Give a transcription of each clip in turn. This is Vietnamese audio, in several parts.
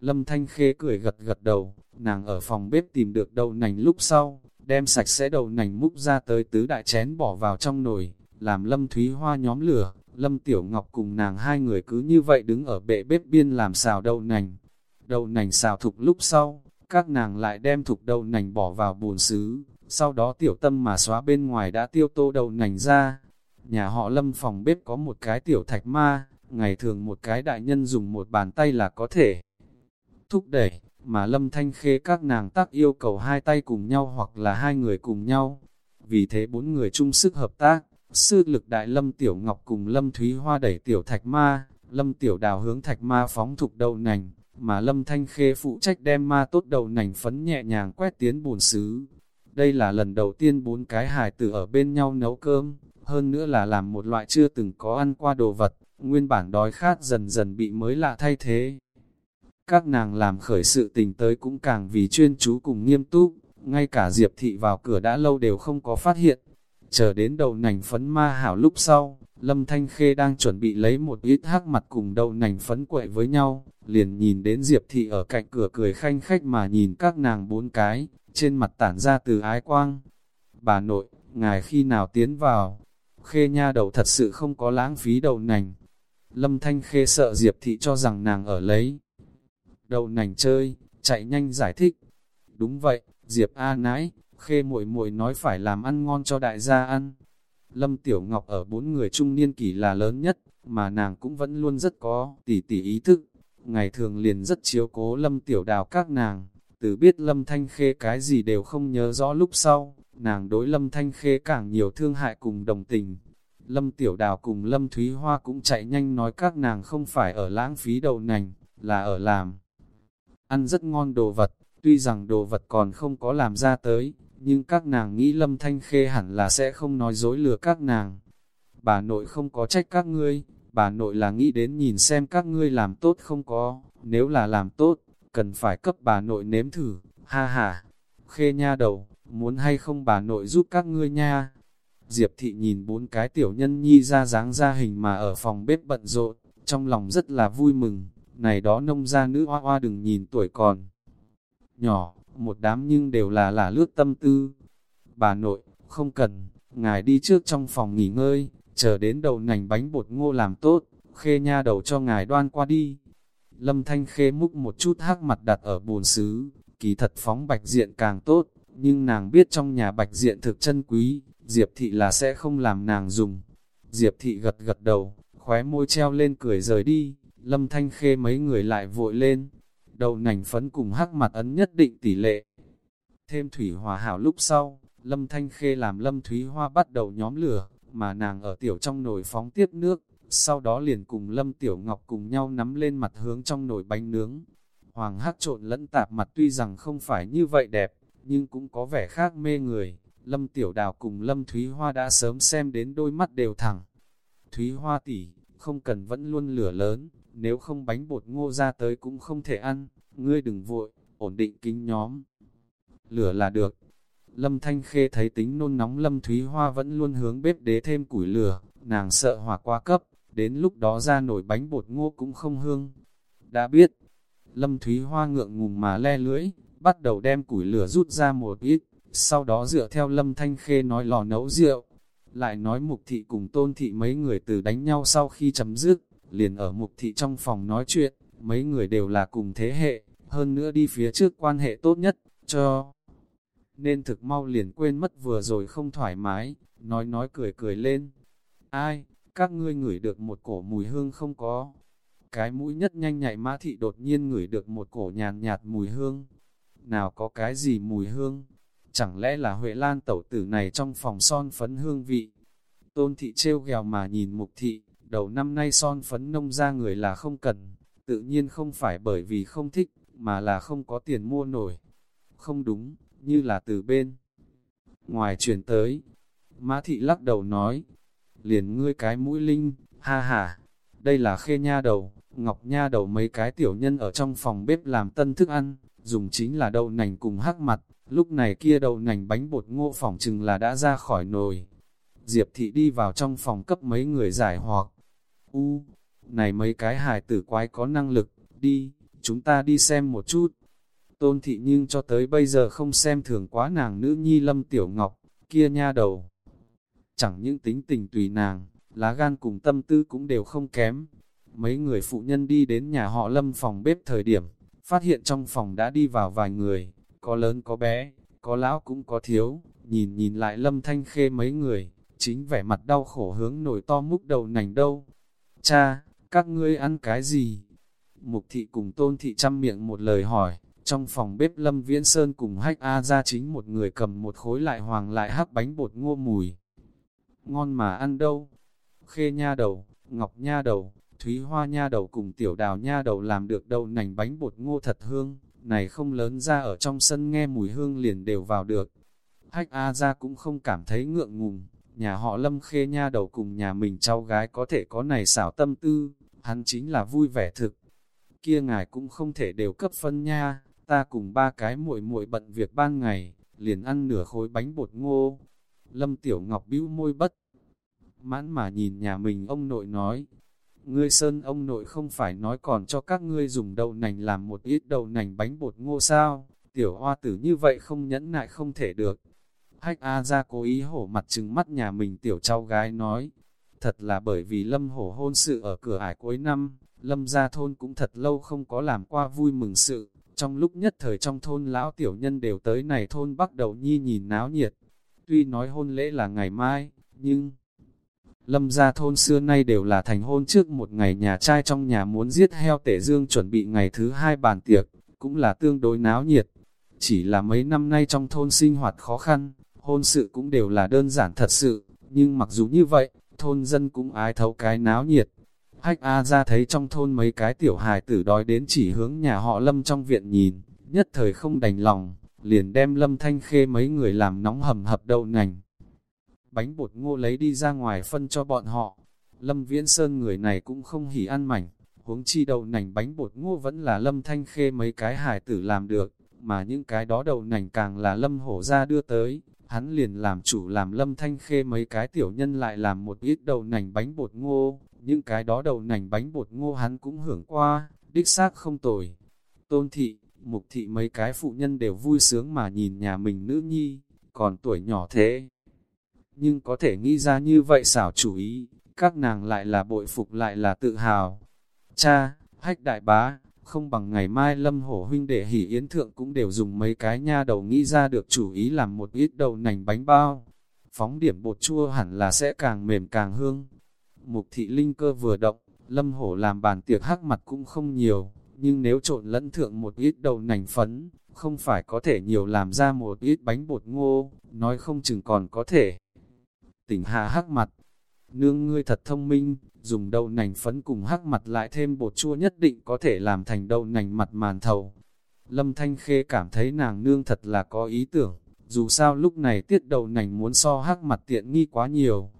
Lâm Thanh Khê cười gật gật đầu, nàng ở phòng bếp tìm được đậu nành lúc sau, đem sạch sẽ đậu nành múc ra tới tứ đại chén bỏ vào trong nồi, làm Lâm Thúy Hoa nhóm lửa, Lâm Tiểu Ngọc cùng nàng hai người cứ như vậy đứng ở bệ bếp biên làm xào đậu nành. Đậu nành xào thục lúc sau, các nàng lại đem thục đậu nành bỏ vào bồn xứ, sau đó tiểu tâm mà xóa bên ngoài đã tiêu tô đậu nành ra. Nhà họ Lâm phòng bếp có một cái tiểu thạch ma, ngày thường một cái đại nhân dùng một bàn tay là có thể thúc đẩy, mà Lâm Thanh Khê các nàng tác yêu cầu hai tay cùng nhau hoặc là hai người cùng nhau. Vì thế bốn người chung sức hợp tác, sư lực đại Lâm Tiểu Ngọc cùng Lâm Thúy Hoa đẩy Tiểu Thạch Ma, Lâm Tiểu Đào hướng Thạch Ma phóng thục đầu nành, mà Lâm Thanh Khê phụ trách đem ma tốt đầu nành phấn nhẹ nhàng quét tiến bùn xứ. Đây là lần đầu tiên bốn cái hài tử ở bên nhau nấu cơm, hơn nữa là làm một loại chưa từng có ăn qua đồ vật, nguyên bản đói khát dần dần bị mới lạ thay thế. Các nàng làm khởi sự tình tới cũng càng vì chuyên chú cùng nghiêm túc, ngay cả Diệp Thị vào cửa đã lâu đều không có phát hiện. Chờ đến đầu nành phấn ma hảo lúc sau, Lâm Thanh Khê đang chuẩn bị lấy một ít hắc mặt cùng đầu nành phấn quậy với nhau, liền nhìn đến Diệp Thị ở cạnh cửa cười khanh khách mà nhìn các nàng bốn cái, trên mặt tản ra từ ái quang. Bà nội, ngài khi nào tiến vào? Khê nha đầu thật sự không có lãng phí đầu nành. Lâm Thanh Khê sợ Diệp Thị cho rằng nàng ở lấy đầu nành chơi, chạy nhanh giải thích. Đúng vậy, Diệp A nãi, khê muội muội nói phải làm ăn ngon cho đại gia ăn. Lâm Tiểu Ngọc ở bốn người trung niên kỷ là lớn nhất, mà nàng cũng vẫn luôn rất có tỉ tỉ ý thức. Ngày thường liền rất chiếu cố Lâm Tiểu Đào các nàng, từ biết Lâm Thanh Khê cái gì đều không nhớ rõ lúc sau, nàng đối Lâm Thanh Khê càng nhiều thương hại cùng đồng tình. Lâm Tiểu Đào cùng Lâm Thúy Hoa cũng chạy nhanh nói các nàng không phải ở lãng phí đầu nành, là ở làm ăn rất ngon đồ vật, tuy rằng đồ vật còn không có làm ra tới, nhưng các nàng nghĩ lâm thanh khê hẳn là sẽ không nói dối lừa các nàng. Bà nội không có trách các ngươi, bà nội là nghĩ đến nhìn xem các ngươi làm tốt không có, nếu là làm tốt, cần phải cấp bà nội nếm thử, ha ha. Khê nha đầu, muốn hay không bà nội giúp các ngươi nha. Diệp thị nhìn bốn cái tiểu nhân nhi ra dáng ra hình mà ở phòng bếp bận rộn, trong lòng rất là vui mừng này đó nông gia nữ hoa hoa đừng nhìn tuổi còn nhỏ, một đám nhưng đều là là lướt tâm tư. Bà nội, không cần, ngài đi trước trong phòng nghỉ ngơi, chờ đến đầu nành bánh bột ngô làm tốt, khê nha đầu cho ngài đoan qua đi. Lâm Thanh khê múc một chút hắc mặt đặt ở bồn xứ, kỳ thật phóng bạch diện càng tốt, nhưng nàng biết trong nhà bạch diện thực chân quý, Diệp Thị là sẽ không làm nàng dùng. Diệp Thị gật gật đầu, khóe môi treo lên cười rời đi. Lâm Thanh Khê mấy người lại vội lên, đầu nành phấn cùng hắc mặt ấn nhất định tỷ lệ. Thêm thủy hòa hảo lúc sau, Lâm Thanh Khê làm Lâm Thúy Hoa bắt đầu nhóm lửa, mà nàng ở tiểu trong nồi phóng tiếp nước, sau đó liền cùng Lâm Tiểu Ngọc cùng nhau nắm lên mặt hướng trong nồi bánh nướng. Hoàng hắc trộn lẫn tạp mặt tuy rằng không phải như vậy đẹp, nhưng cũng có vẻ khác mê người. Lâm Tiểu Đào cùng Lâm Thúy Hoa đã sớm xem đến đôi mắt đều thẳng. Thúy Hoa tỷ không cần vẫn luôn lửa lớn, nếu không bánh bột ngô ra tới cũng không thể ăn, ngươi đừng vội, ổn định kính nhóm. Lửa là được. Lâm Thanh Khê thấy tính nôn nóng Lâm Thúy Hoa vẫn luôn hướng bếp đế thêm củi lửa, nàng sợ hỏa qua cấp, đến lúc đó ra nổi bánh bột ngô cũng không hương. Đã biết, Lâm Thúy Hoa ngượng ngùng mà le lưỡi, bắt đầu đem củi lửa rút ra một ít, sau đó dựa theo Lâm Thanh Khê nói lò nấu rượu, lại nói mục thị cùng tôn thị mấy người từ đánh nhau sau khi chấm dứt, liền ở mục thị trong phòng nói chuyện, mấy người đều là cùng thế hệ, hơn nữa đi phía trước quan hệ tốt nhất, cho. Nên thực mau liền quên mất vừa rồi không thoải mái, nói nói cười cười lên. Ai, các ngươi ngửi được một cổ mùi hương không có. Cái mũi nhất nhanh nhạy mã thị đột nhiên ngửi được một cổ nhàn nhạt mùi hương. Nào có cái gì mùi hương? Chẳng lẽ là Huệ Lan tẩu tử này trong phòng son phấn hương vị? Tôn thị trêu ghèo mà nhìn mục thị, đầu năm nay son phấn nông ra người là không cần, tự nhiên không phải bởi vì không thích, mà là không có tiền mua nổi. Không đúng, như là từ bên. Ngoài chuyển tới, Mã thị lắc đầu nói, liền ngươi cái mũi linh, ha ha, đây là khê nha đầu, ngọc nha đầu mấy cái tiểu nhân ở trong phòng bếp làm tân thức ăn, dùng chính là đậu nành cùng hắc mặt, lúc này kia đậu nành bánh bột ngô phỏng chừng là đã ra khỏi nồi. Diệp thị đi vào trong phòng cấp mấy người giải hoặc, U, này mấy cái hài tử quái có năng lực, đi, chúng ta đi xem một chút. Tôn thị nhưng cho tới bây giờ không xem thường quá nàng nữ nhi lâm tiểu ngọc, kia nha đầu. Chẳng những tính tình tùy nàng, lá gan cùng tâm tư cũng đều không kém. Mấy người phụ nhân đi đến nhà họ lâm phòng bếp thời điểm, phát hiện trong phòng đã đi vào vài người, có lớn có bé, có lão cũng có thiếu, nhìn nhìn lại lâm thanh khê mấy người, chính vẻ mặt đau khổ hướng nổi to múc đầu nành đâu. Cha, các ngươi ăn cái gì? Mục thị cùng tôn thị chăm miệng một lời hỏi, trong phòng bếp Lâm Viễn Sơn cùng hách A ra chính một người cầm một khối lại hoàng lại hắc bánh bột ngô mùi. Ngon mà ăn đâu? Khê nha đầu, ngọc nha đầu, thúy hoa nha đầu cùng tiểu đào nha đầu làm được đâu nành bánh bột ngô thật hương, này không lớn ra ở trong sân nghe mùi hương liền đều vào được. Hách A ra cũng không cảm thấy ngượng ngùng, nhà họ Lâm Khê nha đầu cùng nhà mình cháu gái có thể có này xảo tâm tư, hắn chính là vui vẻ thực. Kia ngài cũng không thể đều cấp phân nha, ta cùng ba cái muội muội bận việc ban ngày, liền ăn nửa khối bánh bột ngô. Lâm Tiểu Ngọc bĩu môi bất. Mãn mà nhìn nhà mình ông nội nói, ngươi sơn ông nội không phải nói còn cho các ngươi dùng đậu nành làm một ít đậu nành bánh bột ngô sao, tiểu hoa tử như vậy không nhẫn nại không thể được. Hách A ra cố ý hổ mặt trừng mắt nhà mình tiểu cháu gái nói, thật là bởi vì lâm hổ hôn sự ở cửa ải cuối năm, lâm gia thôn cũng thật lâu không có làm qua vui mừng sự, trong lúc nhất thời trong thôn lão tiểu nhân đều tới này thôn bắt đầu nhi nhìn náo nhiệt. Tuy nói hôn lễ là ngày mai, nhưng... Lâm gia thôn xưa nay đều là thành hôn trước một ngày nhà trai trong nhà muốn giết heo tể dương chuẩn bị ngày thứ hai bàn tiệc, cũng là tương đối náo nhiệt. Chỉ là mấy năm nay trong thôn sinh hoạt khó khăn, hôn sự cũng đều là đơn giản thật sự, nhưng mặc dù như vậy, thôn dân cũng ái thấu cái náo nhiệt, Hách A ra thấy trong thôn mấy cái tiểu hài tử đói đến chỉ hướng nhà họ Lâm trong viện nhìn, nhất thời không đành lòng, liền đem Lâm Thanh Khê mấy người làm nóng hầm hập đậu nành. Bánh bột ngô lấy đi ra ngoài phân cho bọn họ. Lâm Viễn Sơn người này cũng không hỉ ăn mảnh, huống chi đậu nành bánh bột ngô vẫn là Lâm Thanh Khê mấy cái hài tử làm được, mà những cái đó đậu nành càng là Lâm Hổ ra đưa tới. Hắn liền làm chủ làm Lâm Thanh Khê mấy cái tiểu nhân lại làm một ít đầu nành bánh bột ngô, những cái đó đầu nành bánh bột ngô hắn cũng hưởng qua, đích xác không tồi. Tôn thị, mục thị mấy cái phụ nhân đều vui sướng mà nhìn nhà mình nữ nhi, còn tuổi nhỏ thế. Nhưng có thể nghĩ ra như vậy xảo chủ ý, các nàng lại là bội phục lại là tự hào. Cha, hách đại bá, không bằng ngày mai lâm hổ huynh đệ hỉ yến thượng cũng đều dùng mấy cái nha đầu nghĩ ra được chủ ý làm một ít đầu nành bánh bao. Phóng điểm bột chua hẳn là sẽ càng mềm càng hương, Mục thị linh cơ vừa động, lâm hổ làm bàn tiệc hắc mặt cũng không nhiều, nhưng nếu trộn lẫn thượng một ít đầu nành phấn, không phải có thể nhiều làm ra một ít bánh bột ngô, nói không chừng còn có thể. Tỉnh hạ hắc mặt, nương ngươi thật thông minh, dùng đậu nành phấn cùng hắc mặt lại thêm bột chua nhất định có thể làm thành đậu nành mặt màn thầu. Lâm Thanh Khê cảm thấy nàng nương thật là có ý tưởng, dù sao lúc này tiết đậu nành muốn so hắc mặt tiện nghi quá nhiều,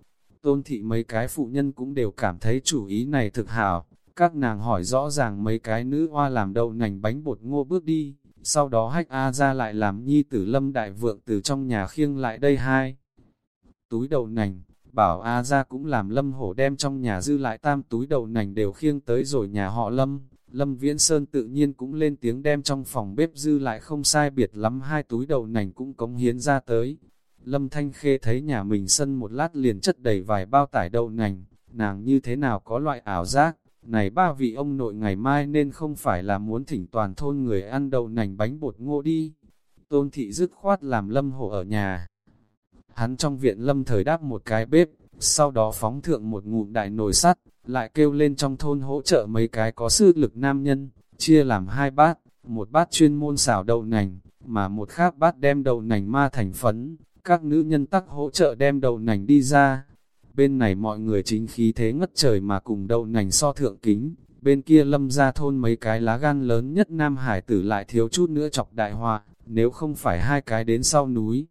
tôn thị mấy cái phụ nhân cũng đều cảm thấy chủ ý này thực hảo. Các nàng hỏi rõ ràng mấy cái nữ hoa làm đậu nành bánh bột ngô bước đi, sau đó hách A ra lại làm nhi tử lâm đại vượng từ trong nhà khiêng lại đây hai. Túi đậu nành, bảo A ra cũng làm lâm hổ đem trong nhà dư lại tam túi đậu nành đều khiêng tới rồi nhà họ lâm. Lâm Viễn Sơn tự nhiên cũng lên tiếng đem trong phòng bếp dư lại không sai biệt lắm hai túi đậu nành cũng cống hiến ra tới, Lâm Thanh Khê thấy nhà mình sân một lát liền chất đầy vài bao tải đậu nành, nàng như thế nào có loại ảo giác, này ba vị ông nội ngày mai nên không phải là muốn thỉnh toàn thôn người ăn đậu nành bánh bột ngô đi. Tôn thị dứt khoát làm lâm hổ ở nhà. Hắn trong viện lâm thời đáp một cái bếp, sau đó phóng thượng một ngụm đại nồi sắt, lại kêu lên trong thôn hỗ trợ mấy cái có sư lực nam nhân, chia làm hai bát, một bát chuyên môn xào đậu nành, mà một khác bát đem đậu nành ma thành phấn, các nữ nhân tắc hỗ trợ đem đậu nành đi ra. Bên này mọi người chính khí thế ngất trời mà cùng đậu nành so thượng kính, bên kia lâm ra thôn mấy cái lá gan lớn nhất Nam Hải tử lại thiếu chút nữa chọc đại họa, nếu không phải hai cái đến sau núi.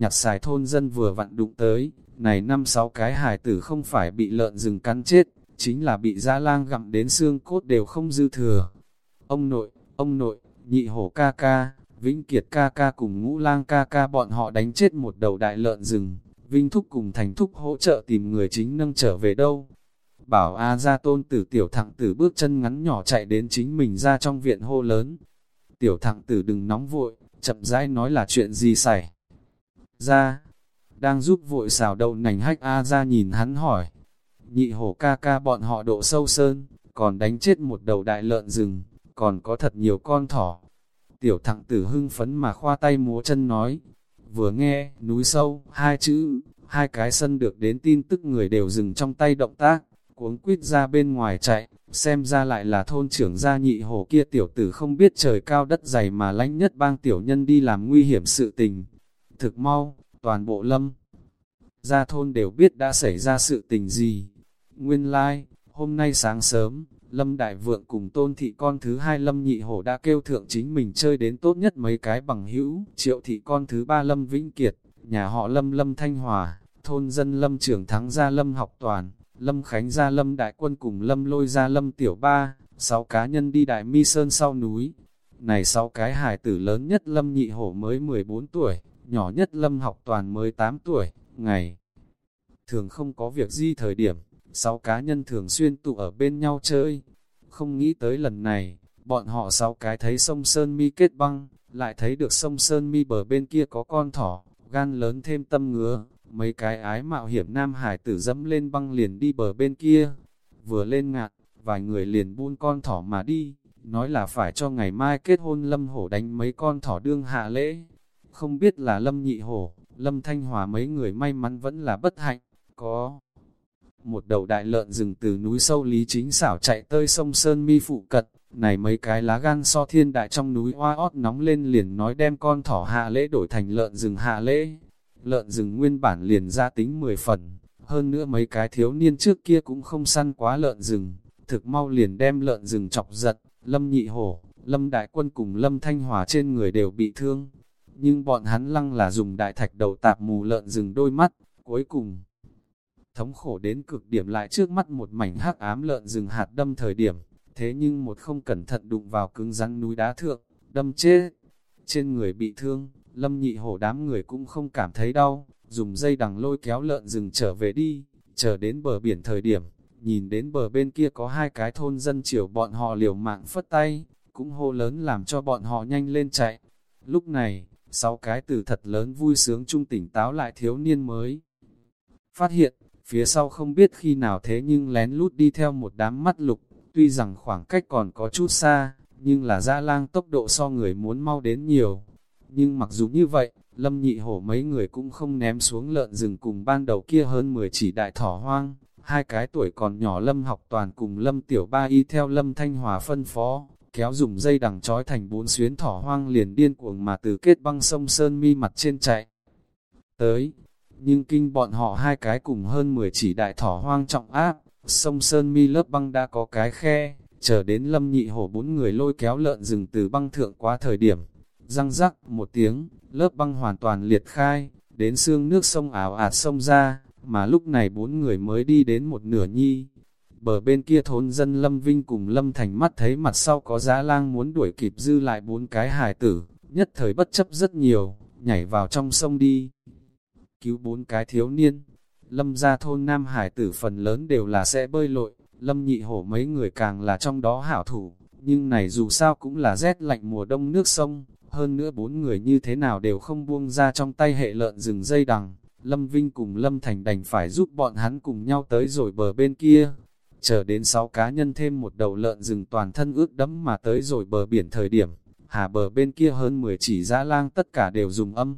Nhặt xài thôn dân vừa vặn đụng tới, này năm sáu cái hài tử không phải bị lợn rừng cắn chết, chính là bị dã lang gặm đến xương cốt đều không dư thừa. Ông nội, ông nội, nhị hổ ca ca, Vĩnh Kiệt ca ca cùng ngũ lang ca ca bọn họ đánh chết một đầu đại lợn rừng, Vinh Thúc cùng Thành Thúc hỗ trợ tìm người chính nâng trở về đâu. bảo A ra tôn tử tiểu thẳng tử bước chân ngắn nhỏ chạy đến chính mình ra trong viện hô lớn. Tiểu thẳng tử đừng nóng vội, chậm rãi nói là chuyện gì xảy. Ra, đang giúp vội xào đậu nành hách A ra nhìn hắn hỏi. Nhị hổ ca ca bọn họ độ sâu sơn, còn đánh chết một đầu đại lợn rừng, còn có thật nhiều con thỏ. Tiểu thẳng tử hưng phấn mà khoa tay múa chân nói, vừa nghe, núi sâu, hai chữ, hai cái sân được đến tin tức người đều dừng trong tay động tác, cuống quýt ra bên ngoài chạy, xem ra lại là thôn trưởng gia nhị hồ kia tiểu tử không biết trời cao đất dày mà lánh nhất bang tiểu nhân đi làm nguy hiểm sự tình. Thực mau, toàn bộ lâm, gia thôn đều biết đã xảy ra sự tình gì. Nguyên lai, like, hôm nay sáng sớm, Lâm Đại Vượng cùng tôn thị con thứ hai Lâm Nhị Hổ đã kêu thượng chính mình chơi đến tốt nhất mấy cái bằng hữu, triệu thị con thứ ba Lâm Vĩnh Kiệt, nhà họ Lâm Lâm Thanh Hòa, thôn dân Lâm Trưởng Thắng gia Lâm Học Toàn, Lâm Khánh gia Lâm Đại Quân cùng Lâm Lôi gia Lâm Tiểu Ba, sáu cá nhân đi Đại Mi Sơn sau núi. Này sáu cái hài tử lớn nhất Lâm Nhị Hổ mới 14 tuổi, nhỏ nhất Lâm Học Toàn mới 8 tuổi, ngày thường không có việc gì thời điểm sáu cá nhân thường xuyên tụ ở bên nhau chơi. Không nghĩ tới lần này, bọn họ sáu cái thấy sông Sơn Mi kết băng, lại thấy được sông Sơn Mi bờ bên kia có con thỏ, gan lớn thêm tâm ngứa, mấy cái ái mạo hiểm nam hải tử dẫm lên băng liền đi bờ bên kia. Vừa lên ngạt, vài người liền buôn con thỏ mà đi, nói là phải cho ngày mai kết hôn lâm hổ đánh mấy con thỏ đương hạ lễ. Không biết là lâm nhị hổ, lâm thanh hòa mấy người may mắn vẫn là bất hạnh, có một đầu đại lợn rừng từ núi sâu lý chính xảo chạy tơi sông Sơn Mi phụ cận, này mấy cái lá gan so thiên đại trong núi hoa ót nóng lên liền nói đem con thỏ hạ lễ đổi thành lợn rừng hạ lễ. Lợn rừng nguyên bản liền ra tính 10 phần, hơn nữa mấy cái thiếu niên trước kia cũng không săn quá lợn rừng, thực mau liền đem lợn rừng chọc giật, lâm nhị hổ, lâm đại quân cùng lâm thanh hòa trên người đều bị thương. Nhưng bọn hắn lăng là dùng đại thạch đầu tạp mù lợn rừng đôi mắt, cuối cùng thống khổ đến cực điểm lại trước mắt một mảnh hắc ám lợn rừng hạt đâm thời điểm, thế nhưng một không cẩn thận đụng vào cứng rắn núi đá thượng, đâm chết. Trên người bị thương, lâm nhị hổ đám người cũng không cảm thấy đau, dùng dây đằng lôi kéo lợn rừng trở về đi, chờ đến bờ biển thời điểm, nhìn đến bờ bên kia có hai cái thôn dân chiều bọn họ liều mạng phất tay, cũng hô lớn làm cho bọn họ nhanh lên chạy. Lúc này, sáu cái từ thật lớn vui sướng trung tỉnh táo lại thiếu niên mới. Phát hiện, Phía sau không biết khi nào thế nhưng lén lút đi theo một đám mắt lục, tuy rằng khoảng cách còn có chút xa, nhưng là dã lang tốc độ so người muốn mau đến nhiều. Nhưng mặc dù như vậy, lâm nhị hổ mấy người cũng không ném xuống lợn rừng cùng ban đầu kia hơn 10 chỉ đại thỏ hoang. Hai cái tuổi còn nhỏ lâm học toàn cùng lâm tiểu ba y theo lâm thanh hòa phân phó, kéo dùng dây đằng trói thành bốn xuyến thỏ hoang liền điên cuồng mà từ kết băng sông Sơn Mi mặt trên chạy. Tới, nhưng kinh bọn họ hai cái cùng hơn 10 chỉ đại thỏ hoang trọng áp, sông Sơn Mi lớp băng đã có cái khe, chờ đến lâm nhị hổ bốn người lôi kéo lợn rừng từ băng thượng qua thời điểm. Răng rắc một tiếng, lớp băng hoàn toàn liệt khai, đến xương nước sông ảo ạt sông ra, mà lúc này bốn người mới đi đến một nửa nhi. Bờ bên kia thôn dân Lâm Vinh cùng Lâm Thành mắt thấy mặt sau có giá lang muốn đuổi kịp dư lại bốn cái hài tử, nhất thời bất chấp rất nhiều, nhảy vào trong sông đi cứu bốn cái thiếu niên. Lâm gia thôn Nam Hải tử phần lớn đều là sẽ bơi lội, lâm nhị hổ mấy người càng là trong đó hảo thủ, nhưng này dù sao cũng là rét lạnh mùa đông nước sông, hơn nữa bốn người như thế nào đều không buông ra trong tay hệ lợn rừng dây đằng. Lâm Vinh cùng Lâm Thành đành phải giúp bọn hắn cùng nhau tới rồi bờ bên kia. Chờ đến sáu cá nhân thêm một đầu lợn rừng toàn thân ướt đẫm mà tới rồi bờ biển thời điểm, hà bờ bên kia hơn 10 chỉ dã lang tất cả đều dùng âm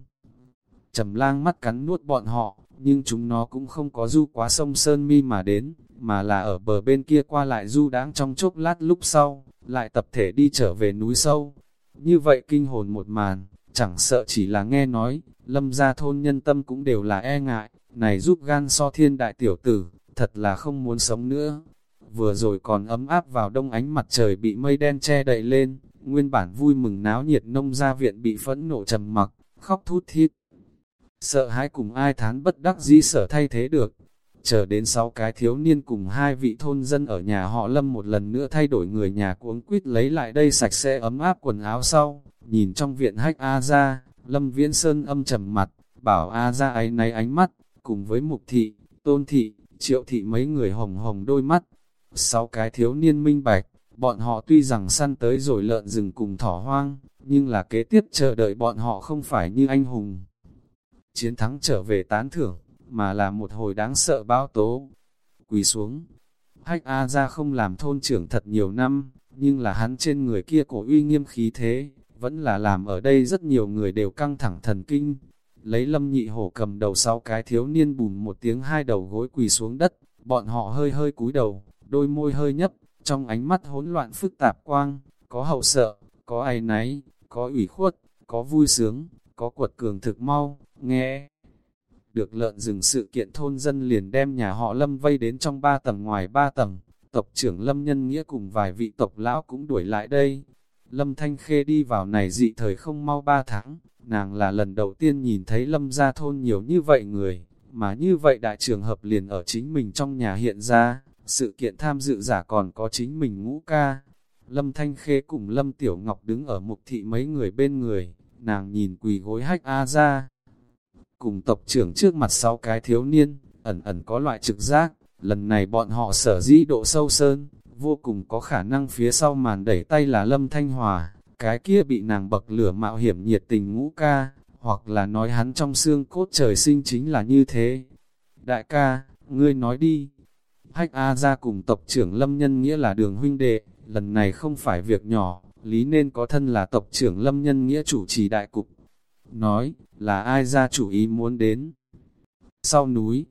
trầm lang mắt cắn nuốt bọn họ, nhưng chúng nó cũng không có du quá sông Sơn Mi mà đến, mà là ở bờ bên kia qua lại du đáng trong chốc lát lúc sau, lại tập thể đi trở về núi sâu. Như vậy kinh hồn một màn, chẳng sợ chỉ là nghe nói, lâm gia thôn nhân tâm cũng đều là e ngại, này giúp gan so thiên đại tiểu tử, thật là không muốn sống nữa. Vừa rồi còn ấm áp vào đông ánh mặt trời bị mây đen che đậy lên, nguyên bản vui mừng náo nhiệt nông gia viện bị phẫn nộ trầm mặc, khóc thút thít sợ hãi cùng ai thán bất đắc dĩ sở thay thế được. Chờ đến sáu cái thiếu niên cùng hai vị thôn dân ở nhà họ lâm một lần nữa thay đổi người nhà cuống quýt lấy lại đây sạch sẽ ấm áp quần áo sau, nhìn trong viện hách A ra, lâm viễn sơn âm trầm mặt, bảo A ra ấy náy ánh mắt, cùng với mục thị, tôn thị, Triệu thị mấy người hồng hồng đôi mắt, sáu cái thiếu niên minh bạch, bọn họ tuy rằng săn tới rồi lợn rừng cùng thỏ hoang, nhưng là kế tiếp chờ đợi bọn họ không phải như anh hùng. Chiến thắng trở về tán thưởng, mà là một hồi đáng sợ bao tố. Quỳ xuống, hách A ra không làm thôn trưởng thật nhiều năm, nhưng là hắn trên người kia cổ uy nghiêm khí thế, vẫn là làm ở đây rất nhiều người đều căng thẳng thần kinh. Lấy lâm nhị hổ cầm đầu sau cái thiếu niên bùn một tiếng hai đầu gối quỳ xuống đất, bọn họ hơi hơi cúi đầu, đôi môi hơi nhấp, trong ánh mắt hỗn loạn phức tạp quang, có hậu sợ, có ai náy, có ủy khuất, có vui sướng, có quật cường thực mau, nghe. Được lợn rừng sự kiện thôn dân liền đem nhà họ lâm vây đến trong ba tầng ngoài ba tầng, tộc trưởng lâm nhân nghĩa cùng vài vị tộc lão cũng đuổi lại đây. Lâm Thanh Khê đi vào này dị thời không mau ba tháng, nàng là lần đầu tiên nhìn thấy lâm gia thôn nhiều như vậy người, mà như vậy đại trường hợp liền ở chính mình trong nhà hiện ra, sự kiện tham dự giả còn có chính mình ngũ ca. Lâm Thanh Khê cùng Lâm Tiểu Ngọc đứng ở mục thị mấy người bên người, nàng nhìn quỳ gối hách A ra. Cùng tộc trưởng trước mặt sáu cái thiếu niên, ẩn ẩn có loại trực giác, lần này bọn họ sở dĩ độ sâu sơn, vô cùng có khả năng phía sau màn đẩy tay là Lâm Thanh Hòa, cái kia bị nàng bậc lửa mạo hiểm nhiệt tình ngũ ca, hoặc là nói hắn trong xương cốt trời sinh chính là như thế. Đại ca, ngươi nói đi, Hách A ra cùng tộc trưởng Lâm Nhân Nghĩa là đường huynh đệ, lần này không phải việc nhỏ, lý nên có thân là tộc trưởng Lâm Nhân Nghĩa chủ trì đại cục. Nói, là ai ra chủ ý muốn đến? Sau núi,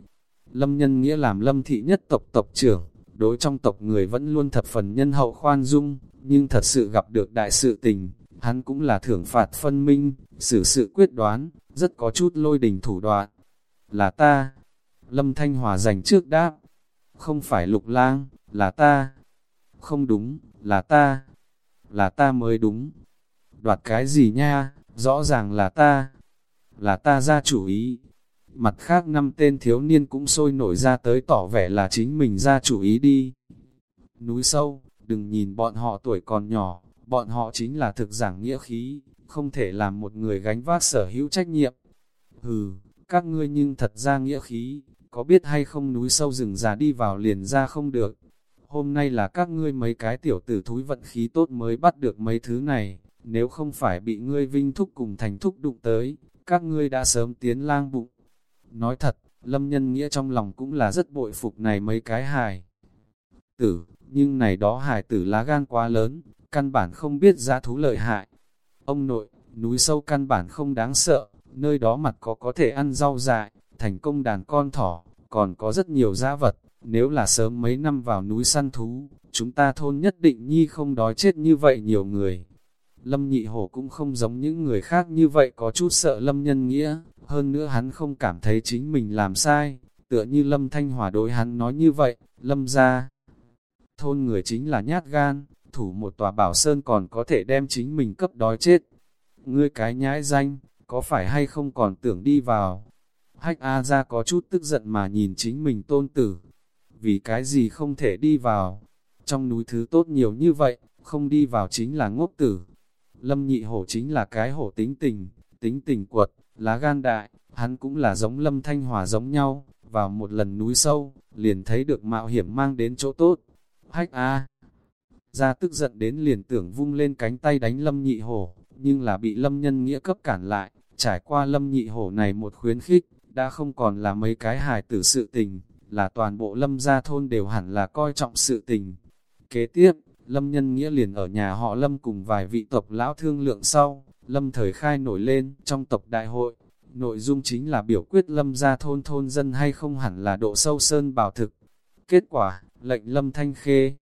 Lâm Nhân Nghĩa làm Lâm thị nhất tộc tộc trưởng, đối trong tộc người vẫn luôn thập phần nhân hậu khoan dung, nhưng thật sự gặp được đại sự tình, hắn cũng là thưởng phạt phân minh, xử sự quyết đoán, rất có chút lôi đình thủ đoạn. Là ta, Lâm Thanh Hòa giành trước đáp, không phải lục lang, là ta. Không đúng, là ta. Là ta mới đúng. Đoạt cái gì nha, rõ ràng là ta. Là ta ra chủ ý. Mặt khác năm tên thiếu niên cũng sôi nổi ra tới tỏ vẻ là chính mình ra chủ ý đi. Núi sâu, đừng nhìn bọn họ tuổi còn nhỏ, bọn họ chính là thực giảng nghĩa khí, không thể làm một người gánh vác sở hữu trách nhiệm. Hừ, các ngươi nhưng thật ra nghĩa khí, có biết hay không núi sâu rừng già đi vào liền ra không được. Hôm nay là các ngươi mấy cái tiểu tử thúi vận khí tốt mới bắt được mấy thứ này, nếu không phải bị ngươi vinh thúc cùng thành thúc đụng tới, các ngươi đã sớm tiến lang bụng. Nói thật, Lâm Nhân Nghĩa trong lòng cũng là rất bội phục này mấy cái hài. Tử, nhưng này đó hài tử lá gan quá lớn, căn bản không biết giá thú lợi hại. Ông nội, núi sâu căn bản không đáng sợ, nơi đó mặt có có thể ăn rau dại, thành công đàn con thỏ, còn có rất nhiều gia vật, nếu là sớm mấy năm vào núi săn thú, chúng ta thôn nhất định nhi không đói chết như vậy nhiều người. Lâm nhị hổ cũng không giống những người khác như vậy có chút sợ lâm nhân nghĩa, hơn nữa hắn không cảm thấy chính mình làm sai, tựa như lâm thanh hòa đối hắn nói như vậy, lâm ra. Thôn người chính là nhát gan, thủ một tòa bảo sơn còn có thể đem chính mình cấp đói chết. Ngươi cái nhãi danh, có phải hay không còn tưởng đi vào, Hách A ra có chút tức giận mà nhìn chính mình tôn tử. Vì cái gì không thể đi vào? Trong núi thứ tốt nhiều như vậy, không đi vào chính là ngốc tử. Lâm nhị hổ chính là cái hổ tính tình, tính tình quật, lá gan đại, hắn cũng là giống lâm thanh hòa giống nhau, vào một lần núi sâu, liền thấy được mạo hiểm mang đến chỗ tốt. Hách A ra tức giận đến liền tưởng vung lên cánh tay đánh lâm nhị hổ, nhưng là bị lâm nhân nghĩa cấp cản lại, trải qua lâm nhị hổ này một khuyến khích, đã không còn là mấy cái hài tử sự tình, là toàn bộ lâm gia thôn đều hẳn là coi trọng sự tình. Kế tiếp, lâm nhân nghĩa liền ở nhà họ lâm cùng vài vị tộc lão thương lượng sau, lâm thời khai nổi lên trong tộc đại hội. Nội dung chính là biểu quyết lâm gia thôn thôn dân hay không hẳn là độ sâu sơn bảo thực. Kết quả, lệnh lâm thanh khê.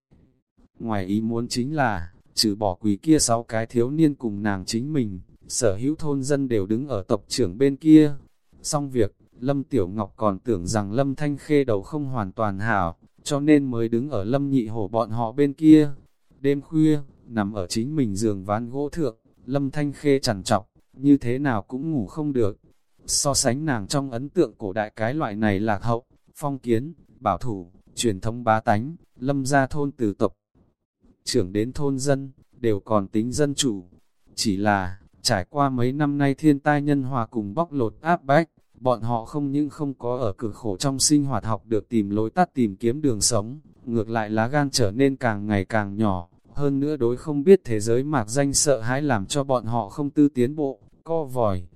Ngoài ý muốn chính là, trừ bỏ quý kia sáu cái thiếu niên cùng nàng chính mình, sở hữu thôn dân đều đứng ở tộc trưởng bên kia. Xong việc, Lâm Tiểu Ngọc còn tưởng rằng Lâm Thanh Khê đầu không hoàn toàn hảo, cho nên mới đứng ở Lâm Nhị Hổ bọn họ bên kia. Đêm khuya, nằm ở chính mình giường ván gỗ thượng, Lâm Thanh Khê chẳng trọc, như thế nào cũng ngủ không được. So sánh nàng trong ấn tượng cổ đại cái loại này lạc hậu, phong kiến, bảo thủ, truyền thống bá tánh, Lâm gia thôn từ tộc. Trưởng đến thôn dân, đều còn tính dân chủ. Chỉ là, trải qua mấy năm nay thiên tai nhân hòa cùng bóc lột áp bách, bọn họ không những không có ở cực khổ trong sinh hoạt học được tìm lối tắt tìm kiếm đường sống, ngược lại lá gan trở nên càng ngày càng nhỏ, hơn nữa đối không biết thế giới mạc danh sợ hãi làm cho bọn họ không tư tiến bộ, co vòi.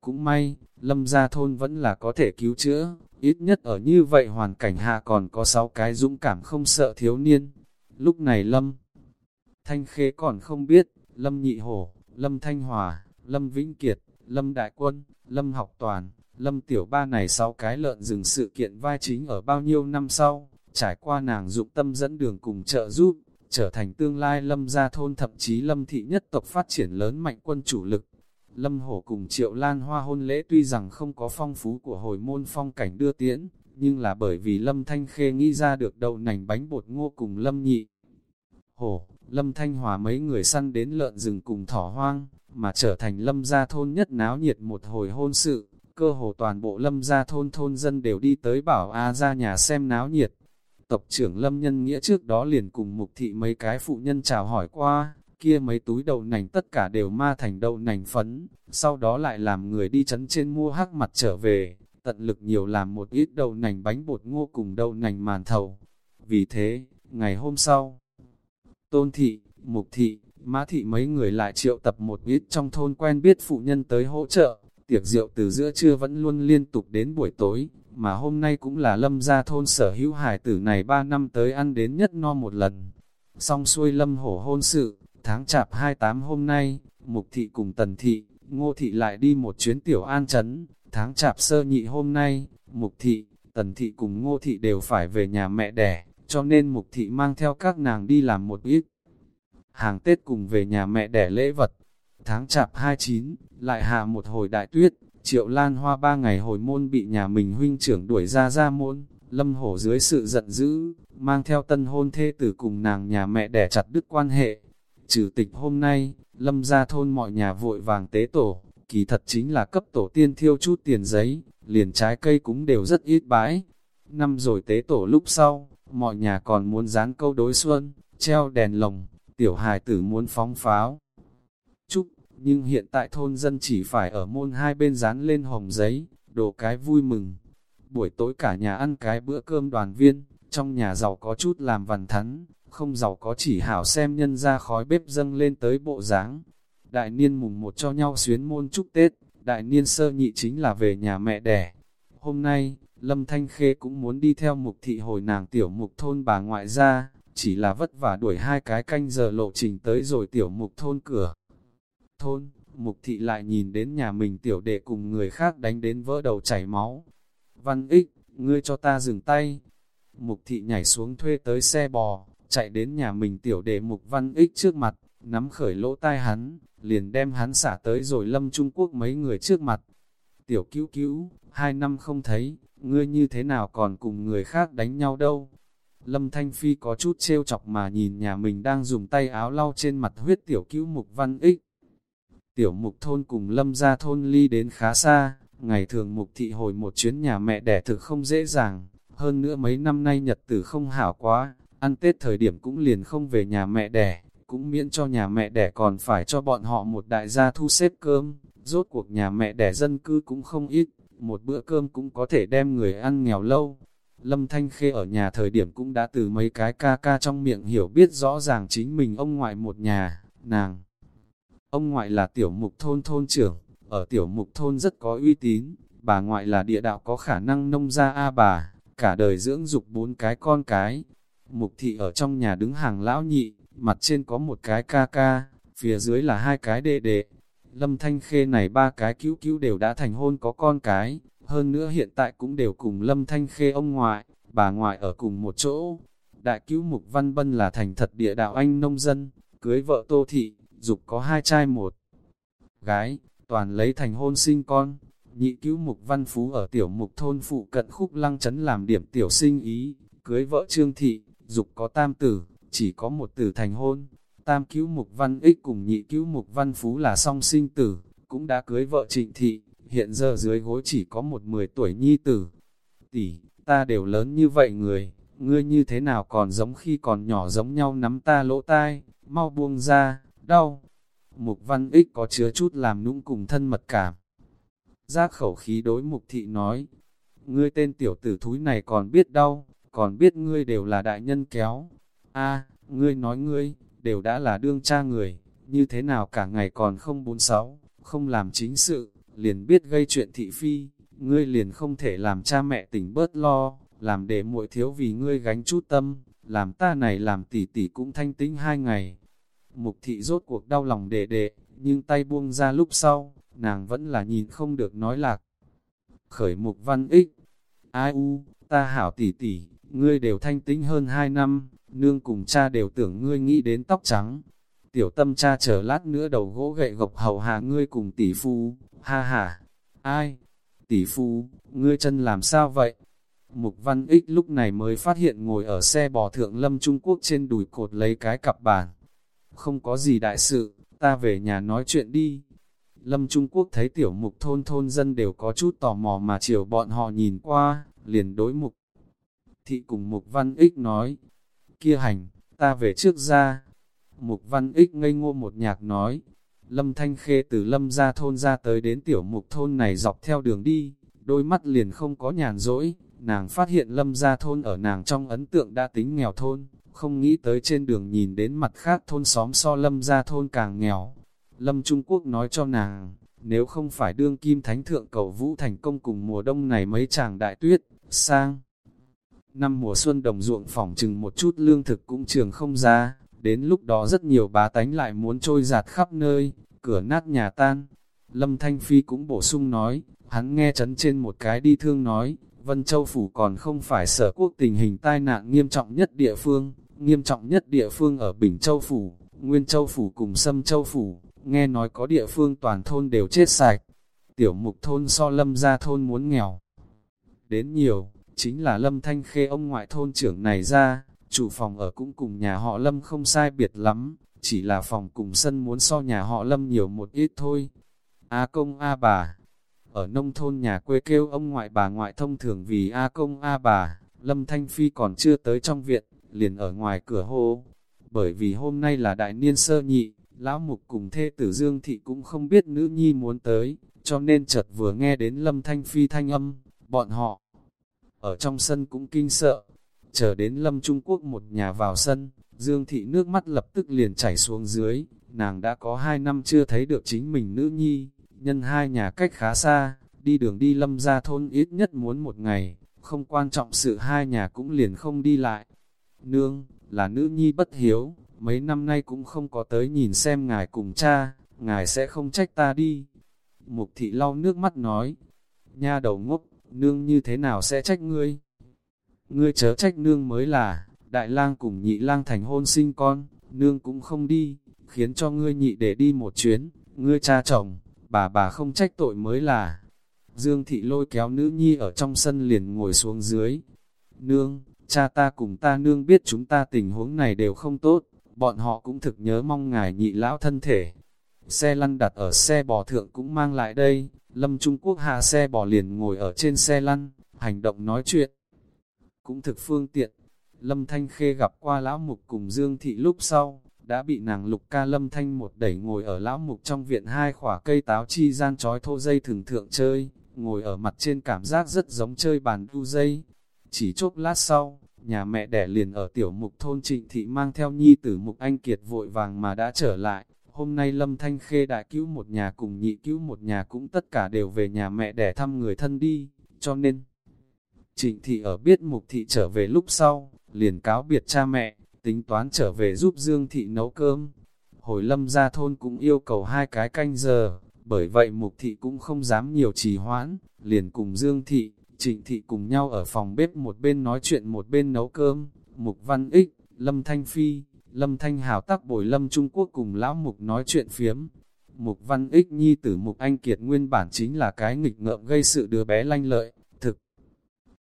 Cũng may, lâm gia thôn vẫn là có thể cứu chữa, ít nhất ở như vậy hoàn cảnh hạ còn có 6 cái dũng cảm không sợ thiếu niên. Lúc này lâm, thanh khế còn không biết, lâm nhị hổ, lâm thanh hòa, lâm vĩnh kiệt, lâm đại quân, lâm học toàn, lâm tiểu ba này 6 cái lợn rừng sự kiện vai chính ở bao nhiêu năm sau, trải qua nàng dụng tâm dẫn đường cùng trợ giúp, trở thành tương lai lâm gia thôn thậm chí lâm thị nhất tộc phát triển lớn mạnh quân chủ lực. Lâm Hổ cùng Triệu Lan Hoa hôn lễ tuy rằng không có phong phú của hồi môn phong cảnh đưa tiễn, nhưng là bởi vì Lâm Thanh Khê nghĩ ra được đậu nành bánh bột ngô cùng Lâm Nhị. Hổ, Lâm Thanh Hòa mấy người săn đến lợn rừng cùng thỏ hoang, mà trở thành Lâm gia thôn nhất náo nhiệt một hồi hôn sự, cơ hồ toàn bộ Lâm gia thôn thôn dân đều đi tới bảo A ra nhà xem náo nhiệt. Tộc trưởng Lâm Nhân Nghĩa trước đó liền cùng mục thị mấy cái phụ nhân chào hỏi qua, kia mấy túi đậu nành tất cả đều ma thành đậu nành phấn, sau đó lại làm người đi chấn trên mua hắc mặt trở về, tận lực nhiều làm một ít đậu nành bánh bột ngô cùng đậu nành màn thầu. Vì thế, ngày hôm sau, Tôn Thị, Mục Thị, Mã Thị mấy người lại triệu tập một ít trong thôn quen biết phụ nhân tới hỗ trợ, tiệc rượu từ giữa trưa vẫn luôn liên tục đến buổi tối, mà hôm nay cũng là lâm gia thôn sở hữu hải tử này ba năm tới ăn đến nhất no một lần. Xong xuôi lâm hổ hôn sự, tháng chạp 28 hôm nay, mục thị cùng tần thị, ngô thị lại đi một chuyến tiểu an chấn, tháng chạp sơ nhị hôm nay, mục thị, tần thị cùng ngô thị đều phải về nhà mẹ đẻ, cho nên mục thị mang theo các nàng đi làm một ít. Hàng Tết cùng về nhà mẹ đẻ lễ vật, tháng chạp 29, lại hạ một hồi đại tuyết, Triệu Lan Hoa ba ngày hồi môn bị nhà mình huynh trưởng đuổi ra ra môn, lâm hổ dưới sự giận dữ, mang theo tân hôn thê tử cùng nàng nhà mẹ đẻ chặt đứt quan hệ. Trừ tịch hôm nay, lâm ra thôn mọi nhà vội vàng tế tổ, kỳ thật chính là cấp tổ tiên thiêu chút tiền giấy, liền trái cây cũng đều rất ít bãi. Năm rồi tế tổ lúc sau, mọi nhà còn muốn dán câu đối xuân, treo đèn lồng, tiểu hài tử muốn phóng pháo nhưng hiện tại thôn dân chỉ phải ở môn hai bên dán lên hồng giấy, đồ cái vui mừng. Buổi tối cả nhà ăn cái bữa cơm đoàn viên, trong nhà giàu có chút làm vằn thắn, không giàu có chỉ hảo xem nhân ra khói bếp dâng lên tới bộ dáng Đại niên mùng một cho nhau xuyến môn chúc Tết, đại niên sơ nhị chính là về nhà mẹ đẻ. Hôm nay, Lâm Thanh Khê cũng muốn đi theo mục thị hồi nàng tiểu mục thôn bà ngoại ra, chỉ là vất vả đuổi hai cái canh giờ lộ trình tới rồi tiểu mục thôn cửa thôn, mục thị lại nhìn đến nhà mình tiểu đệ cùng người khác đánh đến vỡ đầu chảy máu. Văn ích, ngươi cho ta dừng tay. Mục thị nhảy xuống thuê tới xe bò, chạy đến nhà mình tiểu đệ mục văn ích trước mặt, nắm khởi lỗ tai hắn, liền đem hắn xả tới rồi lâm Trung Quốc mấy người trước mặt. Tiểu cứu cứu, hai năm không thấy, ngươi như thế nào còn cùng người khác đánh nhau đâu. Lâm Thanh Phi có chút trêu chọc mà nhìn nhà mình đang dùng tay áo lau trên mặt huyết tiểu cứu mục văn ích. Tiểu mục thôn cùng lâm gia thôn ly đến khá xa, ngày thường mục thị hồi một chuyến nhà mẹ đẻ thực không dễ dàng, hơn nữa mấy năm nay nhật tử không hảo quá, ăn Tết thời điểm cũng liền không về nhà mẹ đẻ, cũng miễn cho nhà mẹ đẻ còn phải cho bọn họ một đại gia thu xếp cơm, rốt cuộc nhà mẹ đẻ dân cư cũng không ít, một bữa cơm cũng có thể đem người ăn nghèo lâu. Lâm Thanh Khê ở nhà thời điểm cũng đã từ mấy cái ca ca trong miệng hiểu biết rõ ràng chính mình ông ngoại một nhà, nàng. Ông ngoại là tiểu mục thôn thôn trưởng, ở tiểu mục thôn rất có uy tín, bà ngoại là địa đạo có khả năng nông ra A bà, cả đời dưỡng dục bốn cái con cái. Mục thị ở trong nhà đứng hàng lão nhị, mặt trên có một cái ca ca, phía dưới là hai cái đệ đệ. Lâm Thanh Khê này ba cái cứu cứu đều đã thành hôn có con cái, hơn nữa hiện tại cũng đều cùng Lâm Thanh Khê ông ngoại, bà ngoại ở cùng một chỗ. Đại cứu Mục Văn Bân là thành thật địa đạo anh nông dân, cưới vợ Tô Thị, dục có hai trai một gái, toàn lấy thành hôn sinh con. Nhị cứu mục văn phú ở tiểu mục thôn phụ cận khúc lăng chấn làm điểm tiểu sinh ý, cưới vợ trương thị, dục có tam tử, chỉ có một tử thành hôn. Tam cứu mục văn ích cùng nhị cứu mục văn phú là song sinh tử, cũng đã cưới vợ trịnh thị, hiện giờ dưới gối chỉ có một mười tuổi nhi tử. Tỷ, ta đều lớn như vậy người, ngươi như thế nào còn giống khi còn nhỏ giống nhau nắm ta lỗ tai, mau buông ra, đau. Mục văn ích có chứa chút làm nũng cùng thân mật cảm. giác khẩu khí đối mục thị nói, ngươi tên tiểu tử thúi này còn biết đau, còn biết ngươi đều là đại nhân kéo. a ngươi nói ngươi, đều đã là đương cha người, như thế nào cả ngày còn không bốn sáu, không làm chính sự, liền biết gây chuyện thị phi, ngươi liền không thể làm cha mẹ tỉnh bớt lo, làm để muội thiếu vì ngươi gánh chút tâm, làm ta này làm tỷ tỷ cũng thanh tĩnh hai ngày. Mục thị rốt cuộc đau lòng đệ đệ, nhưng tay buông ra lúc sau, nàng vẫn là nhìn không được nói lạc. Khởi mục văn ích, ai u, ta hảo tỷ tỷ, ngươi đều thanh tính hơn hai năm, nương cùng cha đều tưởng ngươi nghĩ đến tóc trắng. Tiểu tâm cha chờ lát nữa đầu gỗ gậy gộc hầu hạ ngươi cùng tỷ phu, ha ha, ai, tỷ phu, ngươi chân làm sao vậy? Mục Văn Ích lúc này mới phát hiện ngồi ở xe bò thượng lâm Trung Quốc trên đùi cột lấy cái cặp bàn. Không có gì đại sự, ta về nhà nói chuyện đi. Lâm Trung Quốc thấy tiểu mục thôn thôn dân đều có chút tò mò mà chiều bọn họ nhìn qua, liền đối mục. Thị cùng mục Văn Ích nói, kia hành, ta về trước ra. Mục Văn Ích ngây ngô một nhạc nói, Lâm Thanh Khê từ Lâm ra thôn ra tới đến tiểu mục thôn này dọc theo đường đi, đôi mắt liền không có nhàn rỗi, nàng phát hiện Lâm ra thôn ở nàng trong ấn tượng đã tính nghèo thôn, không nghĩ tới trên đường nhìn đến mặt khác thôn xóm so Lâm ra thôn càng nghèo. Lâm Trung Quốc nói cho nàng, nếu không phải đương kim thánh thượng cầu vũ thành công cùng mùa đông này mấy chàng đại tuyết, sang. Năm mùa xuân đồng ruộng phỏng chừng một chút lương thực cũng trường không ra, đến lúc đó rất nhiều bá tánh lại muốn trôi giạt khắp nơi, cửa nát nhà tan. Lâm Thanh Phi cũng bổ sung nói, hắn nghe chấn trên một cái đi thương nói, Vân Châu Phủ còn không phải sở quốc tình hình tai nạn nghiêm trọng nhất địa phương, nghiêm trọng nhất địa phương ở Bình Châu Phủ, Nguyên Châu Phủ cùng Sâm Châu Phủ, nghe nói có địa phương toàn thôn đều chết sạch. Tiểu mục thôn so lâm ra thôn muốn nghèo. Đến nhiều, chính là lâm thanh khê ông ngoại thôn trưởng này ra, chủ phòng ở cũng cùng nhà họ lâm không sai biệt lắm, chỉ là phòng cùng sân muốn so nhà họ lâm nhiều một ít thôi. A công A bà, ở nông thôn nhà quê kêu ông ngoại bà ngoại thông thường vì A công A bà, lâm thanh phi còn chưa tới trong viện, liền ở ngoài cửa hô. Bởi vì hôm nay là đại niên sơ nhị, lão mục cùng thê tử Dương Thị cũng không biết nữ nhi muốn tới, cho nên chợt vừa nghe đến lâm thanh phi thanh âm, bọn họ ở trong sân cũng kinh sợ. Chờ đến lâm Trung Quốc một nhà vào sân, Dương Thị nước mắt lập tức liền chảy xuống dưới, nàng đã có hai năm chưa thấy được chính mình nữ nhi, nhân hai nhà cách khá xa, đi đường đi lâm ra thôn ít nhất muốn một ngày, không quan trọng sự hai nhà cũng liền không đi lại. Nương, là nữ nhi bất hiếu, mấy năm nay cũng không có tới nhìn xem ngài cùng cha, ngài sẽ không trách ta đi. Mục thị lau nước mắt nói, nha đầu ngốc, nương như thế nào sẽ trách ngươi? Ngươi chớ trách nương mới là, đại lang cùng nhị lang thành hôn sinh con, nương cũng không đi, khiến cho ngươi nhị để đi một chuyến, ngươi cha chồng, bà bà không trách tội mới là. Dương thị lôi kéo nữ nhi ở trong sân liền ngồi xuống dưới. Nương, cha ta cùng ta nương biết chúng ta tình huống này đều không tốt, bọn họ cũng thực nhớ mong ngài nhị lão thân thể. Xe lăn đặt ở xe bò thượng cũng mang lại đây, Lâm Trung Quốc hạ xe bò liền ngồi ở trên xe lăn, hành động nói chuyện. Cũng thực phương tiện, Lâm Thanh Khê gặp qua lão mục cùng Dương Thị lúc sau, đã bị nàng lục ca Lâm Thanh một đẩy ngồi ở lão mục trong viện hai khỏa cây táo chi gian trói thô dây thường thượng chơi, ngồi ở mặt trên cảm giác rất giống chơi bàn đu dây. Chỉ chốc lát sau, nhà mẹ đẻ liền ở tiểu mục thôn trịnh thị mang theo nhi tử mục anh kiệt vội vàng mà đã trở lại. Hôm nay Lâm Thanh Khê đại cứu một nhà cùng nhị cứu một nhà cũng tất cả đều về nhà mẹ đẻ thăm người thân đi, cho nên trịnh thị ở biết mục thị trở về lúc sau, liền cáo biệt cha mẹ, tính toán trở về giúp Dương thị nấu cơm. Hồi lâm ra thôn cũng yêu cầu hai cái canh giờ, bởi vậy mục thị cũng không dám nhiều trì hoãn, liền cùng Dương thị, trịnh thị cùng nhau ở phòng bếp một bên nói chuyện một bên nấu cơm, mục văn ích, lâm thanh phi, lâm thanh hào tắc bồi lâm Trung Quốc cùng lão mục nói chuyện phiếm. Mục văn ích nhi tử mục anh kiệt nguyên bản chính là cái nghịch ngợm gây sự đứa bé lanh lợi, thực.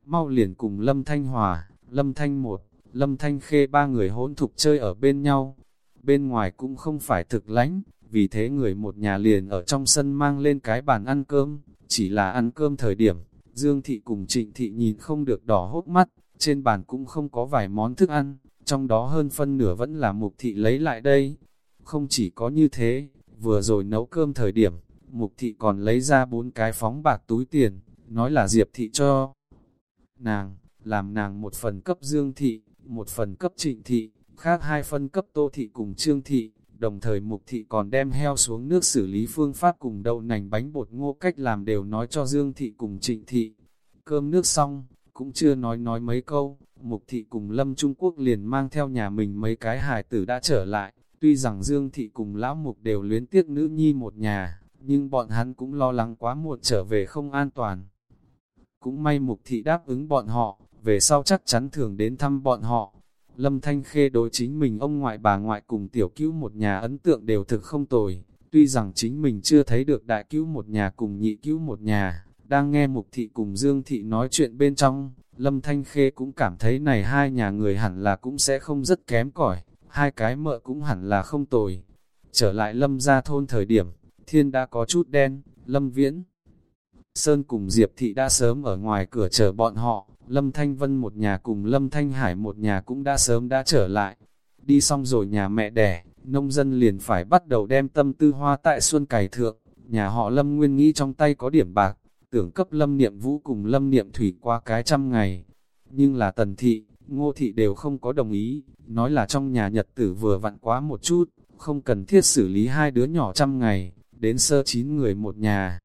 Mau liền cùng lâm thanh hòa, lâm thanh một, lâm thanh khê ba người hỗn thục chơi ở bên nhau. Bên ngoài cũng không phải thực lánh, vì thế người một nhà liền ở trong sân mang lên cái bàn ăn cơm, chỉ là ăn cơm thời điểm, Dương Thị cùng Trịnh Thị nhìn không được đỏ hốt mắt, trên bàn cũng không có vài món thức ăn, trong đó hơn phân nửa vẫn là Mục Thị lấy lại đây. Không chỉ có như thế, vừa rồi nấu cơm thời điểm, Mục thị còn lấy ra bốn cái phóng bạc túi tiền, nói là Diệp thị cho. Nàng, làm nàng một phần cấp Dương thị, một phần cấp Trịnh thị, khác hai phân cấp Tô thị cùng Trương thị, đồng thời Mục thị còn đem heo xuống nước xử lý phương pháp cùng đậu nành bánh bột ngô cách làm đều nói cho Dương thị cùng Trịnh thị. Cơm nước xong, cũng chưa nói nói mấy câu, Mục thị cùng Lâm Trung Quốc liền mang theo nhà mình mấy cái hài tử đã trở lại, tuy rằng Dương thị cùng Lão Mục đều luyến tiếc nữ nhi một nhà, nhưng bọn hắn cũng lo lắng quá muộn trở về không an toàn. Cũng may Mục thị đáp ứng bọn họ, về sau chắc chắn thường đến thăm bọn họ. Lâm Thanh Khê đối chính mình ông ngoại bà ngoại cùng tiểu cứu một nhà ấn tượng đều thực không tồi, tuy rằng chính mình chưa thấy được đại cứu một nhà cùng nhị cứu một nhà, đang nghe Mục Thị cùng Dương Thị nói chuyện bên trong, Lâm Thanh Khê cũng cảm thấy này hai nhà người hẳn là cũng sẽ không rất kém cỏi hai cái mợ cũng hẳn là không tồi. Trở lại Lâm ra thôn thời điểm, thiên đã có chút đen, Lâm Viễn. Sơn cùng Diệp Thị đã sớm ở ngoài cửa chờ bọn họ, Lâm Thanh Vân một nhà cùng Lâm Thanh Hải một nhà cũng đã sớm đã trở lại. Đi xong rồi nhà mẹ đẻ, nông dân liền phải bắt đầu đem tâm tư hoa tại xuân cải thượng. Nhà họ Lâm Nguyên nghĩ trong tay có điểm bạc, tưởng cấp Lâm Niệm Vũ cùng Lâm Niệm Thủy qua cái trăm ngày. Nhưng là Tần Thị, Ngô Thị đều không có đồng ý, nói là trong nhà nhật tử vừa vặn quá một chút, không cần thiết xử lý hai đứa nhỏ trăm ngày, đến sơ chín người một nhà.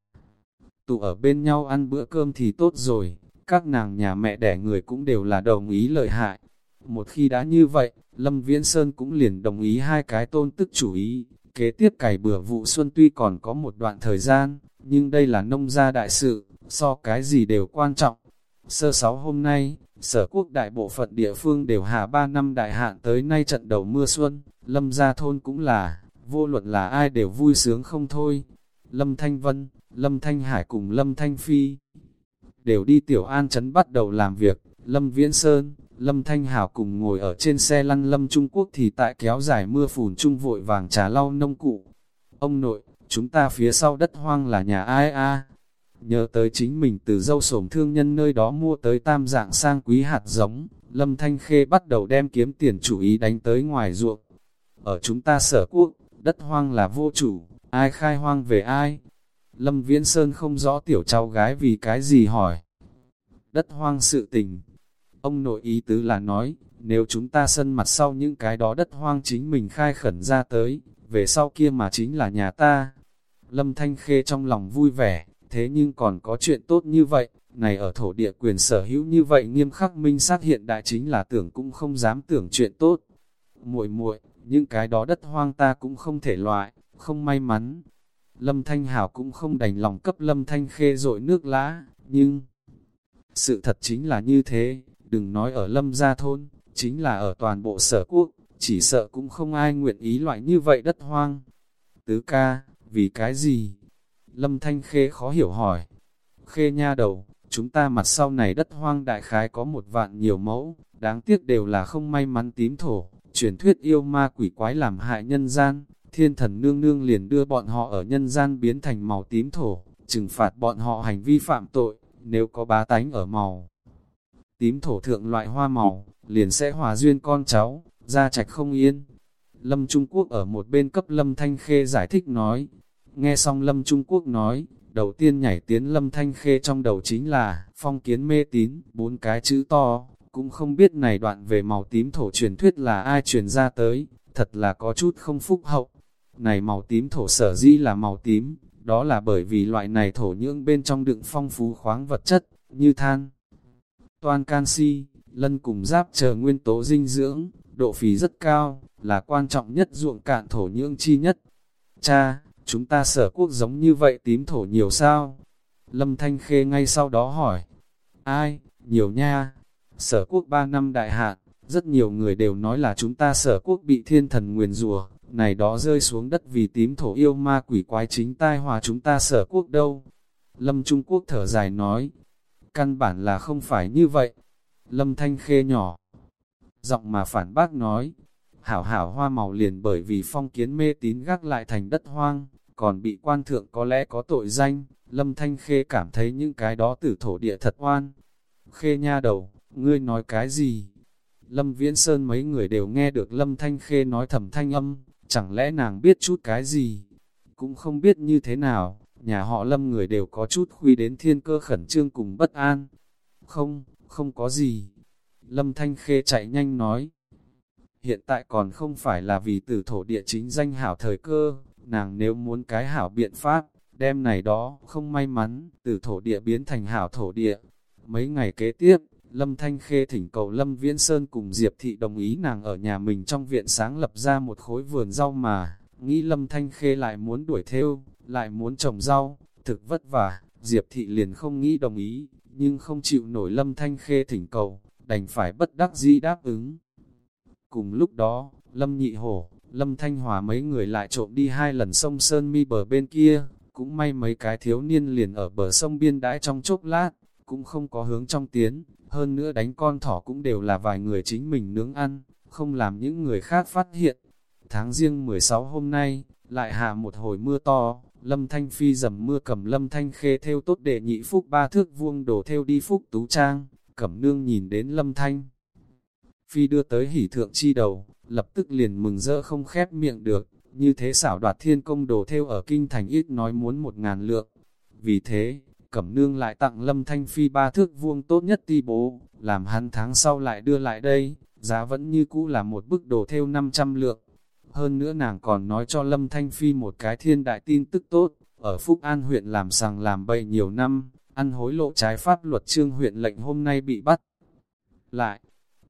Tụ ở bên nhau ăn bữa cơm thì tốt rồi, các nàng nhà mẹ đẻ người cũng đều là đồng ý lợi hại. Một khi đã như vậy, Lâm Viễn Sơn cũng liền đồng ý hai cái tôn tức chủ ý, kế tiếp cày bừa vụ xuân tuy còn có một đoạn thời gian, nhưng đây là nông gia đại sự, so cái gì đều quan trọng. Sơ sáu hôm nay, sở quốc đại bộ phận địa phương đều hạ ba năm đại hạn tới nay trận đầu mưa xuân, lâm gia thôn cũng là, vô luận là ai đều vui sướng không thôi. Lâm Thanh Vân, Lâm Thanh Hải cùng Lâm Thanh Phi đều đi tiểu an chấn bắt đầu làm việc, Lâm Viễn Sơn, Lâm Thanh Hảo cùng ngồi ở trên xe lăn Lâm Trung Quốc thì tại kéo dài mưa phùn trung vội vàng trà lau nông cụ. Ông nội, chúng ta phía sau đất hoang là nhà ai a? Nhớ tới chính mình từ dâu sổm thương nhân nơi đó mua tới tam dạng sang quý hạt giống, Lâm Thanh Khê bắt đầu đem kiếm tiền chủ ý đánh tới ngoài ruộng. Ở chúng ta sở quốc, đất hoang là vô chủ, ai khai hoang về ai? Lâm Viễn Sơn không rõ tiểu cháu gái vì cái gì hỏi. Đất hoang sự tình. Ông nội ý tứ là nói, nếu chúng ta sân mặt sau những cái đó đất hoang chính mình khai khẩn ra tới, về sau kia mà chính là nhà ta. Lâm Thanh Khê trong lòng vui vẻ, thế nhưng còn có chuyện tốt như vậy, này ở thổ địa quyền sở hữu như vậy nghiêm khắc minh sát hiện đại chính là tưởng cũng không dám tưởng chuyện tốt. muội muội những cái đó đất hoang ta cũng không thể loại, không may mắn. Lâm Thanh Hảo cũng không đành lòng cấp Lâm Thanh Khê rội nước lá, nhưng... Sự thật chính là như thế, đừng nói ở Lâm Gia Thôn, chính là ở toàn bộ sở quốc, chỉ sợ cũng không ai nguyện ý loại như vậy đất hoang. Tứ ca, vì cái gì? Lâm Thanh Khê khó hiểu hỏi. Khê nha đầu, chúng ta mặt sau này đất hoang đại khái có một vạn nhiều mẫu, đáng tiếc đều là không may mắn tím thổ, truyền thuyết yêu ma quỷ quái làm hại nhân gian, thiên thần nương nương liền đưa bọn họ ở nhân gian biến thành màu tím thổ, trừng phạt bọn họ hành vi phạm tội, nếu có bá tánh ở màu. Tím thổ thượng loại hoa màu, liền sẽ hòa duyên con cháu, ra trạch không yên. Lâm Trung Quốc ở một bên cấp Lâm Thanh Khê giải thích nói, nghe xong Lâm Trung Quốc nói, đầu tiên nhảy tiến Lâm Thanh Khê trong đầu chính là, phong kiến mê tín, bốn cái chữ to, cũng không biết này đoạn về màu tím thổ truyền thuyết là ai truyền ra tới, thật là có chút không phúc hậu. Này màu tím thổ sở di là màu tím, đó là bởi vì loại này thổ nhưỡng bên trong đựng phong phú khoáng vật chất, như than, toan canxi, lân cùng giáp chờ nguyên tố dinh dưỡng, độ phí rất cao, là quan trọng nhất ruộng cạn thổ nhưỡng chi nhất. Cha, chúng ta sở quốc giống như vậy tím thổ nhiều sao? Lâm Thanh Khê ngay sau đó hỏi. Ai, nhiều nha. Sở quốc 3 năm đại hạn, rất nhiều người đều nói là chúng ta sở quốc bị thiên thần nguyền rùa, này đó rơi xuống đất vì tím thổ yêu ma quỷ quái chính tai hòa chúng ta sở quốc đâu. Lâm Trung Quốc thở dài nói, căn bản là không phải như vậy. Lâm Thanh Khê nhỏ, giọng mà phản bác nói, hảo hảo hoa màu liền bởi vì phong kiến mê tín gác lại thành đất hoang, còn bị quan thượng có lẽ có tội danh, Lâm Thanh Khê cảm thấy những cái đó tử thổ địa thật oan. Khê nha đầu, ngươi nói cái gì? Lâm Viễn Sơn mấy người đều nghe được Lâm Thanh Khê nói thầm thanh âm, chẳng lẽ nàng biết chút cái gì? Cũng không biết như thế nào, nhà họ lâm người đều có chút khuy đến thiên cơ khẩn trương cùng bất an. Không, không có gì. Lâm Thanh Khê chạy nhanh nói. Hiện tại còn không phải là vì tử thổ địa chính danh hảo thời cơ, nàng nếu muốn cái hảo biện pháp, đem này đó, không may mắn, từ thổ địa biến thành hảo thổ địa. Mấy ngày kế tiếp, Lâm Thanh Khê thỉnh cầu Lâm Viễn Sơn cùng Diệp Thị đồng ý nàng ở nhà mình trong viện sáng lập ra một khối vườn rau mà, nghĩ Lâm Thanh Khê lại muốn đuổi theo, lại muốn trồng rau, thực vất vả, Diệp Thị liền không nghĩ đồng ý, nhưng không chịu nổi Lâm Thanh Khê thỉnh cầu, đành phải bất đắc dĩ đáp ứng. Cùng lúc đó, Lâm Nhị Hổ, Lâm Thanh Hòa mấy người lại trộm đi hai lần sông Sơn Mi bờ bên kia, cũng may mấy cái thiếu niên liền ở bờ sông biên đãi trong chốc lát, cũng không có hướng trong tiến, hơn nữa đánh con thỏ cũng đều là vài người chính mình nướng ăn, không làm những người khác phát hiện. Tháng riêng 16 hôm nay, lại hạ một hồi mưa to, Lâm Thanh Phi dầm mưa cầm Lâm Thanh Khê theo tốt đệ nhị phúc ba thước vuông đổ theo đi phúc tú trang, cẩm nương nhìn đến Lâm Thanh. Phi đưa tới hỉ thượng chi đầu, lập tức liền mừng rỡ không khép miệng được, như thế xảo đoạt thiên công đồ theo ở kinh thành ít nói muốn một ngàn lượng. Vì thế, Cẩm nương lại tặng Lâm Thanh Phi ba thước vuông tốt nhất ti bố, làm hắn tháng sau lại đưa lại đây, giá vẫn như cũ là một bức đồ theo 500 lượng. Hơn nữa nàng còn nói cho Lâm Thanh Phi một cái thiên đại tin tức tốt, ở Phúc An huyện làm sàng làm bậy nhiều năm, ăn hối lộ trái pháp luật trương huyện lệnh hôm nay bị bắt. Lại,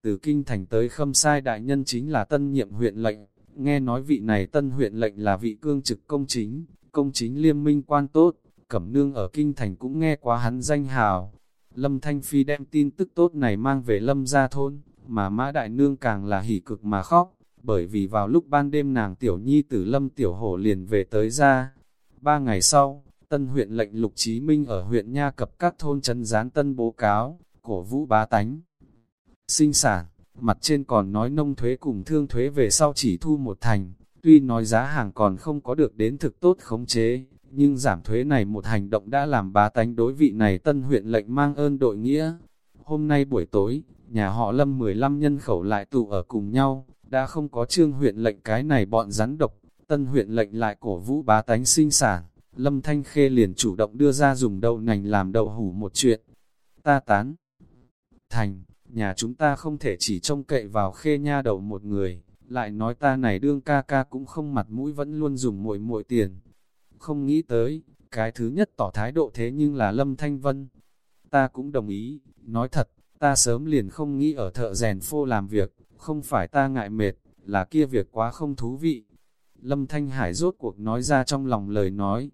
từ kinh thành tới khâm sai đại nhân chính là tân nhiệm huyện lệnh, nghe nói vị này tân huyện lệnh là vị cương trực công chính, công chính liêm minh quan tốt, Cẩm Nương ở Kinh Thành cũng nghe quá hắn danh hào. Lâm Thanh Phi đem tin tức tốt này mang về Lâm gia thôn, mà Mã Đại Nương càng là hỉ cực mà khóc, bởi vì vào lúc ban đêm nàng tiểu nhi tử Lâm Tiểu Hổ liền về tới ra. Ba ngày sau, tân huyện lệnh Lục Chí Minh ở huyện Nha cập các thôn chân gián tân bố cáo, cổ vũ bá tánh. Sinh sản, mặt trên còn nói nông thuế cùng thương thuế về sau chỉ thu một thành, tuy nói giá hàng còn không có được đến thực tốt khống chế, nhưng giảm thuế này một hành động đã làm bá tánh đối vị này tân huyện lệnh mang ơn đội nghĩa. Hôm nay buổi tối, nhà họ lâm 15 nhân khẩu lại tụ ở cùng nhau, đã không có trương huyện lệnh cái này bọn rắn độc, tân huyện lệnh lại cổ vũ bá tánh sinh sản, lâm thanh khê liền chủ động đưa ra dùng đậu nành làm đậu hủ một chuyện. Ta tán. Thành, nhà chúng ta không thể chỉ trông cậy vào khê nha đậu một người, lại nói ta này đương ca ca cũng không mặt mũi vẫn luôn dùng muội muội tiền, không nghĩ tới, cái thứ nhất tỏ thái độ thế nhưng là Lâm Thanh Vân. Ta cũng đồng ý, nói thật, ta sớm liền không nghĩ ở thợ rèn phô làm việc, không phải ta ngại mệt, là kia việc quá không thú vị. Lâm Thanh Hải rốt cuộc nói ra trong lòng lời nói,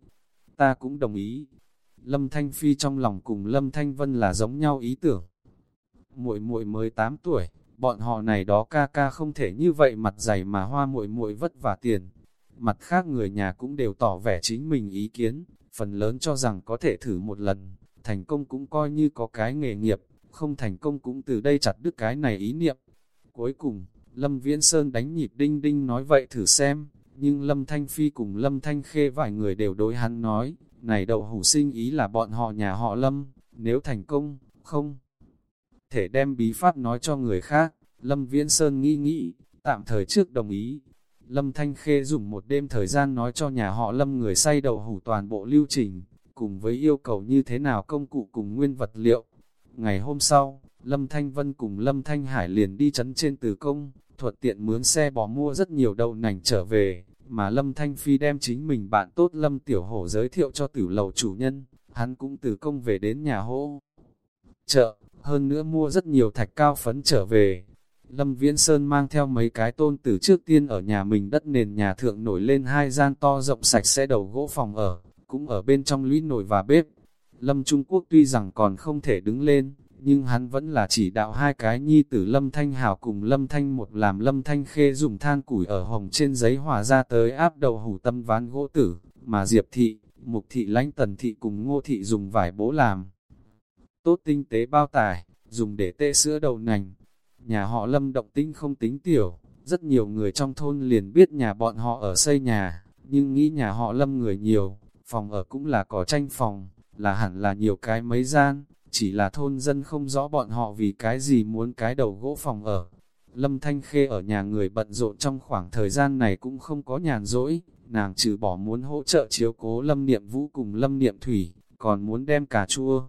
ta cũng đồng ý. Lâm Thanh Phi trong lòng cùng Lâm Thanh Vân là giống nhau ý tưởng. Muội muội mới 8 tuổi, bọn họ này đó ca ca không thể như vậy mặt dày mà hoa muội muội vất vả tiền, Mặt khác người nhà cũng đều tỏ vẻ chính mình ý kiến, phần lớn cho rằng có thể thử một lần, thành công cũng coi như có cái nghề nghiệp, không thành công cũng từ đây chặt đứt cái này ý niệm. Cuối cùng, Lâm Viễn Sơn đánh nhịp đinh đinh nói vậy thử xem, nhưng Lâm Thanh Phi cùng Lâm Thanh Khê vài người đều đối hắn nói, này đậu hủ sinh ý là bọn họ nhà họ Lâm, nếu thành công, không thể đem bí pháp nói cho người khác. Lâm Viễn Sơn nghĩ nghĩ, tạm thời trước đồng ý, Lâm Thanh Khê dùng một đêm thời gian nói cho nhà họ Lâm người say đậu hủ toàn bộ lưu trình, cùng với yêu cầu như thế nào công cụ cùng nguyên vật liệu. Ngày hôm sau, Lâm Thanh Vân cùng Lâm Thanh Hải liền đi chấn trên từ công, thuận tiện mướn xe bò mua rất nhiều đậu nành trở về, mà Lâm Thanh Phi đem chính mình bạn tốt Lâm Tiểu Hổ giới thiệu cho tử lầu chủ nhân, hắn cũng từ công về đến nhà hỗ. Chợ, hơn nữa mua rất nhiều thạch cao phấn trở về, Lâm Viễn Sơn mang theo mấy cái tôn tử trước tiên ở nhà mình đất nền nhà thượng nổi lên hai gian to rộng sạch sẽ đầu gỗ phòng ở, cũng ở bên trong lũy nổi và bếp. Lâm Trung Quốc tuy rằng còn không thể đứng lên, nhưng hắn vẫn là chỉ đạo hai cái nhi tử Lâm Thanh Hảo cùng Lâm Thanh một làm Lâm Thanh Khê dùng than củi ở hồng trên giấy hòa ra tới áp đầu hủ tâm ván gỗ tử, mà Diệp Thị, Mục Thị lãnh Tần Thị cùng Ngô Thị dùng vải bố làm. Tốt tinh tế bao tải, dùng để tê sữa đầu nành, Nhà họ lâm động tinh không tính tiểu, rất nhiều người trong thôn liền biết nhà bọn họ ở xây nhà, nhưng nghĩ nhà họ lâm người nhiều, phòng ở cũng là có tranh phòng, là hẳn là nhiều cái mấy gian, chỉ là thôn dân không rõ bọn họ vì cái gì muốn cái đầu gỗ phòng ở. Lâm Thanh Khê ở nhà người bận rộn trong khoảng thời gian này cũng không có nhàn rỗi, nàng trừ bỏ muốn hỗ trợ chiếu cố lâm niệm vũ cùng lâm niệm thủy, còn muốn đem cà chua.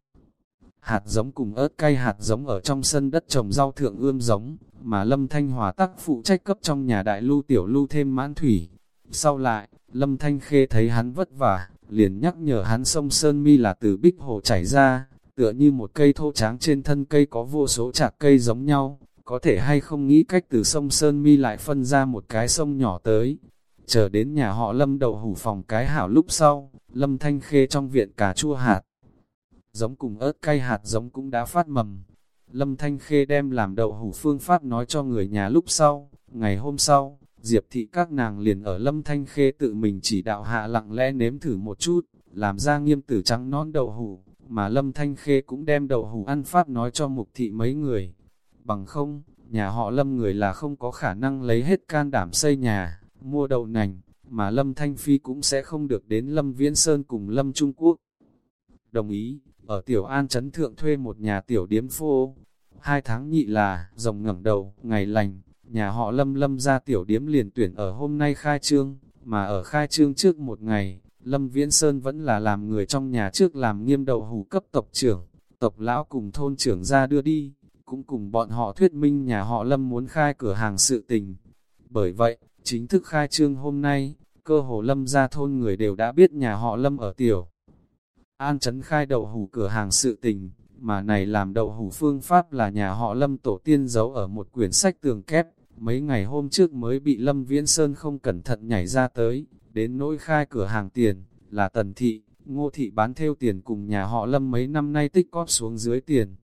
Hạt giống cùng ớt cay hạt giống ở trong sân đất trồng rau thượng ươm giống, mà Lâm Thanh Hòa tắc phụ trách cấp trong nhà đại lưu tiểu lưu thêm mãn thủy. Sau lại, Lâm Thanh Khê thấy hắn vất vả, liền nhắc nhở hắn sông Sơn Mi là từ bích hồ chảy ra, tựa như một cây thô tráng trên thân cây có vô số chạc cây giống nhau, có thể hay không nghĩ cách từ sông Sơn Mi lại phân ra một cái sông nhỏ tới. Chờ đến nhà họ Lâm đầu hủ phòng cái hảo lúc sau, Lâm Thanh Khê trong viện cà chua hạt. Giống cùng ớt cay hạt giống cũng đã phát mầm. Lâm Thanh Khê đem làm đậu hủ phương pháp nói cho người nhà lúc sau. Ngày hôm sau, Diệp thị các nàng liền ở Lâm Thanh Khê tự mình chỉ đạo hạ lặng lẽ nếm thử một chút, làm ra nghiêm tử trắng non đậu hủ, mà Lâm Thanh Khê cũng đem đậu hủ ăn pháp nói cho mục thị mấy người. Bằng không, nhà họ Lâm người là không có khả năng lấy hết can đảm xây nhà, mua đậu nành, mà Lâm Thanh Phi cũng sẽ không được đến Lâm Viễn Sơn cùng Lâm Trung Quốc. Đồng ý, ở Tiểu An Trấn Thượng thuê một nhà tiểu điếm phô. Hai tháng nhị là, rồng ngẩng đầu, ngày lành, nhà họ Lâm Lâm ra tiểu điếm liền tuyển ở hôm nay khai trương, mà ở khai trương trước một ngày, Lâm Viễn Sơn vẫn là làm người trong nhà trước làm nghiêm đầu hủ cấp tộc trưởng, tộc lão cùng thôn trưởng ra đưa đi, cũng cùng bọn họ thuyết minh nhà họ Lâm muốn khai cửa hàng sự tình. Bởi vậy, chính thức khai trương hôm nay, cơ hồ Lâm ra thôn người đều đã biết nhà họ Lâm ở tiểu. An Trấn khai đậu hủ cửa hàng sự tình, mà này làm đậu hủ phương pháp là nhà họ Lâm tổ tiên giấu ở một quyển sách tường kép, mấy ngày hôm trước mới bị Lâm Viễn Sơn không cẩn thận nhảy ra tới, đến nỗi khai cửa hàng tiền, là tần thị, ngô thị bán theo tiền cùng nhà họ Lâm mấy năm nay tích cóp xuống dưới tiền.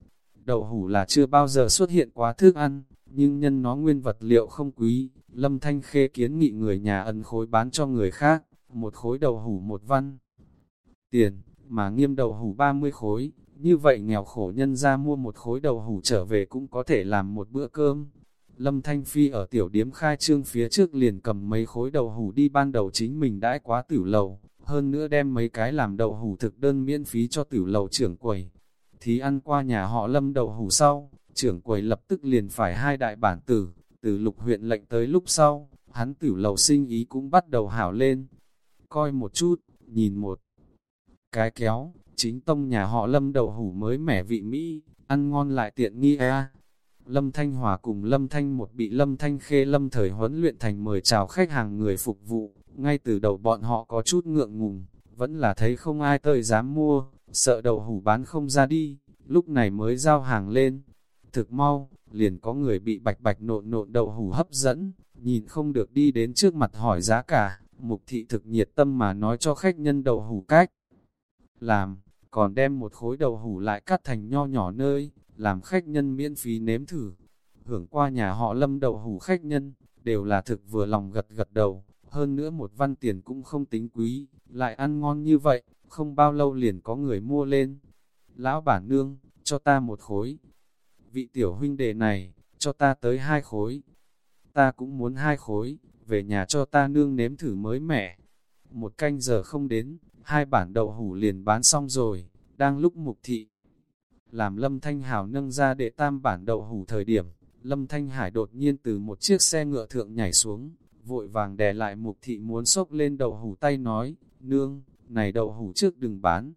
Đậu hủ là chưa bao giờ xuất hiện quá thức ăn, nhưng nhân nó nguyên vật liệu không quý, Lâm Thanh Khê kiến nghị người nhà ấn khối bán cho người khác, một khối đậu hủ một văn. Tiền, mà nghiêm đậu hủ 30 khối, như vậy nghèo khổ nhân ra mua một khối đậu hủ trở về cũng có thể làm một bữa cơm. Lâm Thanh Phi ở tiểu điếm khai trương phía trước liền cầm mấy khối đậu hủ đi ban đầu chính mình đãi quá tử lầu, hơn nữa đem mấy cái làm đậu hủ thực đơn miễn phí cho tử lầu trưởng quầy. thì ăn qua nhà họ Lâm đậu hủ sau, trưởng quầy lập tức liền phải hai đại bản tử, từ lục huyện lệnh tới lúc sau, hắn tử lầu sinh ý cũng bắt đầu hảo lên. Coi một chút, nhìn một cái kéo, chính tông nhà họ Lâm đậu hủ mới mẻ vị Mỹ, ăn ngon lại tiện nghi a. Lâm Thanh Hòa cùng Lâm Thanh một bị Lâm Thanh Khê Lâm thời huấn luyện thành mời chào khách hàng người phục vụ, ngay từ đầu bọn họ có chút ngượng ngùng, vẫn là thấy không ai tơi dám mua, sợ đậu hủ bán không ra đi, lúc này mới giao hàng lên. Thực mau, liền có người bị bạch bạch nộn nộn đậu hủ hấp dẫn, nhìn không được đi đến trước mặt hỏi giá cả, mục thị thực nhiệt tâm mà nói cho khách nhân đậu hủ cách. Làm, còn đem một khối đầu hủ lại cắt thành nho nhỏ nơi, làm khách nhân miễn phí nếm thử. Hưởng qua nhà họ lâm đậu hủ khách nhân, đều là thực vừa lòng gật gật đầu, hơn nữa một văn tiền cũng không tính quý, lại ăn ngon như vậy, không bao lâu liền có người mua lên. Lão bản nương, cho ta một khối. Vị tiểu huynh đệ này, cho ta tới hai khối. Ta cũng muốn hai khối, về nhà cho ta nương nếm thử mới mẻ. Một canh giờ không đến, hai bản đậu hủ liền bán xong rồi, đang lúc mục thị. Làm Lâm Thanh Hảo nâng ra để tam bản đậu hủ thời điểm, Lâm Thanh Hải đột nhiên từ một chiếc xe ngựa thượng nhảy xuống, vội vàng đè lại mục thị muốn sốc lên đậu hủ tay nói, nương, này đậu hủ trước đừng bán.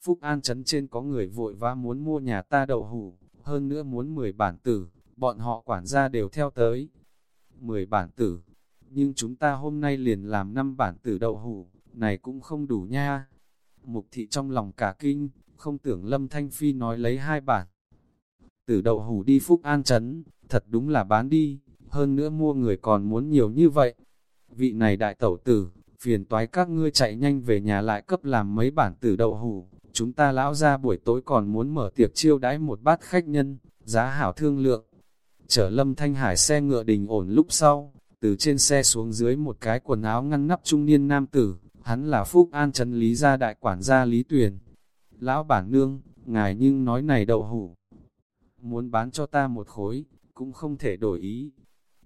Phúc An trấn trên có người vội vã muốn mua nhà ta đậu hủ, hơn nữa muốn 10 bản tử, bọn họ quản gia đều theo tới. 10 bản tử, nhưng chúng ta hôm nay liền làm 5 bản tử đậu hủ, này cũng không đủ nha. Mục thị trong lòng cả kinh, không tưởng Lâm Thanh Phi nói lấy hai bản. Tử đậu hủ đi Phúc An Trấn, thật đúng là bán đi, hơn nữa mua người còn muốn nhiều như vậy. Vị này đại tẩu tử, phiền toái các ngươi chạy nhanh về nhà lại cấp làm mấy bản tử đậu hủ, chúng ta lão ra buổi tối còn muốn mở tiệc chiêu đãi một bát khách nhân, giá hảo thương lượng. Chở Lâm Thanh Hải xe ngựa đình ổn lúc sau, từ trên xe xuống dưới một cái quần áo ngăn nắp trung niên nam tử, hắn là Phúc An Trấn Lý gia đại quản gia Lý Tuyền. Lão bản nương, ngài nhưng nói này đậu hủ. Muốn bán cho ta một khối, cũng không thể đổi ý.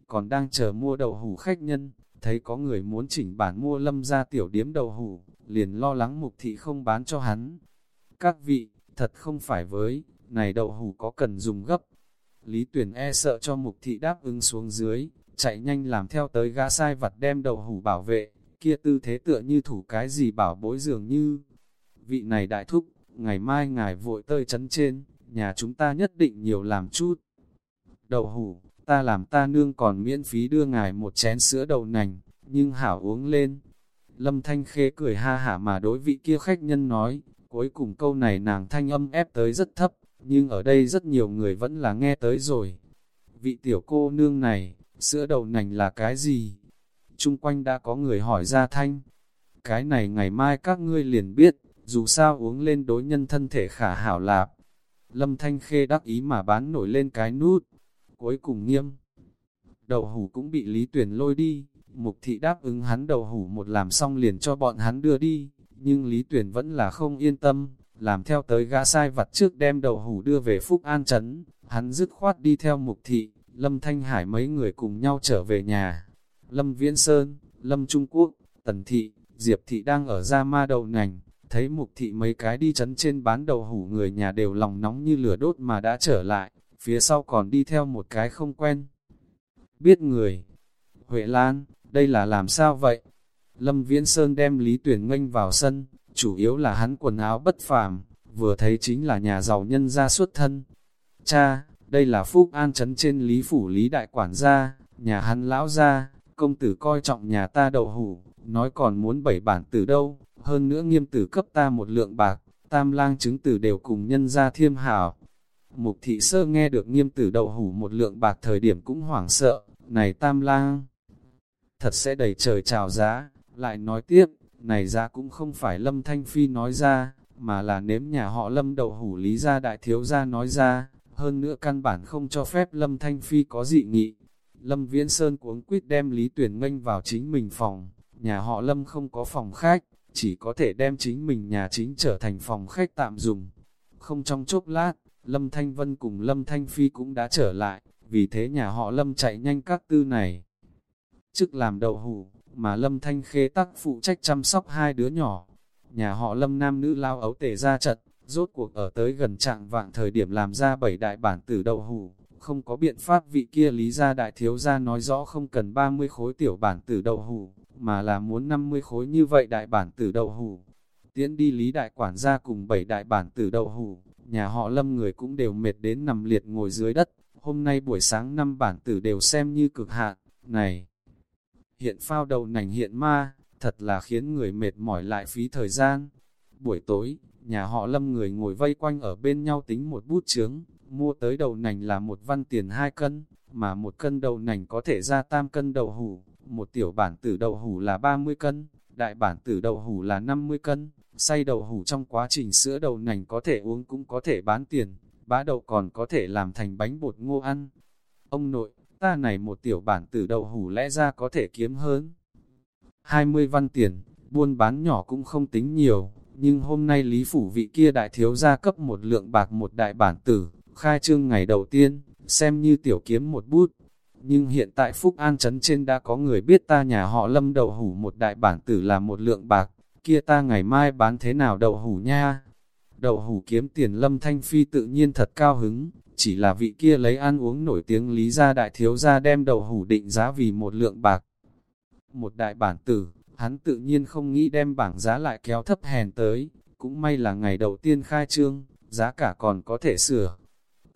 Còn đang chờ mua đậu hủ khách nhân, thấy có người muốn chỉnh bản mua lâm ra tiểu điếm đậu hủ, liền lo lắng mục thị không bán cho hắn. Các vị, thật không phải với, này đậu hủ có cần dùng gấp. Lý tuyền e sợ cho mục thị đáp ứng xuống dưới, chạy nhanh làm theo tới gã sai vặt đem đậu hủ bảo vệ, kia tư thế tựa như thủ cái gì bảo bối dường như. Vị này đại thúc, ngày mai ngài vội tơi chấn trên, nhà chúng ta nhất định nhiều làm chút. Đậu hủ, ta làm ta nương còn miễn phí đưa ngài một chén sữa đậu nành, nhưng hảo uống lên. Lâm Thanh Khê cười ha hả mà đối vị kia khách nhân nói, cuối cùng câu này nàng thanh âm ép tới rất thấp, nhưng ở đây rất nhiều người vẫn là nghe tới rồi. Vị tiểu cô nương này, sữa đậu nành là cái gì? Trung quanh đã có người hỏi ra thanh. Cái này ngày mai các ngươi liền biết, dù sao uống lên đối nhân thân thể khả hảo lạp. Lâm Thanh Khê đắc ý mà bán nổi lên cái nút. Cuối cùng nghiêm. Đậu hủ cũng bị Lý Tuyển lôi đi. Mục thị đáp ứng hắn đậu hủ một làm xong liền cho bọn hắn đưa đi. Nhưng Lý Tuyển vẫn là không yên tâm. Làm theo tới gã sai vặt trước đem đậu hủ đưa về Phúc An Trấn. Hắn dứt khoát đi theo mục thị. Lâm Thanh Hải mấy người cùng nhau trở về nhà. Lâm Viễn Sơn, Lâm Trung Quốc, Tần Thị, Diệp Thị đang ở ra ma đầu nành, thấy mục thị mấy cái đi chấn trên bán đầu hủ người nhà đều lòng nóng như lửa đốt mà đã trở lại, phía sau còn đi theo một cái không quen. Biết người, Huệ Lan, đây là làm sao vậy? Lâm Viễn Sơn đem Lý Tuyển nganh vào sân, chủ yếu là hắn quần áo bất phàm, vừa thấy chính là nhà giàu nhân gia xuất thân. Cha, đây là Phúc An chấn trên Lý Phủ Lý Đại Quản gia, nhà hắn lão gia, công tử coi trọng nhà ta đậu hủ, nói còn muốn bảy bản tử đâu, hơn nữa nghiêm tử cấp ta một lượng bạc, tam lang chứng tử đều cùng nhân ra thiêm hảo. Mục thị sơ nghe được nghiêm tử đậu hủ một lượng bạc thời điểm cũng hoảng sợ, này tam lang, thật sẽ đầy trời trào giá, lại nói tiếp, này ra cũng không phải lâm thanh phi nói ra, mà là nếm nhà họ lâm đậu hủ lý gia đại thiếu gia nói ra, hơn nữa căn bản không cho phép lâm thanh phi có dị nghị. Lâm Viễn Sơn cuống quýt đem Lý Tuyển nghênh vào chính mình phòng, nhà họ Lâm không có phòng khách, chỉ có thể đem chính mình nhà chính trở thành phòng khách tạm dùng. Không trong chốc lát, Lâm Thanh Vân cùng Lâm Thanh Phi cũng đã trở lại, vì thế nhà họ Lâm chạy nhanh các tư này. Chức làm đậu hủ, mà Lâm Thanh Khê tắc phụ trách chăm sóc hai đứa nhỏ. Nhà họ Lâm nam nữ lao ấu tể ra trận, rốt cuộc ở tới gần trạng vạng thời điểm làm ra bảy đại bản tử đậu hủ. Không có biện pháp vị kia lý gia đại thiếu gia nói rõ không cần 30 khối tiểu bản tử đậu hủ, mà là muốn 50 khối như vậy đại bản tử đậu hủ. Tiến đi lý đại quản gia cùng bảy đại bản tử đậu hủ, nhà họ lâm người cũng đều mệt đến nằm liệt ngồi dưới đất, hôm nay buổi sáng năm bản tử đều xem như cực hạn, này. Hiện phao đầu nành hiện ma, thật là khiến người mệt mỏi lại phí thời gian. Buổi tối, nhà họ lâm người ngồi vây quanh ở bên nhau tính một bút chướng, mua tới đầu nành là một văn tiền hai cân, mà một cân đầu nành có thể ra tam cân đậu hủ, một tiểu bản tử đậu hủ là 30 cân, đại bản tử đậu hủ là 50 cân, xay đậu hủ trong quá trình sữa đậu nành có thể uống cũng có thể bán tiền, bá đậu còn có thể làm thành bánh bột ngô ăn. Ông nội, ta này một tiểu bản tử đậu hủ lẽ ra có thể kiếm hơn. 20 văn tiền, buôn bán nhỏ cũng không tính nhiều, nhưng hôm nay Lý Phủ vị kia đại thiếu gia cấp một lượng bạc một đại bản tử, khai trương ngày đầu tiên, xem như tiểu kiếm một bút, nhưng hiện tại Phúc An Trấn trên đã có người biết ta nhà họ lâm đậu hủ một đại bản tử là một lượng bạc, kia ta ngày mai bán thế nào đậu hủ nha. Đậu hủ kiếm tiền lâm thanh phi tự nhiên thật cao hứng, chỉ là vị kia lấy ăn uống nổi tiếng lý gia đại thiếu gia đem đậu hủ định giá vì một lượng bạc. Một đại bản tử, hắn tự nhiên không nghĩ đem bảng giá lại kéo thấp hèn tới, cũng may là ngày đầu tiên khai trương, giá cả còn có thể sửa.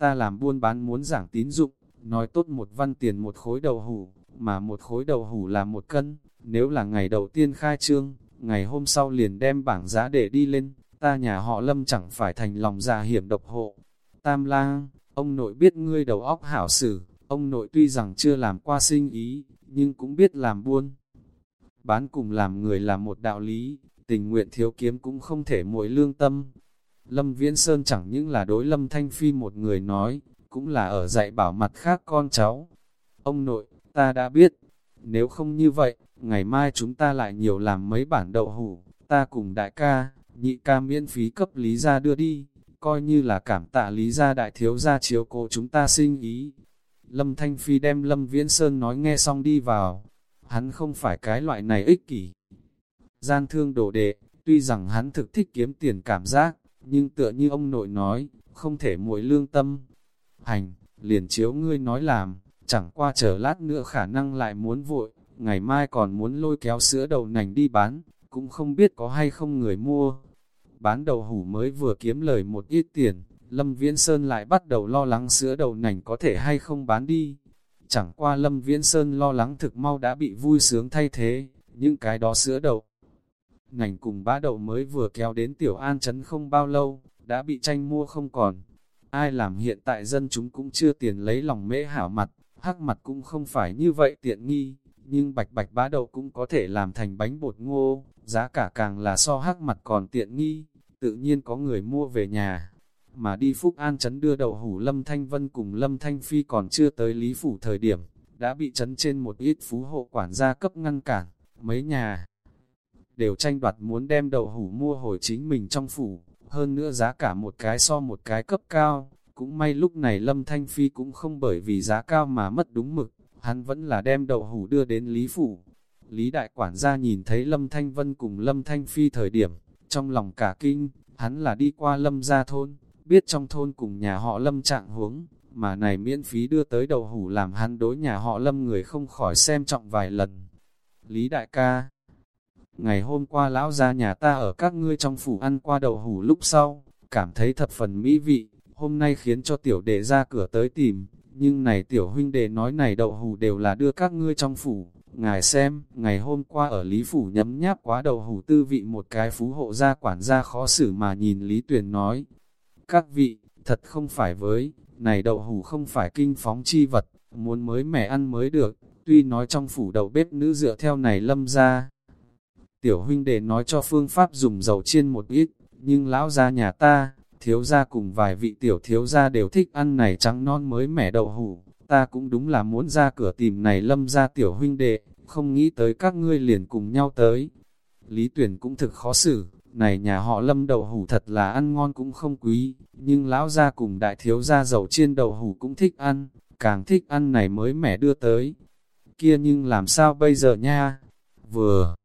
Ta làm buôn bán muốn giảng tín dụng, nói tốt một văn tiền một khối đầu hủ, mà một khối đầu hủ là một cân, nếu là ngày đầu tiên khai trương, ngày hôm sau liền đem bảng giá để đi lên, ta nhà họ lâm chẳng phải thành lòng già hiểm độc hộ. Tam lang, ông nội biết ngươi đầu óc hảo xử, ông nội tuy rằng chưa làm qua sinh ý, nhưng cũng biết làm buôn. Bán cùng làm người là một đạo lý, tình nguyện thiếu kiếm cũng không thể mỗi lương tâm. Lâm Viễn Sơn chẳng những là đối Lâm Thanh Phi một người nói, cũng là ở dạy bảo mặt khác con cháu. Ông nội, ta đã biết, nếu không như vậy, ngày mai chúng ta lại nhiều làm mấy bản đậu hủ, ta cùng đại ca, nhị ca miễn phí cấp lý gia đưa đi, coi như là cảm tạ lý gia đại thiếu gia chiếu cố chúng ta sinh ý. Lâm Thanh Phi đem Lâm Viễn Sơn nói nghe xong đi vào, hắn không phải cái loại này ích kỷ. Gian thương đổ đệ, tuy rằng hắn thực thích kiếm tiền cảm giác, nhưng tựa như ông nội nói, không thể muội lương tâm, hành, liền chiếu ngươi nói làm, chẳng qua chờ lát nữa khả năng lại muốn vội, ngày mai còn muốn lôi kéo sữa đầu nành đi bán, cũng không biết có hay không người mua. Bán đầu hủ mới vừa kiếm lời một ít tiền, Lâm Viễn Sơn lại bắt đầu lo lắng sữa đầu nành có thể hay không bán đi. Chẳng qua Lâm Viễn Sơn lo lắng thực mau đã bị vui sướng thay thế, những cái đó sữa đầu ngành cùng bá đậu mới vừa kéo đến Tiểu An chấn không bao lâu, đã bị tranh mua không còn. Ai làm hiện tại dân chúng cũng chưa tiền lấy lòng mễ hảo mặt, hắc mặt cũng không phải như vậy tiện nghi, nhưng bạch bạch bá đậu cũng có thể làm thành bánh bột ngô, giá cả càng là so hắc mặt còn tiện nghi, tự nhiên có người mua về nhà. Mà đi Phúc An chấn đưa đậu hủ Lâm Thanh Vân cùng Lâm Thanh Phi còn chưa tới Lý Phủ thời điểm, đã bị chấn trên một ít phú hộ quản gia cấp ngăn cản, mấy nhà đều tranh đoạt muốn đem đậu hủ mua hồi chính mình trong phủ, hơn nữa giá cả một cái so một cái cấp cao, cũng may lúc này Lâm Thanh Phi cũng không bởi vì giá cao mà mất đúng mực, hắn vẫn là đem đậu hủ đưa đến Lý Phủ. Lý Đại Quản gia nhìn thấy Lâm Thanh Vân cùng Lâm Thanh Phi thời điểm, trong lòng cả kinh, hắn là đi qua Lâm gia thôn, biết trong thôn cùng nhà họ Lâm trạng huống, mà này miễn phí đưa tới đậu hủ làm hắn đối nhà họ Lâm người không khỏi xem trọng vài lần. Lý Đại ca Ngày hôm qua lão ra nhà ta ở các ngươi trong phủ ăn qua đậu hủ lúc sau, cảm thấy thập phần mỹ vị, hôm nay khiến cho tiểu đệ ra cửa tới tìm, nhưng này tiểu huynh đệ nói này đậu hủ đều là đưa các ngươi trong phủ. Ngài xem, ngày hôm qua ở Lý Phủ nhấm nháp quá đậu hủ tư vị một cái phú hộ gia quản gia khó xử mà nhìn Lý Tuyền nói. Các vị, thật không phải với, này đậu hủ không phải kinh phóng chi vật, muốn mới mẻ ăn mới được, tuy nói trong phủ đầu bếp nữ dựa theo này lâm ra. Tiểu huynh đệ nói cho phương pháp dùng dầu chiên một ít, nhưng lão gia nhà ta, thiếu gia cùng vài vị tiểu thiếu gia đều thích ăn này trắng non mới mẻ đậu hủ, ta cũng đúng là muốn ra cửa tìm này lâm ra tiểu huynh đệ, không nghĩ tới các ngươi liền cùng nhau tới. Lý tuyển cũng thực khó xử, này nhà họ lâm đậu hủ thật là ăn ngon cũng không quý, nhưng lão gia cùng đại thiếu gia dầu chiên đậu hủ cũng thích ăn, càng thích ăn này mới mẻ đưa tới. Kia nhưng làm sao bây giờ nha? Vừa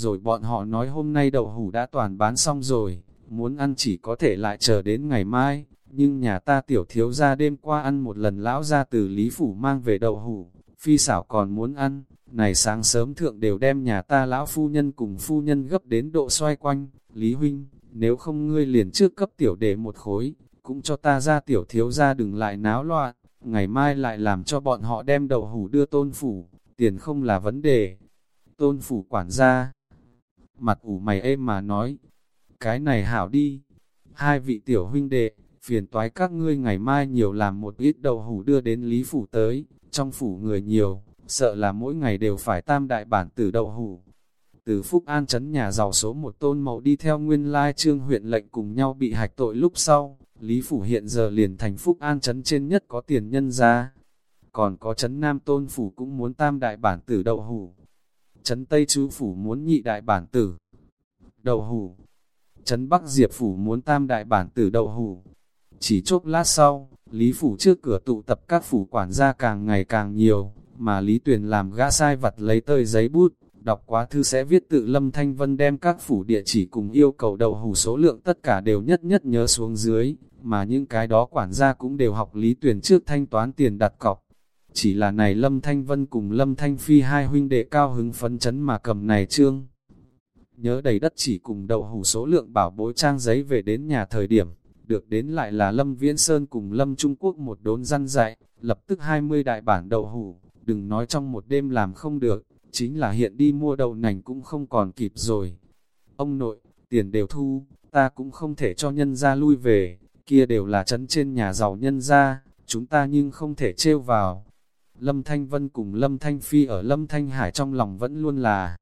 rồi bọn họ nói hôm nay đậu hủ đã toàn bán xong rồi, muốn ăn chỉ có thể lại chờ đến ngày mai, nhưng nhà ta tiểu thiếu ra đêm qua ăn một lần lão ra từ Lý Phủ mang về đậu hủ, phi xảo còn muốn ăn, này sáng sớm thượng đều đem nhà ta lão phu nhân cùng phu nhân gấp đến độ xoay quanh, Lý Huynh, nếu không ngươi liền trước cấp tiểu để một khối, cũng cho ta ra tiểu thiếu ra đừng lại náo loạn, ngày mai lại làm cho bọn họ đem đậu hủ đưa tôn phủ, tiền không là vấn đề. Tôn phủ quản gia, mặt ủ mày êm mà nói, cái này hảo đi, hai vị tiểu huynh đệ, phiền toái các ngươi ngày mai nhiều làm một ít đậu hủ đưa đến Lý Phủ tới, trong phủ người nhiều, sợ là mỗi ngày đều phải tam đại bản tử đậu hủ. Từ Phúc An chấn nhà giàu số một tôn mẫu đi theo nguyên lai trương huyện lệnh cùng nhau bị hạch tội lúc sau, Lý Phủ hiện giờ liền thành Phúc An chấn trên nhất có tiền nhân ra. Còn có chấn Nam Tôn Phủ cũng muốn tam đại bản tử đậu hủ. Chấn Tây Chú Phủ muốn nhị đại bản tử. Đậu hủ. Chấn Bắc Diệp Phủ muốn tam đại bản tử đậu hủ. Chỉ chốc lát sau, Lý Phủ trước cửa tụ tập các phủ quản gia càng ngày càng nhiều, mà Lý Tuyền làm gã sai vặt lấy tơi giấy bút, đọc quá thư sẽ viết tự Lâm Thanh Vân đem các phủ địa chỉ cùng yêu cầu đậu hủ số lượng tất cả đều nhất nhất nhớ xuống dưới, mà những cái đó quản gia cũng đều học Lý Tuyền trước thanh toán tiền đặt cọc. Chỉ là này Lâm Thanh Vân cùng Lâm Thanh Phi hai huynh đệ cao hứng phấn chấn mà cầm này trương. Nhớ đầy đất chỉ cùng đậu hủ số lượng bảo bối trang giấy về đến nhà thời điểm, được đến lại là Lâm Viễn Sơn cùng Lâm Trung Quốc một đốn răn dạy, lập tức 20 đại bản đậu hủ, đừng nói trong một đêm làm không được, chính là hiện đi mua đậu nành cũng không còn kịp rồi. Ông nội, tiền đều thu, ta cũng không thể cho nhân ra lui về, kia đều là chấn trên nhà giàu nhân ra, chúng ta nhưng không thể trêu vào. Lâm Thanh Vân cùng Lâm Thanh Phi ở Lâm Thanh Hải trong lòng vẫn luôn là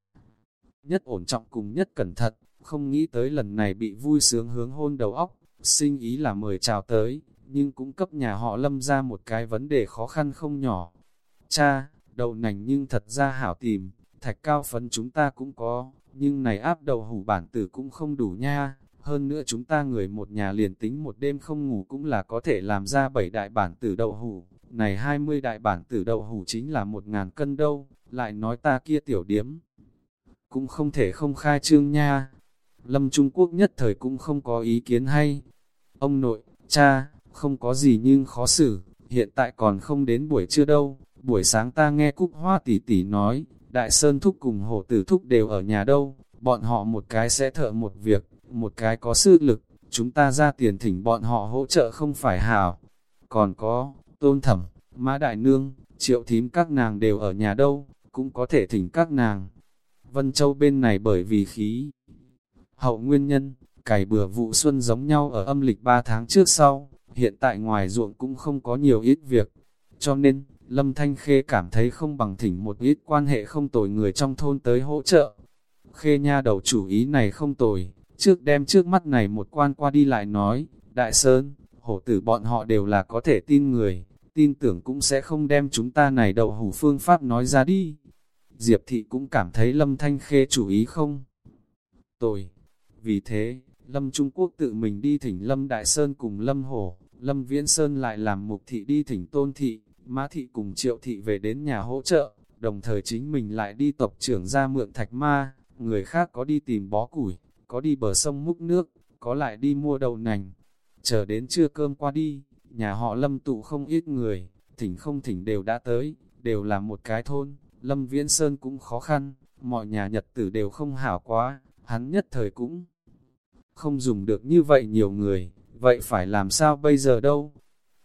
nhất ổn trọng cùng nhất cẩn thận, không nghĩ tới lần này bị vui sướng hướng hôn đầu óc, sinh ý là mời chào tới, nhưng cũng cấp nhà họ lâm ra một cái vấn đề khó khăn không nhỏ. Cha, đậu nành nhưng thật ra hảo tìm, thạch cao phấn chúng ta cũng có, nhưng này áp đầu hủ bản tử cũng không đủ nha. Hơn nữa chúng ta người một nhà liền tính một đêm không ngủ cũng là có thể làm ra bảy đại bản tử đậu hủ. Này 20 đại bản tử đậu hủ chính là một ngàn cân đâu, lại nói ta kia tiểu điếm. Cũng không thể không khai trương nha. Lâm Trung Quốc nhất thời cũng không có ý kiến hay. Ông nội, cha, không có gì nhưng khó xử, hiện tại còn không đến buổi trưa đâu. Buổi sáng ta nghe Cúc Hoa tỷ tỷ nói, Đại Sơn Thúc cùng Hổ Tử Thúc đều ở nhà đâu, bọn họ một cái sẽ thợ một việc, một cái có sức lực, chúng ta ra tiền thỉnh bọn họ hỗ trợ không phải hảo. Còn có, tôn thẩm, mã đại nương, triệu thím các nàng đều ở nhà đâu, cũng có thể thỉnh các nàng. Vân Châu bên này bởi vì khí hậu nguyên nhân, cày bừa vụ xuân giống nhau ở âm lịch 3 tháng trước sau, hiện tại ngoài ruộng cũng không có nhiều ít việc. Cho nên, Lâm Thanh Khê cảm thấy không bằng thỉnh một ít quan hệ không tồi người trong thôn tới hỗ trợ. Khê nha đầu chủ ý này không tồi, trước đem trước mắt này một quan qua đi lại nói, Đại Sơn, hổ tử bọn họ đều là có thể tin người, tin tưởng cũng sẽ không đem chúng ta này đầu hủ phương pháp nói ra đi. Diệp thị cũng cảm thấy Lâm Thanh Khê chủ ý không? Tồi. Vì thế, Lâm Trung Quốc tự mình đi thỉnh Lâm Đại Sơn cùng Lâm Hổ, Lâm Viễn Sơn lại làm mục thị đi thỉnh Tôn Thị, Mã Thị cùng Triệu Thị về đến nhà hỗ trợ, đồng thời chính mình lại đi tộc trưởng ra mượn thạch ma, người khác có đi tìm bó củi, có đi bờ sông múc nước, có lại đi mua đậu nành. Chờ đến trưa cơm qua đi, nhà họ Lâm tụ không ít người, thỉnh không thỉnh đều đã tới, đều là một cái thôn, Lâm Viễn Sơn cũng khó khăn, mọi nhà nhật tử đều không hảo quá, hắn nhất thời cũng không dùng được như vậy nhiều người, vậy phải làm sao bây giờ đâu?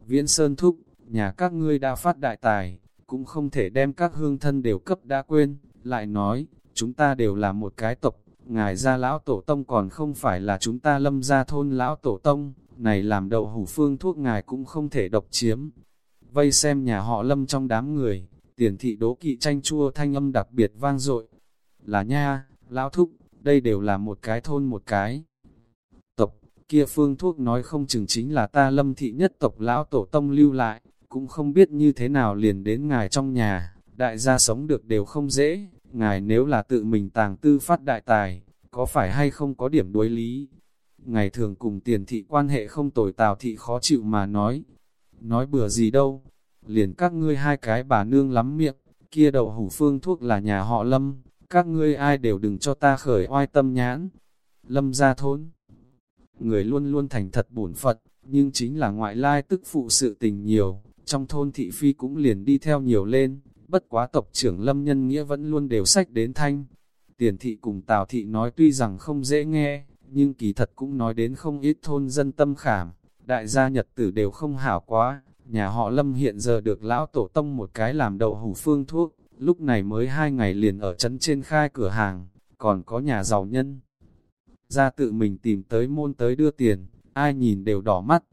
Viễn Sơn thúc, nhà các ngươi đã phát đại tài, cũng không thể đem các hương thân đều cấp đã quên, lại nói, chúng ta đều là một cái tộc, ngài gia lão tổ tông còn không phải là chúng ta lâm gia thôn lão tổ tông, này làm đậu hủ phương thuốc ngài cũng không thể độc chiếm. Vây xem nhà họ lâm trong đám người, tiền thị đố kỵ tranh chua thanh âm đặc biệt vang dội Là nha, lão thúc, đây đều là một cái thôn một cái. Tộc, kia phương thuốc nói không chừng chính là ta lâm thị nhất tộc lão tổ tông lưu lại, cũng không biết như thế nào liền đến ngài trong nhà, đại gia sống được đều không dễ, ngài nếu là tự mình tàng tư phát đại tài, có phải hay không có điểm đối lý ngày thường cùng tiền thị quan hệ không tồi tào thị khó chịu mà nói, nói bừa gì đâu, liền các ngươi hai cái bà nương lắm miệng, kia đậu hủ phương thuốc là nhà họ lâm, các ngươi ai đều đừng cho ta khởi oai tâm nhãn. Lâm ra thôn, người luôn luôn thành thật bổn phật, nhưng chính là ngoại lai tức phụ sự tình nhiều, trong thôn thị phi cũng liền đi theo nhiều lên, bất quá tộc trưởng lâm nhân nghĩa vẫn luôn đều sách đến thanh. Tiền thị cùng Tào thị nói tuy rằng không dễ nghe, nhưng kỳ thật cũng nói đến không ít thôn dân tâm khảm, đại gia nhật tử đều không hảo quá, nhà họ lâm hiện giờ được lão tổ tông một cái làm đậu hủ phương thuốc, lúc này mới hai ngày liền ở trấn trên khai cửa hàng, còn có nhà giàu nhân. Ra tự mình tìm tới môn tới đưa tiền, ai nhìn đều đỏ mắt.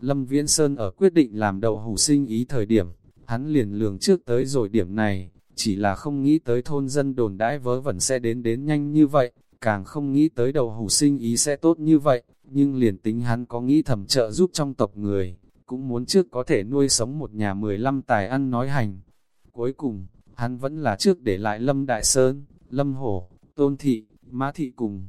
Lâm Viễn Sơn ở quyết định làm đậu hủ sinh ý thời điểm, hắn liền lường trước tới rồi điểm này, chỉ là không nghĩ tới thôn dân đồn đãi vớ vẩn sẽ đến đến nhanh như vậy, càng không nghĩ tới đầu hủ sinh ý sẽ tốt như vậy, nhưng liền tính hắn có nghĩ thầm trợ giúp trong tộc người, cũng muốn trước có thể nuôi sống một nhà 15 tài ăn nói hành. Cuối cùng, hắn vẫn là trước để lại Lâm Đại Sơn, Lâm Hổ, Tôn Thị, Mã Thị cùng.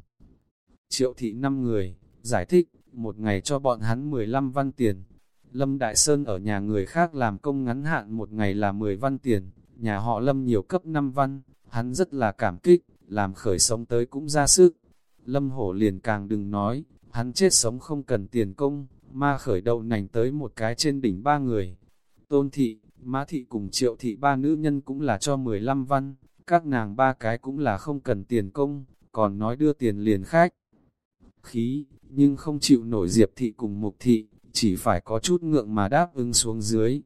Triệu Thị năm người, giải thích, một ngày cho bọn hắn 15 văn tiền. Lâm Đại Sơn ở nhà người khác làm công ngắn hạn một ngày là 10 văn tiền, nhà họ Lâm nhiều cấp 5 văn, hắn rất là cảm kích, làm khởi sống tới cũng ra sức. Lâm Hổ liền càng đừng nói, hắn chết sống không cần tiền công, ma khởi đầu nành tới một cái trên đỉnh ba người. Tôn Thị, Mã thị cùng triệu thị ba nữ nhân cũng là cho 15 văn, các nàng ba cái cũng là không cần tiền công, còn nói đưa tiền liền khách. Khí, nhưng không chịu nổi diệp thị cùng mục thị, chỉ phải có chút ngượng mà đáp ứng xuống dưới.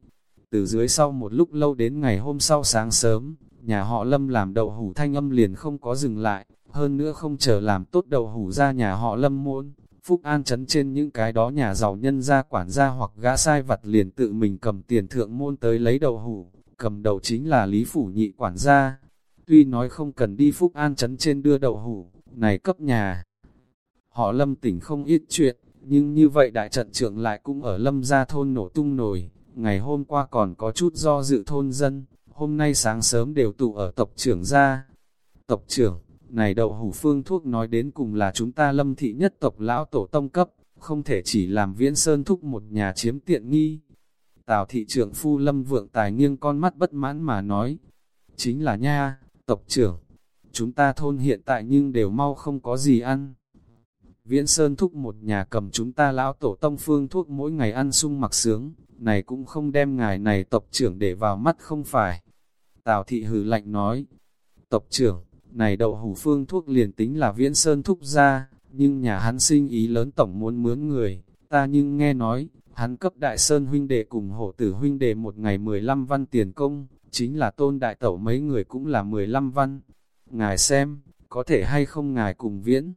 Từ dưới sau một lúc lâu đến ngày hôm sau sáng sớm, nhà họ Lâm làm đậu hủ thanh âm liền không có dừng lại, hơn nữa không chờ làm tốt đậu hủ ra nhà họ Lâm môn, Phúc An chấn trên những cái đó nhà giàu nhân gia quản gia hoặc gã sai vặt liền tự mình cầm tiền thượng môn tới lấy đầu hủ, cầm đầu chính là Lý Phủ Nhị quản gia. Tuy nói không cần đi Phúc An chấn trên đưa đầu hủ, này cấp nhà. Họ lâm tỉnh không ít chuyện, nhưng như vậy đại trận trưởng lại cũng ở lâm gia thôn nổ tung nổi. Ngày hôm qua còn có chút do dự thôn dân, hôm nay sáng sớm đều tụ ở tộc trưởng gia. Tộc trưởng, này đậu hủ phương thuốc nói đến cùng là chúng ta lâm thị nhất tộc lão tổ tông cấp, không thể chỉ làm viễn sơn thúc một nhà chiếm tiện nghi. Tào thị trưởng phu lâm vượng tài nghiêng con mắt bất mãn mà nói, chính là nha, tộc trưởng, chúng ta thôn hiện tại nhưng đều mau không có gì ăn. Viễn Sơn thúc một nhà cầm chúng ta lão tổ tông phương thuốc mỗi ngày ăn sung mặc sướng, này cũng không đem ngài này tộc trưởng để vào mắt không phải. Tào thị hừ lạnh nói, Tộc trưởng, này đậu hủ phương thuốc liền tính là viễn sơn thúc ra, nhưng nhà hắn sinh ý lớn tổng muốn mướn người, ta nhưng nghe nói, hắn cấp đại sơn huynh đệ cùng hổ tử huynh đệ một ngày 15 văn tiền công, chính là tôn đại tẩu mấy người cũng là 15 văn. Ngài xem, có thể hay không ngài cùng viễn.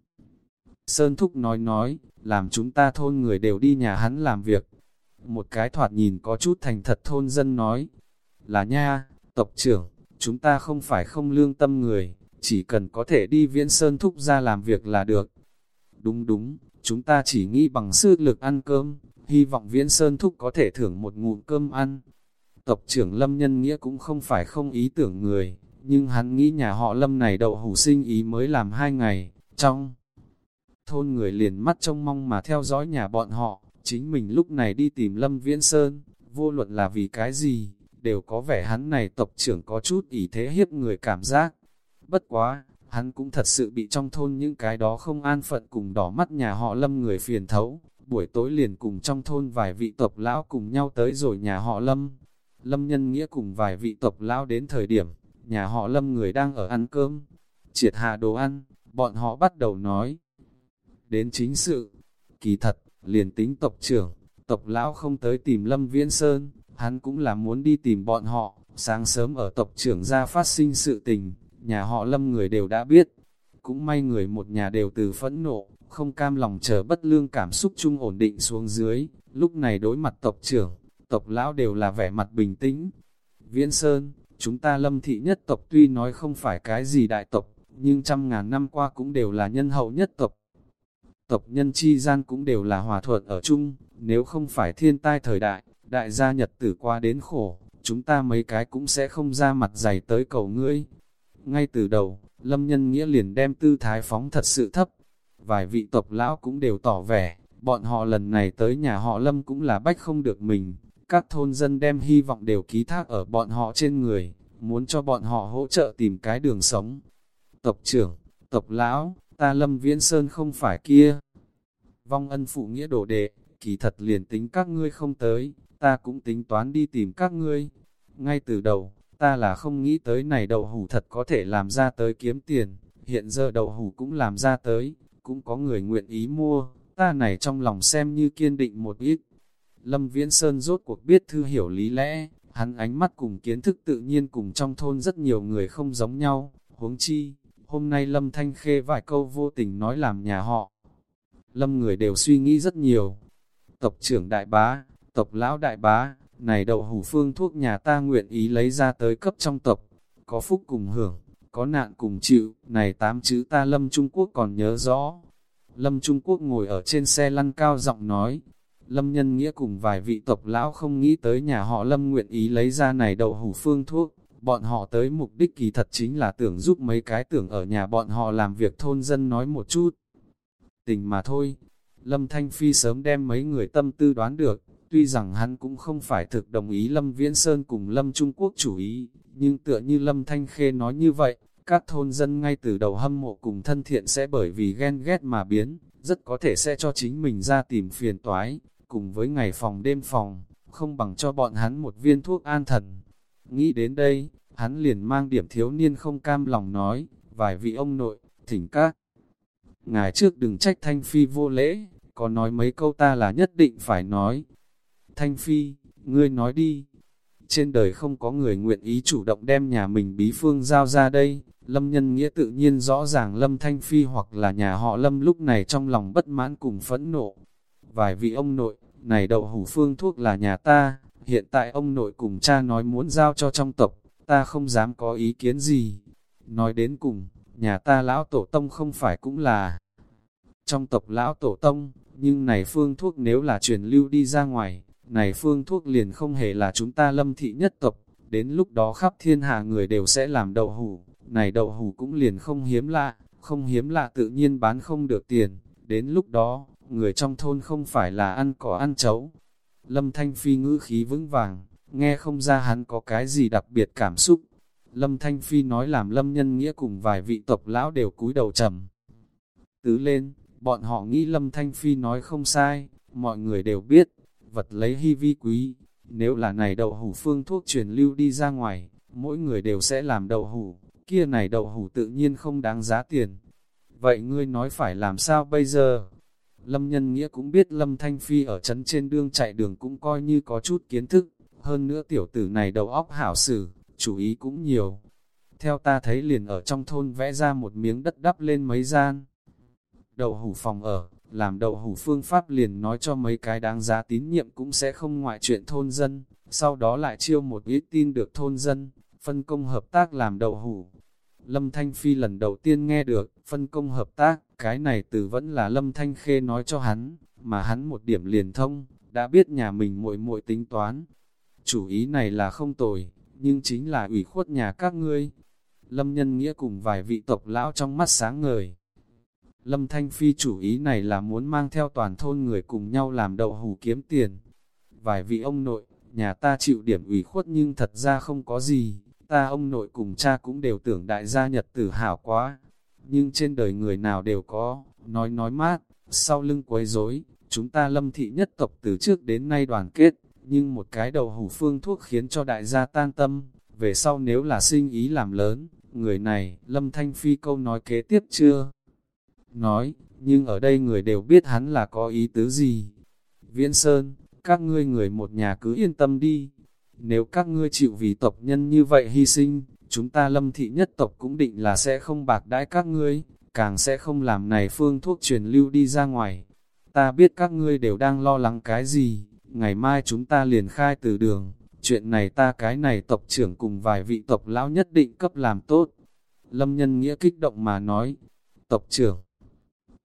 Sơn Thúc nói nói, làm chúng ta thôn người đều đi nhà hắn làm việc. Một cái thoạt nhìn có chút thành thật thôn dân nói, là nha, tộc trưởng, chúng ta không phải không lương tâm người, chỉ cần có thể đi viễn Sơn Thúc ra làm việc là được. Đúng đúng, chúng ta chỉ nghĩ bằng sư lực ăn cơm, hy vọng viễn Sơn Thúc có thể thưởng một ngụm cơm ăn. Tộc trưởng Lâm Nhân Nghĩa cũng không phải không ý tưởng người, nhưng hắn nghĩ nhà họ Lâm này đậu hủ sinh ý mới làm hai ngày, trong thôn người liền mắt trông mong mà theo dõi nhà bọn họ, chính mình lúc này đi tìm Lâm Viễn Sơn, vô luận là vì cái gì, đều có vẻ hắn này tộc trưởng có chút ỷ thế hiếp người cảm giác. Bất quá, hắn cũng thật sự bị trong thôn những cái đó không an phận cùng đỏ mắt nhà họ Lâm người phiền thấu, buổi tối liền cùng trong thôn vài vị tộc lão cùng nhau tới rồi nhà họ Lâm. Lâm nhân nghĩa cùng vài vị tộc lão đến thời điểm, nhà họ Lâm người đang ở ăn cơm, triệt hạ đồ ăn, bọn họ bắt đầu nói. Đến chính sự, kỳ thật, liền tính tộc trưởng, tộc lão không tới tìm Lâm Viễn Sơn, hắn cũng là muốn đi tìm bọn họ, sáng sớm ở tộc trưởng ra phát sinh sự tình, nhà họ Lâm người đều đã biết. Cũng may người một nhà đều từ phẫn nộ, không cam lòng chờ bất lương cảm xúc chung ổn định xuống dưới, lúc này đối mặt tộc trưởng, tộc lão đều là vẻ mặt bình tĩnh. Viễn Sơn, chúng ta lâm thị nhất tộc tuy nói không phải cái gì đại tộc, nhưng trăm ngàn năm qua cũng đều là nhân hậu nhất tộc. Tộc nhân chi gian cũng đều là hòa thuận ở chung, nếu không phải thiên tai thời đại, đại gia nhật tử qua đến khổ, chúng ta mấy cái cũng sẽ không ra mặt dày tới cầu ngươi. Ngay từ đầu, lâm nhân nghĩa liền đem tư thái phóng thật sự thấp, vài vị tộc lão cũng đều tỏ vẻ, bọn họ lần này tới nhà họ lâm cũng là bách không được mình, các thôn dân đem hy vọng đều ký thác ở bọn họ trên người, muốn cho bọn họ hỗ trợ tìm cái đường sống. Tộc trưởng, tộc lão, ta Lâm Viễn Sơn không phải kia. Vong ân phụ nghĩa đổ đệ, kỳ thật liền tính các ngươi không tới, ta cũng tính toán đi tìm các ngươi. Ngay từ đầu, ta là không nghĩ tới này đậu hủ thật có thể làm ra tới kiếm tiền, hiện giờ đậu hủ cũng làm ra tới, cũng có người nguyện ý mua, ta này trong lòng xem như kiên định một ít. Lâm Viễn Sơn rốt cuộc biết thư hiểu lý lẽ, hắn ánh mắt cùng kiến thức tự nhiên cùng trong thôn rất nhiều người không giống nhau, huống chi, hôm nay Lâm Thanh Khê vài câu vô tình nói làm nhà họ. Lâm người đều suy nghĩ rất nhiều. Tộc trưởng đại bá, tộc lão đại bá, này đậu hủ phương thuốc nhà ta nguyện ý lấy ra tới cấp trong tộc, có phúc cùng hưởng, có nạn cùng chịu, này tám chữ ta Lâm Trung Quốc còn nhớ rõ. Lâm Trung Quốc ngồi ở trên xe lăn cao giọng nói, Lâm Nhân Nghĩa cùng vài vị tộc lão không nghĩ tới nhà họ Lâm nguyện ý lấy ra này đậu hủ phương thuốc. Bọn họ tới mục đích kỳ thật chính là tưởng giúp mấy cái tưởng ở nhà bọn họ làm việc thôn dân nói một chút. Tình mà thôi, Lâm Thanh Phi sớm đem mấy người tâm tư đoán được, tuy rằng hắn cũng không phải thực đồng ý Lâm Viễn Sơn cùng Lâm Trung Quốc chủ ý, nhưng tựa như Lâm Thanh Khê nói như vậy, các thôn dân ngay từ đầu hâm mộ cùng thân thiện sẽ bởi vì ghen ghét mà biến, rất có thể sẽ cho chính mình ra tìm phiền toái, cùng với ngày phòng đêm phòng, không bằng cho bọn hắn một viên thuốc an thần. Nghĩ đến đây, hắn liền mang điểm thiếu niên không cam lòng nói, vài vị ông nội, thỉnh các. Ngài trước đừng trách Thanh Phi vô lễ, có nói mấy câu ta là nhất định phải nói. Thanh Phi, ngươi nói đi. Trên đời không có người nguyện ý chủ động đem nhà mình bí phương giao ra đây, Lâm nhân nghĩa tự nhiên rõ ràng Lâm Thanh Phi hoặc là nhà họ Lâm lúc này trong lòng bất mãn cùng phẫn nộ, vài vị ông nội, này đậu hủ phương thuốc là nhà ta, hiện tại ông nội cùng cha nói muốn giao cho trong tộc, ta không dám có ý kiến gì. Nói đến cùng, nhà ta lão tổ tông không phải cũng là trong tộc lão tổ tông, nhưng này phương thuốc nếu là truyền lưu đi ra ngoài, này phương thuốc liền không hề là chúng ta lâm thị nhất tộc, đến lúc đó khắp thiên hạ người đều sẽ làm đậu hủ, này đậu hủ cũng liền không hiếm lạ, không hiếm lạ tự nhiên bán không được tiền, đến lúc đó, người trong thôn không phải là ăn cỏ ăn chấu. Lâm Thanh Phi ngữ khí vững vàng, nghe không ra hắn có cái gì đặc biệt cảm xúc. Lâm Thanh Phi nói làm Lâm Nhân Nghĩa cùng vài vị tộc lão đều cúi đầu trầm. Tứ lên, bọn họ nghĩ Lâm Thanh Phi nói không sai, mọi người đều biết, vật lấy hy vi quý. Nếu là này đậu hủ phương thuốc truyền lưu đi ra ngoài, mỗi người đều sẽ làm đậu hủ, kia này đậu hủ tự nhiên không đáng giá tiền. Vậy ngươi nói phải làm sao bây giờ? Lâm Nhân Nghĩa cũng biết Lâm Thanh Phi ở trấn trên đường chạy đường cũng coi như có chút kiến thức, hơn nữa tiểu tử này đầu óc hảo sử, chú ý cũng nhiều. Theo ta thấy liền ở trong thôn vẽ ra một miếng đất đắp lên mấy gian. Đậu hủ phòng ở, làm đậu hủ phương pháp liền nói cho mấy cái đáng giá tín nhiệm cũng sẽ không ngoại chuyện thôn dân, sau đó lại chiêu một ít tin được thôn dân, phân công hợp tác làm đậu hủ. Lâm Thanh Phi lần đầu tiên nghe được, phân công hợp tác, cái này từ vẫn là Lâm Thanh Khê nói cho hắn, mà hắn một điểm liền thông, đã biết nhà mình muội muội tính toán. Chủ ý này là không tồi, nhưng chính là ủy khuất nhà các ngươi. Lâm Nhân Nghĩa cùng vài vị tộc lão trong mắt sáng ngời. Lâm Thanh Phi chủ ý này là muốn mang theo toàn thôn người cùng nhau làm đậu hủ kiếm tiền. Vài vị ông nội, nhà ta chịu điểm ủy khuất nhưng thật ra không có gì, ta ông nội cùng cha cũng đều tưởng đại gia nhật tử hảo quá. Nhưng trên đời người nào đều có, nói nói mát, sau lưng quấy rối chúng ta lâm thị nhất tộc từ trước đến nay đoàn kết, nhưng một cái đầu hủ phương thuốc khiến cho đại gia tan tâm, về sau nếu là sinh ý làm lớn, người này, lâm thanh phi câu nói kế tiếp chưa? Nói, nhưng ở đây người đều biết hắn là có ý tứ gì. Viễn Sơn, các ngươi người một nhà cứ yên tâm đi, nếu các ngươi chịu vì tộc nhân như vậy hy sinh, chúng ta lâm thị nhất tộc cũng định là sẽ không bạc đãi các ngươi, càng sẽ không làm này phương thuốc truyền lưu đi ra ngoài. Ta biết các ngươi đều đang lo lắng cái gì, ngày mai chúng ta liền khai từ đường, chuyện này ta cái này tộc trưởng cùng vài vị tộc lão nhất định cấp làm tốt. Lâm nhân nghĩa kích động mà nói, tộc trưởng,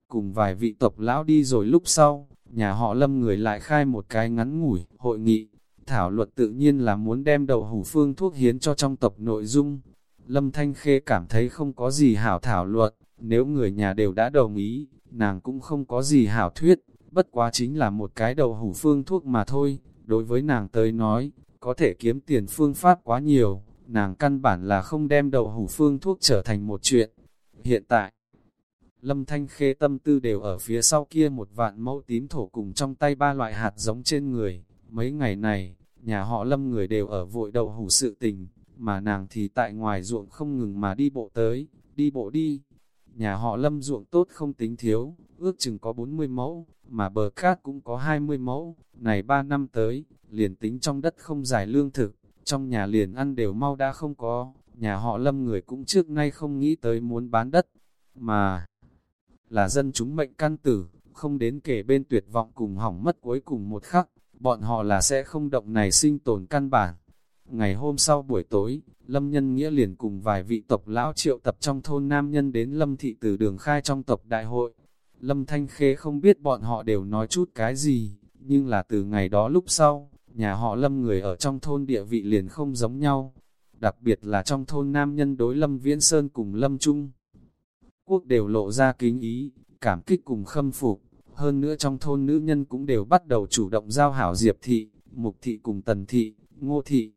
cùng vài vị tộc lão đi rồi lúc sau, nhà họ lâm người lại khai một cái ngắn ngủi, hội nghị, thảo luận tự nhiên là muốn đem đậu hủ phương thuốc hiến cho trong tộc nội dung. Lâm Thanh Khê cảm thấy không có gì hảo thảo luận, nếu người nhà đều đã đồng ý, nàng cũng không có gì hảo thuyết, bất quá chính là một cái đậu hủ phương thuốc mà thôi. Đối với nàng tới nói, có thể kiếm tiền phương pháp quá nhiều, nàng căn bản là không đem đậu hủ phương thuốc trở thành một chuyện. Hiện tại, Lâm Thanh Khê tâm tư đều ở phía sau kia một vạn mẫu tím thổ cùng trong tay ba loại hạt giống trên người, Mấy ngày này, nhà họ lâm người đều ở vội đầu hủ sự tình, mà nàng thì tại ngoài ruộng không ngừng mà đi bộ tới, đi bộ đi. Nhà họ lâm ruộng tốt không tính thiếu, ước chừng có 40 mẫu, mà bờ cát cũng có 20 mẫu, này 3 năm tới, liền tính trong đất không giải lương thực, trong nhà liền ăn đều mau đã không có, nhà họ lâm người cũng trước nay không nghĩ tới muốn bán đất, mà là dân chúng mệnh căn tử, không đến kể bên tuyệt vọng cùng hỏng mất cuối cùng một khắc, bọn họ là sẽ không động này sinh tồn căn bản. Ngày hôm sau buổi tối, Lâm Nhân Nghĩa liền cùng vài vị tộc lão triệu tập trong thôn nam nhân đến Lâm Thị từ đường khai trong tộc đại hội. Lâm Thanh Khê không biết bọn họ đều nói chút cái gì, nhưng là từ ngày đó lúc sau, nhà họ Lâm người ở trong thôn địa vị liền không giống nhau. Đặc biệt là trong thôn nam nhân đối Lâm Viễn Sơn cùng Lâm Trung. Quốc đều lộ ra kính ý, cảm kích cùng khâm phục. Hơn nữa trong thôn nữ nhân cũng đều bắt đầu chủ động giao hảo Diệp thị, Mục thị cùng Tần thị, Ngô thị.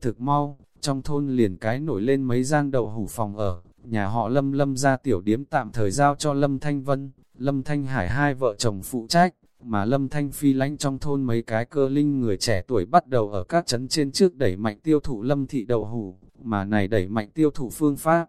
Thực mau, trong thôn liền cái nổi lên mấy gian đậu hủ phòng ở, nhà họ Lâm Lâm ra tiểu điếm tạm thời giao cho Lâm Thanh Vân, Lâm Thanh Hải hai vợ chồng phụ trách, mà Lâm Thanh Phi lánh trong thôn mấy cái cơ linh người trẻ tuổi bắt đầu ở các trấn trên trước đẩy mạnh tiêu thụ Lâm thị đậu hủ, mà này đẩy mạnh tiêu thụ phương pháp.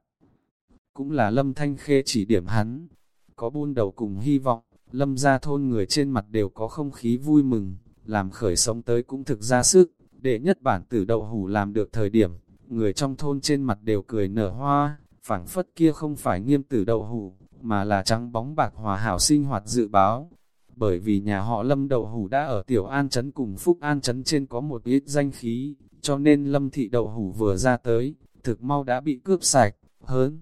Cũng là Lâm Thanh Khê chỉ điểm hắn, có buôn đầu cùng hy vọng, lâm ra thôn người trên mặt đều có không khí vui mừng, làm khởi sống tới cũng thực ra sức, để nhất bản tử đậu hủ làm được thời điểm, người trong thôn trên mặt đều cười nở hoa, phảng phất kia không phải nghiêm tử đậu hủ, mà là trắng bóng bạc hòa hảo sinh hoạt dự báo. Bởi vì nhà họ Lâm Đậu Hủ đã ở Tiểu An Trấn cùng Phúc An Trấn trên có một ít danh khí, cho nên Lâm Thị Đậu Hủ vừa ra tới, thực mau đã bị cướp sạch, hớn.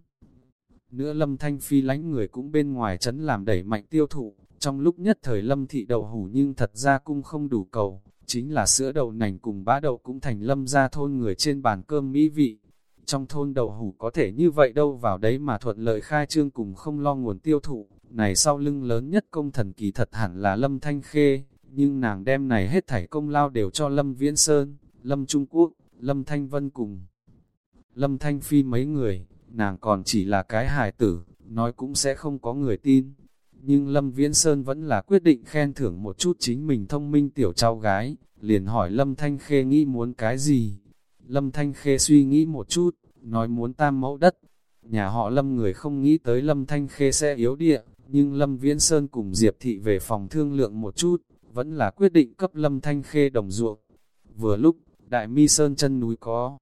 Nữa Lâm Thanh Phi lánh người cũng bên ngoài chấn làm đẩy mạnh tiêu thụ, trong lúc nhất thời lâm thị đậu hủ nhưng thật ra cung không đủ cầu, chính là sữa đậu nành cùng bã đậu cũng thành lâm ra thôn người trên bàn cơm mỹ vị. Trong thôn đậu hủ có thể như vậy đâu vào đấy mà thuận lợi khai trương cùng không lo nguồn tiêu thụ, này sau lưng lớn nhất công thần kỳ thật hẳn là lâm thanh khê, nhưng nàng đem này hết thảy công lao đều cho lâm viễn sơn, lâm Trung Quốc, lâm thanh vân cùng. Lâm thanh phi mấy người, nàng còn chỉ là cái hài tử, nói cũng sẽ không có người tin nhưng Lâm Viễn Sơn vẫn là quyết định khen thưởng một chút chính mình thông minh tiểu cháu gái, liền hỏi Lâm Thanh Khê nghĩ muốn cái gì. Lâm Thanh Khê suy nghĩ một chút, nói muốn tam mẫu đất. Nhà họ Lâm người không nghĩ tới Lâm Thanh Khê sẽ yếu địa, nhưng Lâm Viễn Sơn cùng Diệp Thị về phòng thương lượng một chút, vẫn là quyết định cấp Lâm Thanh Khê đồng ruộng. Vừa lúc, Đại Mi Sơn chân núi có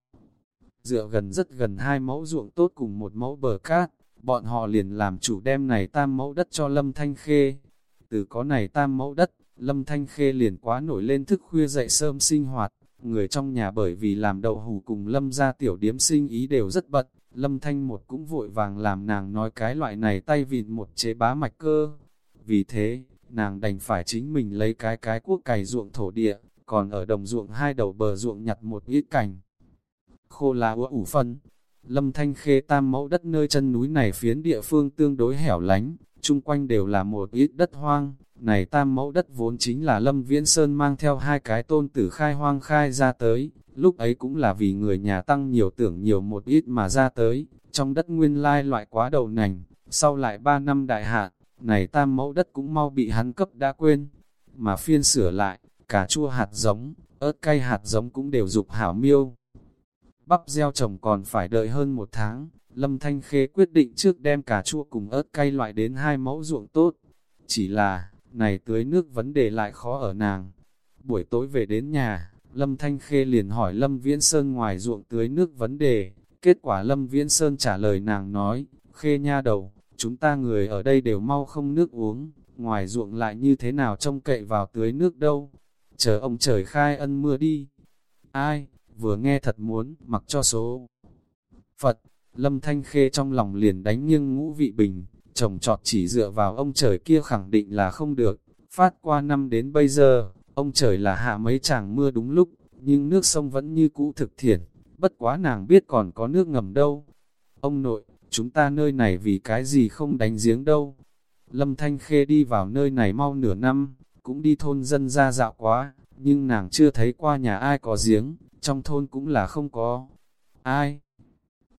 dựa gần rất gần hai mẫu ruộng tốt cùng một mẫu bờ cát, bọn họ liền làm chủ đem này tam mẫu đất cho Lâm Thanh Khê. Từ có này tam mẫu đất, Lâm Thanh Khê liền quá nổi lên thức khuya dậy sớm sinh hoạt, người trong nhà bởi vì làm đậu hủ cùng Lâm ra tiểu điếm sinh ý đều rất bận, Lâm Thanh một cũng vội vàng làm nàng nói cái loại này tay vịt một chế bá mạch cơ. Vì thế, nàng đành phải chính mình lấy cái cái cuốc cày ruộng thổ địa, còn ở đồng ruộng hai đầu bờ ruộng nhặt một ít cành. Khô lá ua ủ phân, Lâm Thanh Khê tam mẫu đất nơi chân núi này phiến địa phương tương đối hẻo lánh, chung quanh đều là một ít đất hoang. Này tam mẫu đất vốn chính là Lâm Viễn Sơn mang theo hai cái tôn tử khai hoang khai ra tới, lúc ấy cũng là vì người nhà tăng nhiều tưởng nhiều một ít mà ra tới, trong đất nguyên lai loại quá đầu nành, sau lại ba năm đại hạn, này tam mẫu đất cũng mau bị hắn cấp đã quên, mà phiên sửa lại, cả chua hạt giống, ớt cay hạt giống cũng đều dục hảo miêu bắp gieo trồng còn phải đợi hơn một tháng, Lâm Thanh Khê quyết định trước đem cà chua cùng ớt cay loại đến hai mẫu ruộng tốt. Chỉ là, này tưới nước vấn đề lại khó ở nàng. Buổi tối về đến nhà, Lâm Thanh Khê liền hỏi Lâm Viễn Sơn ngoài ruộng tưới nước vấn đề. Kết quả Lâm Viễn Sơn trả lời nàng nói, Khê nha đầu, chúng ta người ở đây đều mau không nước uống, ngoài ruộng lại như thế nào trông cậy vào tưới nước đâu. Chờ ông trời khai ân mưa đi. Ai, vừa nghe thật muốn, mặc cho số. Phật, Lâm Thanh Khê trong lòng liền đánh nghiêng ngũ vị bình, chồng trọt chỉ dựa vào ông trời kia khẳng định là không được. Phát qua năm đến bây giờ, ông trời là hạ mấy chàng mưa đúng lúc, nhưng nước sông vẫn như cũ thực thiện, bất quá nàng biết còn có nước ngầm đâu. Ông nội, chúng ta nơi này vì cái gì không đánh giếng đâu. Lâm Thanh Khê đi vào nơi này mau nửa năm, cũng đi thôn dân ra dạo quá, nhưng nàng chưa thấy qua nhà ai có giếng, trong thôn cũng là không có. Ai?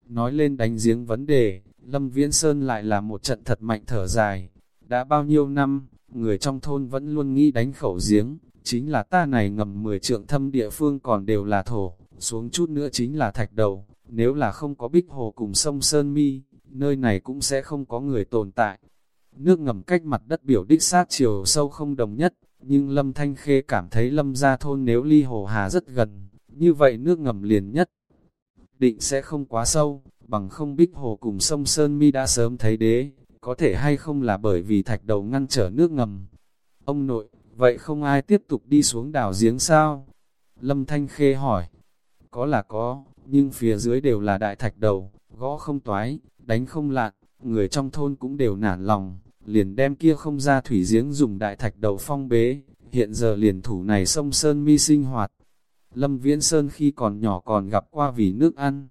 Nói lên đánh giếng vấn đề, Lâm Viễn Sơn lại là một trận thật mạnh thở dài. Đã bao nhiêu năm, người trong thôn vẫn luôn nghĩ đánh khẩu giếng, chính là ta này ngầm 10 trượng thâm địa phương còn đều là thổ, xuống chút nữa chính là thạch đầu, nếu là không có bích hồ cùng sông Sơn Mi, nơi này cũng sẽ không có người tồn tại. Nước ngầm cách mặt đất biểu đích sát chiều sâu không đồng nhất, nhưng Lâm Thanh Khê cảm thấy Lâm gia thôn nếu ly hồ hà rất gần, như vậy nước ngầm liền nhất. Định sẽ không quá sâu, bằng không bích hồ cùng sông Sơn Mi đã sớm thấy đế, có thể hay không là bởi vì thạch đầu ngăn trở nước ngầm. Ông nội, vậy không ai tiếp tục đi xuống đào giếng sao? Lâm Thanh Khê hỏi, có là có, nhưng phía dưới đều là đại thạch đầu, gõ không toái, đánh không lạn, người trong thôn cũng đều nản lòng, liền đem kia không ra thủy giếng dùng đại thạch đầu phong bế, hiện giờ liền thủ này sông Sơn Mi sinh hoạt, Lâm Viễn Sơn khi còn nhỏ còn gặp qua vì nước ăn.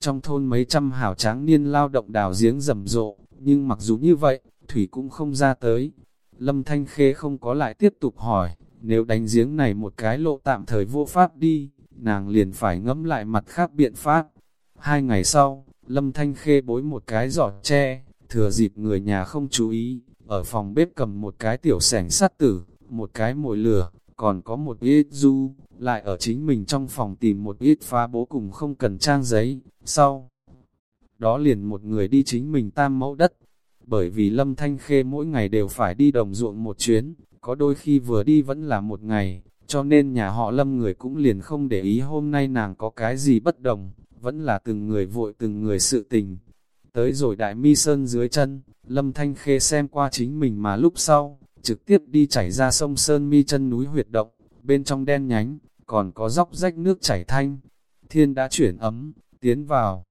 Trong thôn mấy trăm hảo tráng niên lao động đào giếng rầm rộ, nhưng mặc dù như vậy, Thủy cũng không ra tới. Lâm Thanh Khê không có lại tiếp tục hỏi, nếu đánh giếng này một cái lộ tạm thời vô pháp đi, nàng liền phải ngẫm lại mặt khác biện pháp. Hai ngày sau, Lâm Thanh Khê bối một cái giỏ tre, thừa dịp người nhà không chú ý, ở phòng bếp cầm một cái tiểu sẻng sắt tử, một cái mồi lửa, còn có một ít du, lại ở chính mình trong phòng tìm một ít phá bố cùng không cần trang giấy, sau. Đó liền một người đi chính mình tam mẫu đất, bởi vì Lâm Thanh Khê mỗi ngày đều phải đi đồng ruộng một chuyến, có đôi khi vừa đi vẫn là một ngày, cho nên nhà họ Lâm người cũng liền không để ý hôm nay nàng có cái gì bất đồng, vẫn là từng người vội từng người sự tình. Tới rồi đại mi sơn dưới chân, Lâm Thanh Khê xem qua chính mình mà lúc sau, trực tiếp đi chảy ra sông Sơn mi chân núi huyệt động, bên trong đen nhánh, còn có dốc rách nước chảy thanh. Thiên đã chuyển ấm, tiến vào.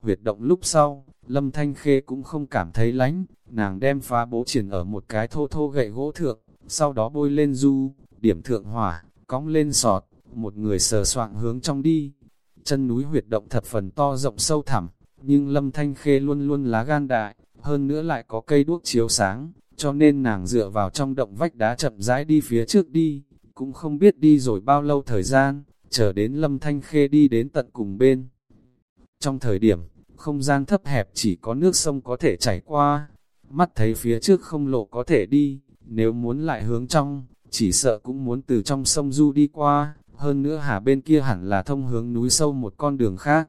Huyệt động lúc sau, Lâm Thanh Khê cũng không cảm thấy lánh, nàng đem phá bố triển ở một cái thô thô gậy gỗ thượng, sau đó bôi lên du, điểm thượng hỏa, cong lên sọt, một người sờ soạng hướng trong đi. Chân núi huyệt động thật phần to rộng sâu thẳm, nhưng Lâm Thanh Khê luôn luôn lá gan đại, hơn nữa lại có cây đuốc chiếu sáng, cho nên nàng dựa vào trong động vách đá chậm rãi đi phía trước đi, cũng không biết đi rồi bao lâu thời gian, chờ đến Lâm Thanh Khê đi đến tận cùng bên. Trong thời điểm, không gian thấp hẹp chỉ có nước sông có thể chảy qua, mắt thấy phía trước không lộ có thể đi, nếu muốn lại hướng trong, chỉ sợ cũng muốn từ trong sông du đi qua, hơn nữa hà bên kia hẳn là thông hướng núi sâu một con đường khác.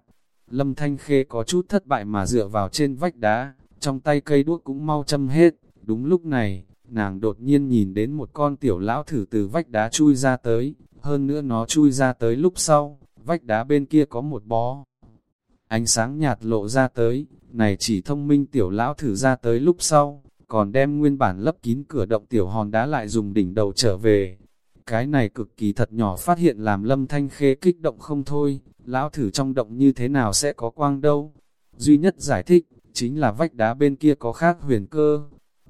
Lâm Thanh Khê có chút thất bại mà dựa vào trên vách đá, trong tay cây đuốc cũng mau châm hết. Đúng lúc này, nàng đột nhiên nhìn đến một con tiểu lão thử từ vách đá chui ra tới, hơn nữa nó chui ra tới lúc sau, vách đá bên kia có một bó. Ánh sáng nhạt lộ ra tới, này chỉ thông minh tiểu lão thử ra tới lúc sau, còn đem nguyên bản lấp kín cửa động tiểu hòn đá lại dùng đỉnh đầu trở về. Cái này cực kỳ thật nhỏ phát hiện làm lâm thanh khê kích động không thôi, lão thử trong động như thế nào sẽ có quang đâu. Duy nhất giải thích, chính là vách đá bên kia có khác huyền cơ.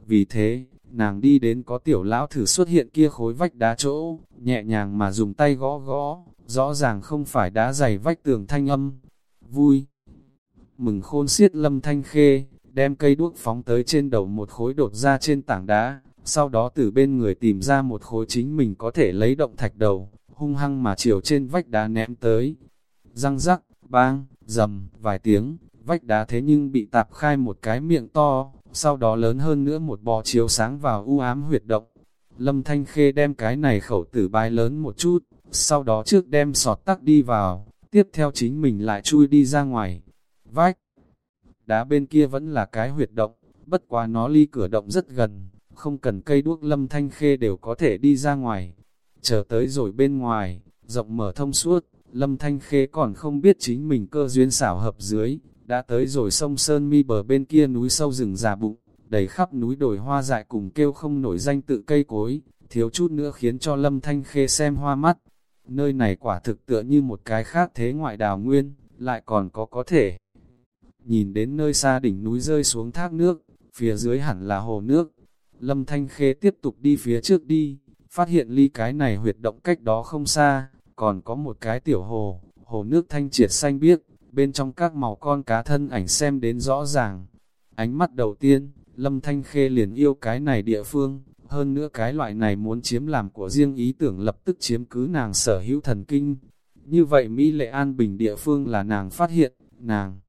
Vì thế, nàng đi đến có tiểu lão thử xuất hiện kia khối vách đá chỗ, nhẹ nhàng mà dùng tay gõ gõ, rõ ràng không phải đá dày vách tường thanh âm. Vui! Mừng khôn xiết lâm thanh khê, đem cây đuốc phóng tới trên đầu một khối đột ra trên tảng đá, sau đó từ bên người tìm ra một khối chính mình có thể lấy động thạch đầu, hung hăng mà chiều trên vách đá ném tới. Răng rắc, bang, dầm, vài tiếng, vách đá thế nhưng bị tạp khai một cái miệng to, sau đó lớn hơn nữa một bò chiếu sáng vào u ám huyệt động. Lâm Thanh Khê đem cái này khẩu tử bài lớn một chút, sau đó trước đem sọt tắc đi vào, tiếp theo chính mình lại chui đi ra ngoài. Vách đá bên kia vẫn là cái huyệt động, bất quá nó ly cửa động rất gần, không cần cây đuốc Lâm Thanh Khê đều có thể đi ra ngoài. Chờ tới rồi bên ngoài, rộng mở thông suốt, Lâm Thanh Khê còn không biết chính mình cơ duyên xảo hợp dưới, đã tới rồi sông Sơn Mi bờ bên kia núi sâu rừng già bụng, đầy khắp núi đồi hoa dại cùng kêu không nổi danh tự cây cối, thiếu chút nữa khiến cho Lâm Thanh Khê xem hoa mắt. Nơi này quả thực tựa như một cái khác thế ngoại đào nguyên, lại còn có có thể. Nhìn đến nơi xa đỉnh núi rơi xuống thác nước, phía dưới hẳn là hồ nước. Lâm Thanh Khê tiếp tục đi phía trước đi, phát hiện ly cái này huyệt động cách đó không xa, còn có một cái tiểu hồ, hồ nước thanh triệt xanh biếc, bên trong các màu con cá thân ảnh xem đến rõ ràng. Ánh mắt đầu tiên, Lâm Thanh Khê liền yêu cái này địa phương, hơn nữa cái loại này muốn chiếm làm của riêng ý tưởng lập tức chiếm cứ nàng sở hữu thần kinh. Như vậy Mỹ Lệ An Bình địa phương là nàng phát hiện, nàng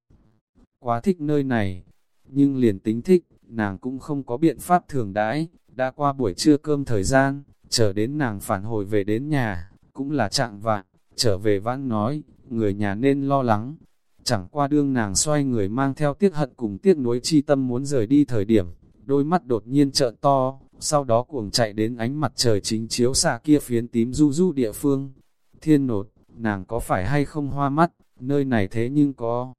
quá thích nơi này, nhưng liền tính thích, nàng cũng không có biện pháp thường đãi, đã qua buổi trưa cơm thời gian, chờ đến nàng phản hồi về đến nhà, cũng là trạng vạn, trở về vãn nói, người nhà nên lo lắng, Chẳng qua đương nàng xoay người mang theo tiếc hận cùng tiếc nuối chi tâm muốn rời đi thời điểm, đôi mắt đột nhiên trợn to, sau đó cuồng chạy đến ánh mặt trời chính chiếu xạ kia phiến tím du du địa phương. Thiên nột, nàng có phải hay không hoa mắt, nơi này thế nhưng có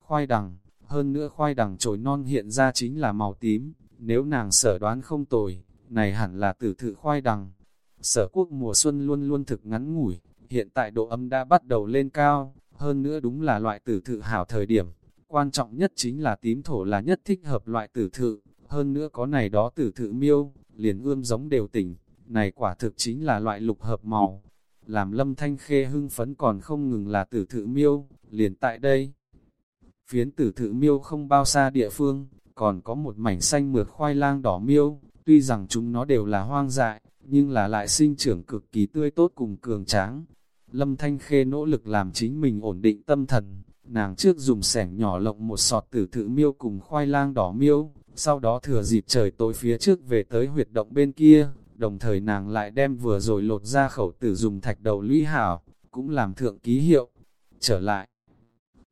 khoai đằng, hơn nữa khoai đằng trồi non hiện ra chính là màu tím, nếu nàng sở đoán không tồi, này hẳn là tử thự khoai đằng. Sở quốc mùa xuân luôn luôn thực ngắn ngủi, hiện tại độ âm đã bắt đầu lên cao, hơn nữa đúng là loại tử thự hảo thời điểm. Quan trọng nhất chính là tím thổ là nhất thích hợp loại tử thự, hơn nữa có này đó tử thự miêu, liền ươm giống đều tỉnh, này quả thực chính là loại lục hợp màu. Làm lâm thanh khê hưng phấn còn không ngừng là tử thự miêu, liền tại đây. Phiến tử thự miêu không bao xa địa phương, còn có một mảnh xanh mượt khoai lang đỏ miêu, tuy rằng chúng nó đều là hoang dại, nhưng là lại sinh trưởng cực kỳ tươi tốt cùng cường tráng, Lâm Thanh Khê nỗ lực làm chính mình ổn định tâm thần, nàng trước dùng sẻng nhỏ lộng một sọt tử thự miêu cùng khoai lang đỏ miêu, sau đó thừa dịp trời tối phía trước về tới huyệt động bên kia, đồng thời nàng lại đem vừa rồi lột ra khẩu tử dùng thạch đầu lũy hảo, cũng làm thượng ký hiệu. Trở lại,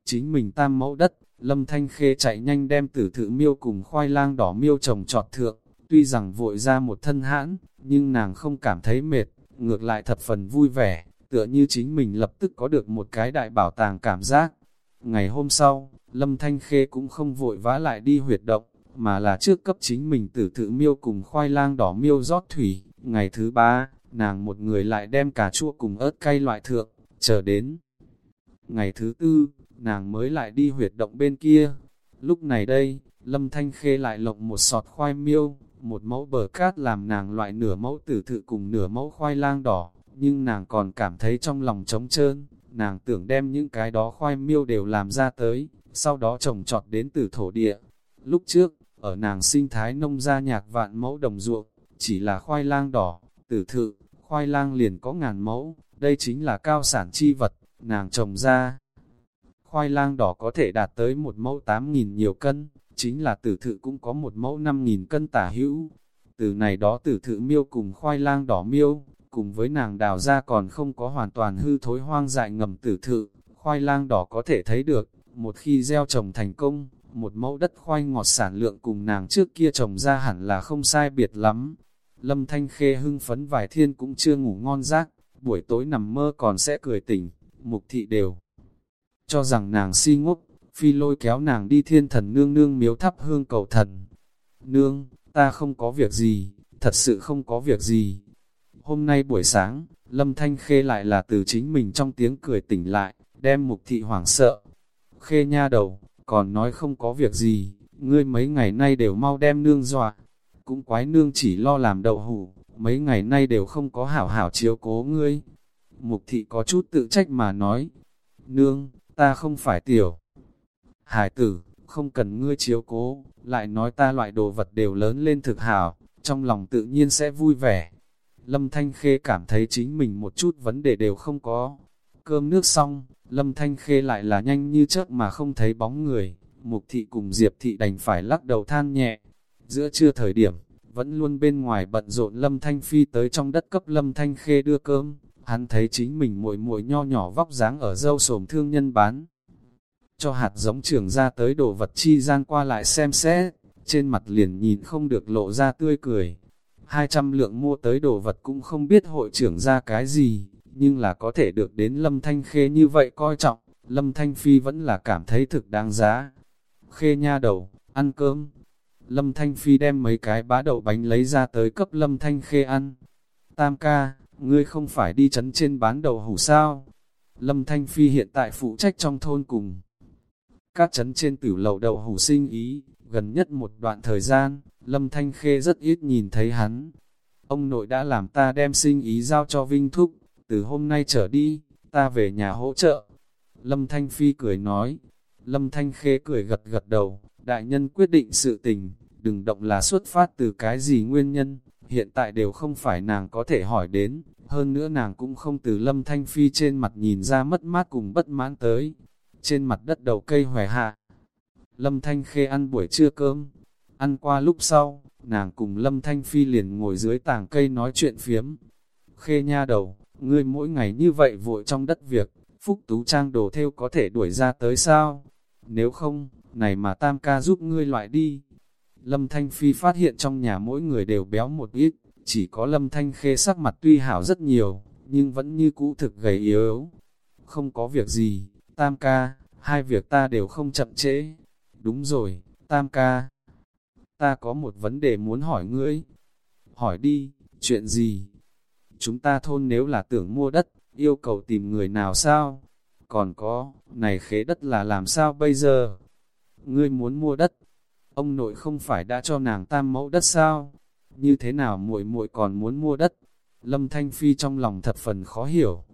chính mình tam mẫu đất, Lâm Thanh Khê chạy nhanh đem tử thự miêu cùng khoai lang đỏ miêu trồng trọt thượng, tuy rằng vội ra một thân hãn, nhưng nàng không cảm thấy mệt, ngược lại thập phần vui vẻ tựa như chính mình lập tức có được một cái đại bảo tàng cảm giác. Ngày hôm sau, Lâm Thanh Khê cũng không vội vã lại đi huyệt động, mà là trước cấp chính mình tử thự miêu cùng khoai lang đỏ miêu rót thủy. Ngày thứ ba, nàng một người lại đem cà chua cùng ớt cay loại thượng, chờ đến. Ngày thứ tư, nàng mới lại đi huyệt động bên kia. Lúc này đây, Lâm Thanh Khê lại lộng một sọt khoai miêu, một mẫu bờ cát làm nàng loại nửa mẫu tử thự cùng nửa mẫu khoai lang đỏ, nhưng nàng còn cảm thấy trong lòng trống trơn, nàng tưởng đem những cái đó khoai miêu đều làm ra tới, sau đó trồng trọt đến từ thổ địa. Lúc trước, ở nàng sinh thái nông gia nhạc vạn mẫu đồng ruộng, chỉ là khoai lang đỏ, tử thự, khoai lang liền có ngàn mẫu, đây chính là cao sản chi vật, nàng trồng ra. Khoai lang đỏ có thể đạt tới một mẫu 8.000 nhiều cân, chính là tử thự cũng có một mẫu 5.000 cân tả hữu. Từ này đó tử thự miêu cùng khoai lang đỏ miêu, cùng với nàng đào ra còn không có hoàn toàn hư thối hoang dại ngầm tử thự, khoai lang đỏ có thể thấy được, một khi gieo trồng thành công, một mẫu đất khoai ngọt sản lượng cùng nàng trước kia trồng ra hẳn là không sai biệt lắm. Lâm Thanh Khê hưng phấn vài thiên cũng chưa ngủ ngon giấc, buổi tối nằm mơ còn sẽ cười tỉnh, mục thị đều. Cho rằng nàng si ngốc, phi lôi kéo nàng đi thiên thần nương nương miếu thắp hương cầu thần. Nương, ta không có việc gì, thật sự không có việc gì. Hôm nay buổi sáng, Lâm Thanh Khê lại là từ chính mình trong tiếng cười tỉnh lại, đem mục thị hoảng sợ. Khê nha đầu, còn nói không có việc gì, ngươi mấy ngày nay đều mau đem nương dọa. Cũng quái nương chỉ lo làm đậu hủ, mấy ngày nay đều không có hảo hảo chiếu cố ngươi. Mục thị có chút tự trách mà nói, nương, ta không phải tiểu. Hải tử, không cần ngươi chiếu cố, lại nói ta loại đồ vật đều lớn lên thực hảo, trong lòng tự nhiên sẽ vui vẻ. Lâm Thanh Khê cảm thấy chính mình một chút vấn đề đều không có. Cơm nước xong, Lâm Thanh Khê lại là nhanh như chớp mà không thấy bóng người. Mục thị cùng Diệp thị đành phải lắc đầu than nhẹ. Giữa trưa thời điểm, vẫn luôn bên ngoài bận rộn Lâm Thanh Phi tới trong đất cấp Lâm Thanh Khê đưa cơm. Hắn thấy chính mình muội muội nho nhỏ vóc dáng ở dâu sồm thương nhân bán. Cho hạt giống trưởng ra tới đồ vật chi gian qua lại xem xét, trên mặt liền nhìn không được lộ ra tươi cười. 200 lượng mua tới đồ vật cũng không biết hội trưởng ra cái gì, nhưng là có thể được đến Lâm Thanh Khê như vậy coi trọng, Lâm Thanh Phi vẫn là cảm thấy thực đáng giá. Khê nha đầu, ăn cơm. Lâm Thanh Phi đem mấy cái bá đậu bánh lấy ra tới cấp Lâm Thanh Khê ăn. Tam ca, ngươi không phải đi chấn trên bán đậu hủ sao? Lâm Thanh Phi hiện tại phụ trách trong thôn cùng. Các chấn trên tử lầu đậu hủ sinh ý, gần nhất một đoạn thời gian, Lâm Thanh Khê rất ít nhìn thấy hắn. Ông nội đã làm ta đem sinh ý giao cho Vinh Thúc, từ hôm nay trở đi, ta về nhà hỗ trợ. Lâm Thanh Phi cười nói, Lâm Thanh Khê cười gật gật đầu, đại nhân quyết định sự tình, đừng động là xuất phát từ cái gì nguyên nhân, hiện tại đều không phải nàng có thể hỏi đến, hơn nữa nàng cũng không từ Lâm Thanh Phi trên mặt nhìn ra mất mát cùng bất mãn tới. Trên mặt đất đầu cây hòe hạ, Lâm Thanh Khê ăn buổi trưa cơm, ăn qua lúc sau, nàng cùng Lâm Thanh Phi liền ngồi dưới tàng cây nói chuyện phiếm. Khê nha đầu, ngươi mỗi ngày như vậy vội trong đất việc, Phúc Tú Trang đồ theo có thể đuổi ra tới sao? Nếu không, này mà tam ca giúp ngươi loại đi. Lâm Thanh Phi phát hiện trong nhà mỗi người đều béo một ít, chỉ có Lâm Thanh Khê sắc mặt tuy hảo rất nhiều, nhưng vẫn như cũ thực gầy yếu. Không có việc gì, tam ca, hai việc ta đều không chậm trễ. Đúng rồi, tam ca. Ta có một vấn đề muốn hỏi ngươi. Hỏi đi, chuyện gì? Chúng ta thôn nếu là tưởng mua đất, yêu cầu tìm người nào sao? Còn có, này khế đất là làm sao bây giờ? Ngươi muốn mua đất, ông nội không phải đã cho nàng tam mẫu đất sao? Như thế nào muội muội còn muốn mua đất? Lâm Thanh Phi trong lòng thật phần khó hiểu.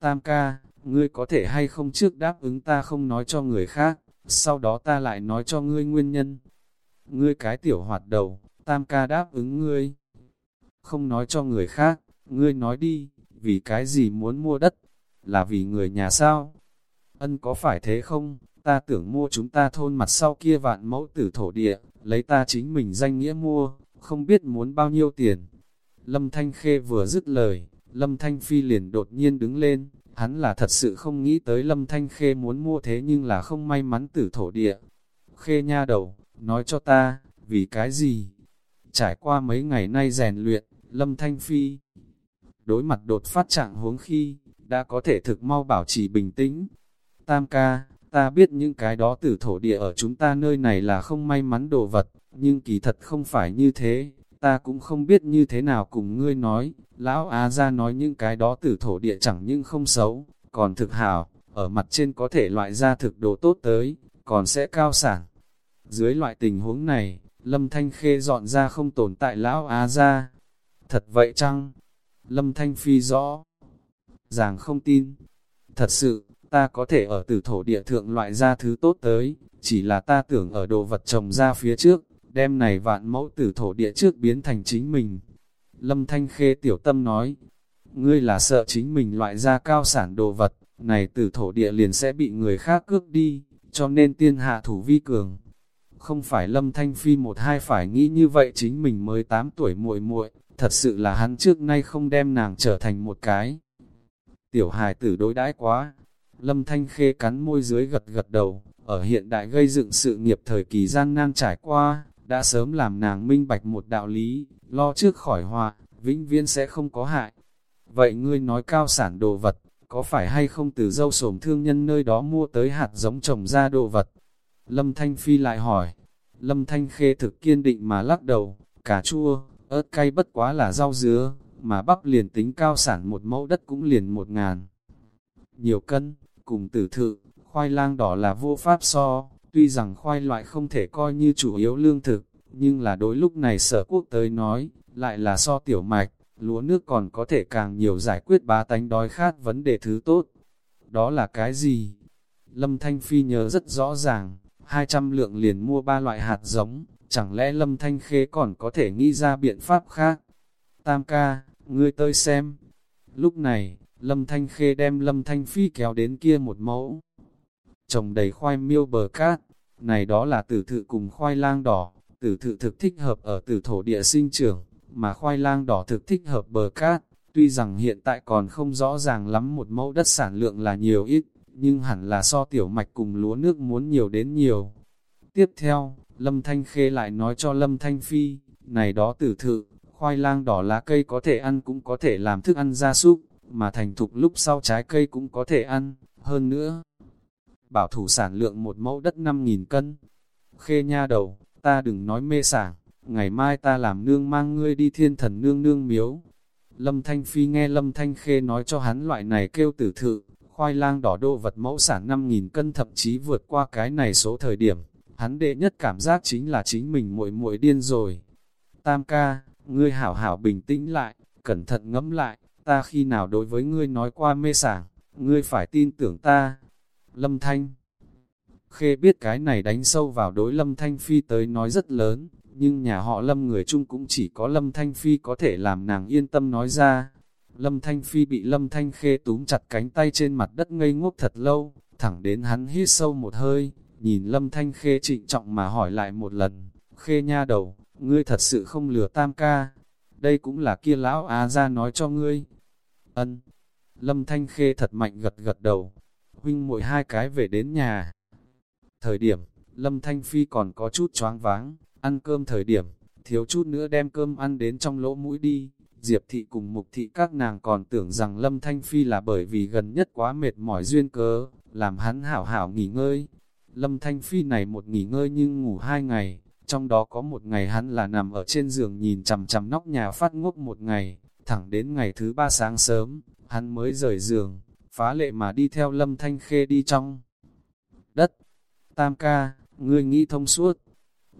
Tam ca, ngươi có thể hay không trước đáp ứng ta không nói cho người khác, sau đó ta lại nói cho ngươi nguyên nhân. Ngươi cái tiểu hoạt đầu, tam ca đáp ứng ngươi. Không nói cho người khác, ngươi nói đi, vì cái gì muốn mua đất, là vì người nhà sao? Ân có phải thế không? Ta tưởng mua chúng ta thôn mặt sau kia vạn mẫu tử thổ địa, lấy ta chính mình danh nghĩa mua, không biết muốn bao nhiêu tiền. Lâm Thanh Khê vừa dứt lời, Lâm Thanh Phi liền đột nhiên đứng lên, hắn là thật sự không nghĩ tới Lâm Thanh Khê muốn mua thế nhưng là không may mắn tử thổ địa. Khê nha đầu, nói cho ta, vì cái gì? Trải qua mấy ngày nay rèn luyện, Lâm Thanh Phi đối mặt đột phát trạng huống khi, đã có thể thực mau bảo trì bình tĩnh. Tam ca, ta biết những cái đó từ thổ địa ở chúng ta nơi này là không may mắn đồ vật, nhưng kỳ thật không phải như thế, ta cũng không biết như thế nào cùng ngươi nói, lão Á ra nói những cái đó từ thổ địa chẳng nhưng không xấu, còn thực hảo, ở mặt trên có thể loại ra thực đồ tốt tới, còn sẽ cao sản. Dưới loại tình huống này, Lâm Thanh Khê dọn ra không tồn tại lão Á ra. Thật vậy chăng? Lâm Thanh Phi rõ. Ràng không tin. Thật sự, ta có thể ở tử thổ địa thượng loại ra thứ tốt tới, chỉ là ta tưởng ở đồ vật trồng ra phía trước, đem này vạn mẫu tử thổ địa trước biến thành chính mình. Lâm Thanh Khê tiểu tâm nói, ngươi là sợ chính mình loại ra cao sản đồ vật, này tử thổ địa liền sẽ bị người khác cướp đi, cho nên tiên hạ thủ vi cường. Không phải Lâm Thanh Phi một hai phải nghĩ như vậy chính mình mới 8 tuổi muội muội thật sự là hắn trước nay không đem nàng trở thành một cái. Tiểu hài tử đối đãi quá, Lâm Thanh Khê cắn môi dưới gật gật đầu, ở hiện đại gây dựng sự nghiệp thời kỳ gian nan trải qua, đã sớm làm nàng minh bạch một đạo lý, lo trước khỏi họa, vĩnh viễn sẽ không có hại. Vậy ngươi nói cao sản đồ vật, có phải hay không từ dâu sổm thương nhân nơi đó mua tới hạt giống trồng ra đồ vật? Lâm Thanh Phi lại hỏi, Lâm Thanh Khê thực kiên định mà lắc đầu, cà chua, ớt cay bất quá là rau dứa, mà bắp liền tính cao sản một mẫu đất cũng liền một ngàn. Nhiều cân, cùng tử thự, khoai lang đỏ là vô pháp so, tuy rằng khoai loại không thể coi như chủ yếu lương thực, nhưng là đối lúc này sở quốc tới nói, lại là so tiểu mạch, lúa nước còn có thể càng nhiều giải quyết bá tánh đói khát vấn đề thứ tốt. Đó là cái gì? Lâm Thanh Phi nhớ rất rõ ràng, 200 lượng liền mua ba loại hạt giống, chẳng lẽ Lâm Thanh Khê còn có thể nghĩ ra biện pháp khác? Tam ca, ngươi tới xem. Lúc này, Lâm Thanh Khê đem Lâm Thanh Phi kéo đến kia một mẫu. Trồng đầy khoai miêu bờ cát, này đó là tử thự cùng khoai lang đỏ, tử thự thực thích hợp ở tử thổ địa sinh trưởng, mà khoai lang đỏ thực thích hợp bờ cát. Tuy rằng hiện tại còn không rõ ràng lắm một mẫu đất sản lượng là nhiều ít, nhưng hẳn là so tiểu mạch cùng lúa nước muốn nhiều đến nhiều. Tiếp theo, Lâm Thanh Khê lại nói cho Lâm Thanh Phi, này đó tử thự, khoai lang đỏ lá cây có thể ăn cũng có thể làm thức ăn gia súc, mà thành thục lúc sau trái cây cũng có thể ăn, hơn nữa. Bảo thủ sản lượng một mẫu đất 5.000 cân. Khê nha đầu, ta đừng nói mê sảng, ngày mai ta làm nương mang ngươi đi thiên thần nương nương miếu. Lâm Thanh Phi nghe Lâm Thanh Khê nói cho hắn loại này kêu tử thự, khoai lang đỏ đô vật mẫu sản 5.000 cân thậm chí vượt qua cái này số thời điểm. Hắn đệ nhất cảm giác chính là chính mình muội muội điên rồi. Tam ca, ngươi hảo hảo bình tĩnh lại, cẩn thận ngẫm lại, ta khi nào đối với ngươi nói qua mê sảng, ngươi phải tin tưởng ta. Lâm Thanh Khê biết cái này đánh sâu vào đối Lâm Thanh Phi tới nói rất lớn, nhưng nhà họ Lâm người chung cũng chỉ có Lâm Thanh Phi có thể làm nàng yên tâm nói ra. Lâm Thanh Phi bị Lâm Thanh Khê túm chặt cánh tay trên mặt đất ngây ngốc thật lâu, thẳng đến hắn hít sâu một hơi, nhìn Lâm Thanh Khê trịnh trọng mà hỏi lại một lần, Khê nha đầu, ngươi thật sự không lừa tam ca, đây cũng là kia lão á ra nói cho ngươi. Ân, Lâm Thanh Khê thật mạnh gật gật đầu, huynh muội hai cái về đến nhà. Thời điểm, Lâm Thanh Phi còn có chút choáng váng, ăn cơm thời điểm, thiếu chút nữa đem cơm ăn đến trong lỗ mũi đi. Diệp thị cùng mục thị các nàng còn tưởng rằng Lâm Thanh Phi là bởi vì gần nhất quá mệt mỏi duyên cớ, làm hắn hảo hảo nghỉ ngơi. Lâm Thanh Phi này một nghỉ ngơi nhưng ngủ hai ngày, trong đó có một ngày hắn là nằm ở trên giường nhìn chằm chằm nóc nhà phát ngốc một ngày, thẳng đến ngày thứ ba sáng sớm, hắn mới rời giường, phá lệ mà đi theo Lâm Thanh Khê đi trong đất. Tam ca, ngươi nghĩ thông suốt.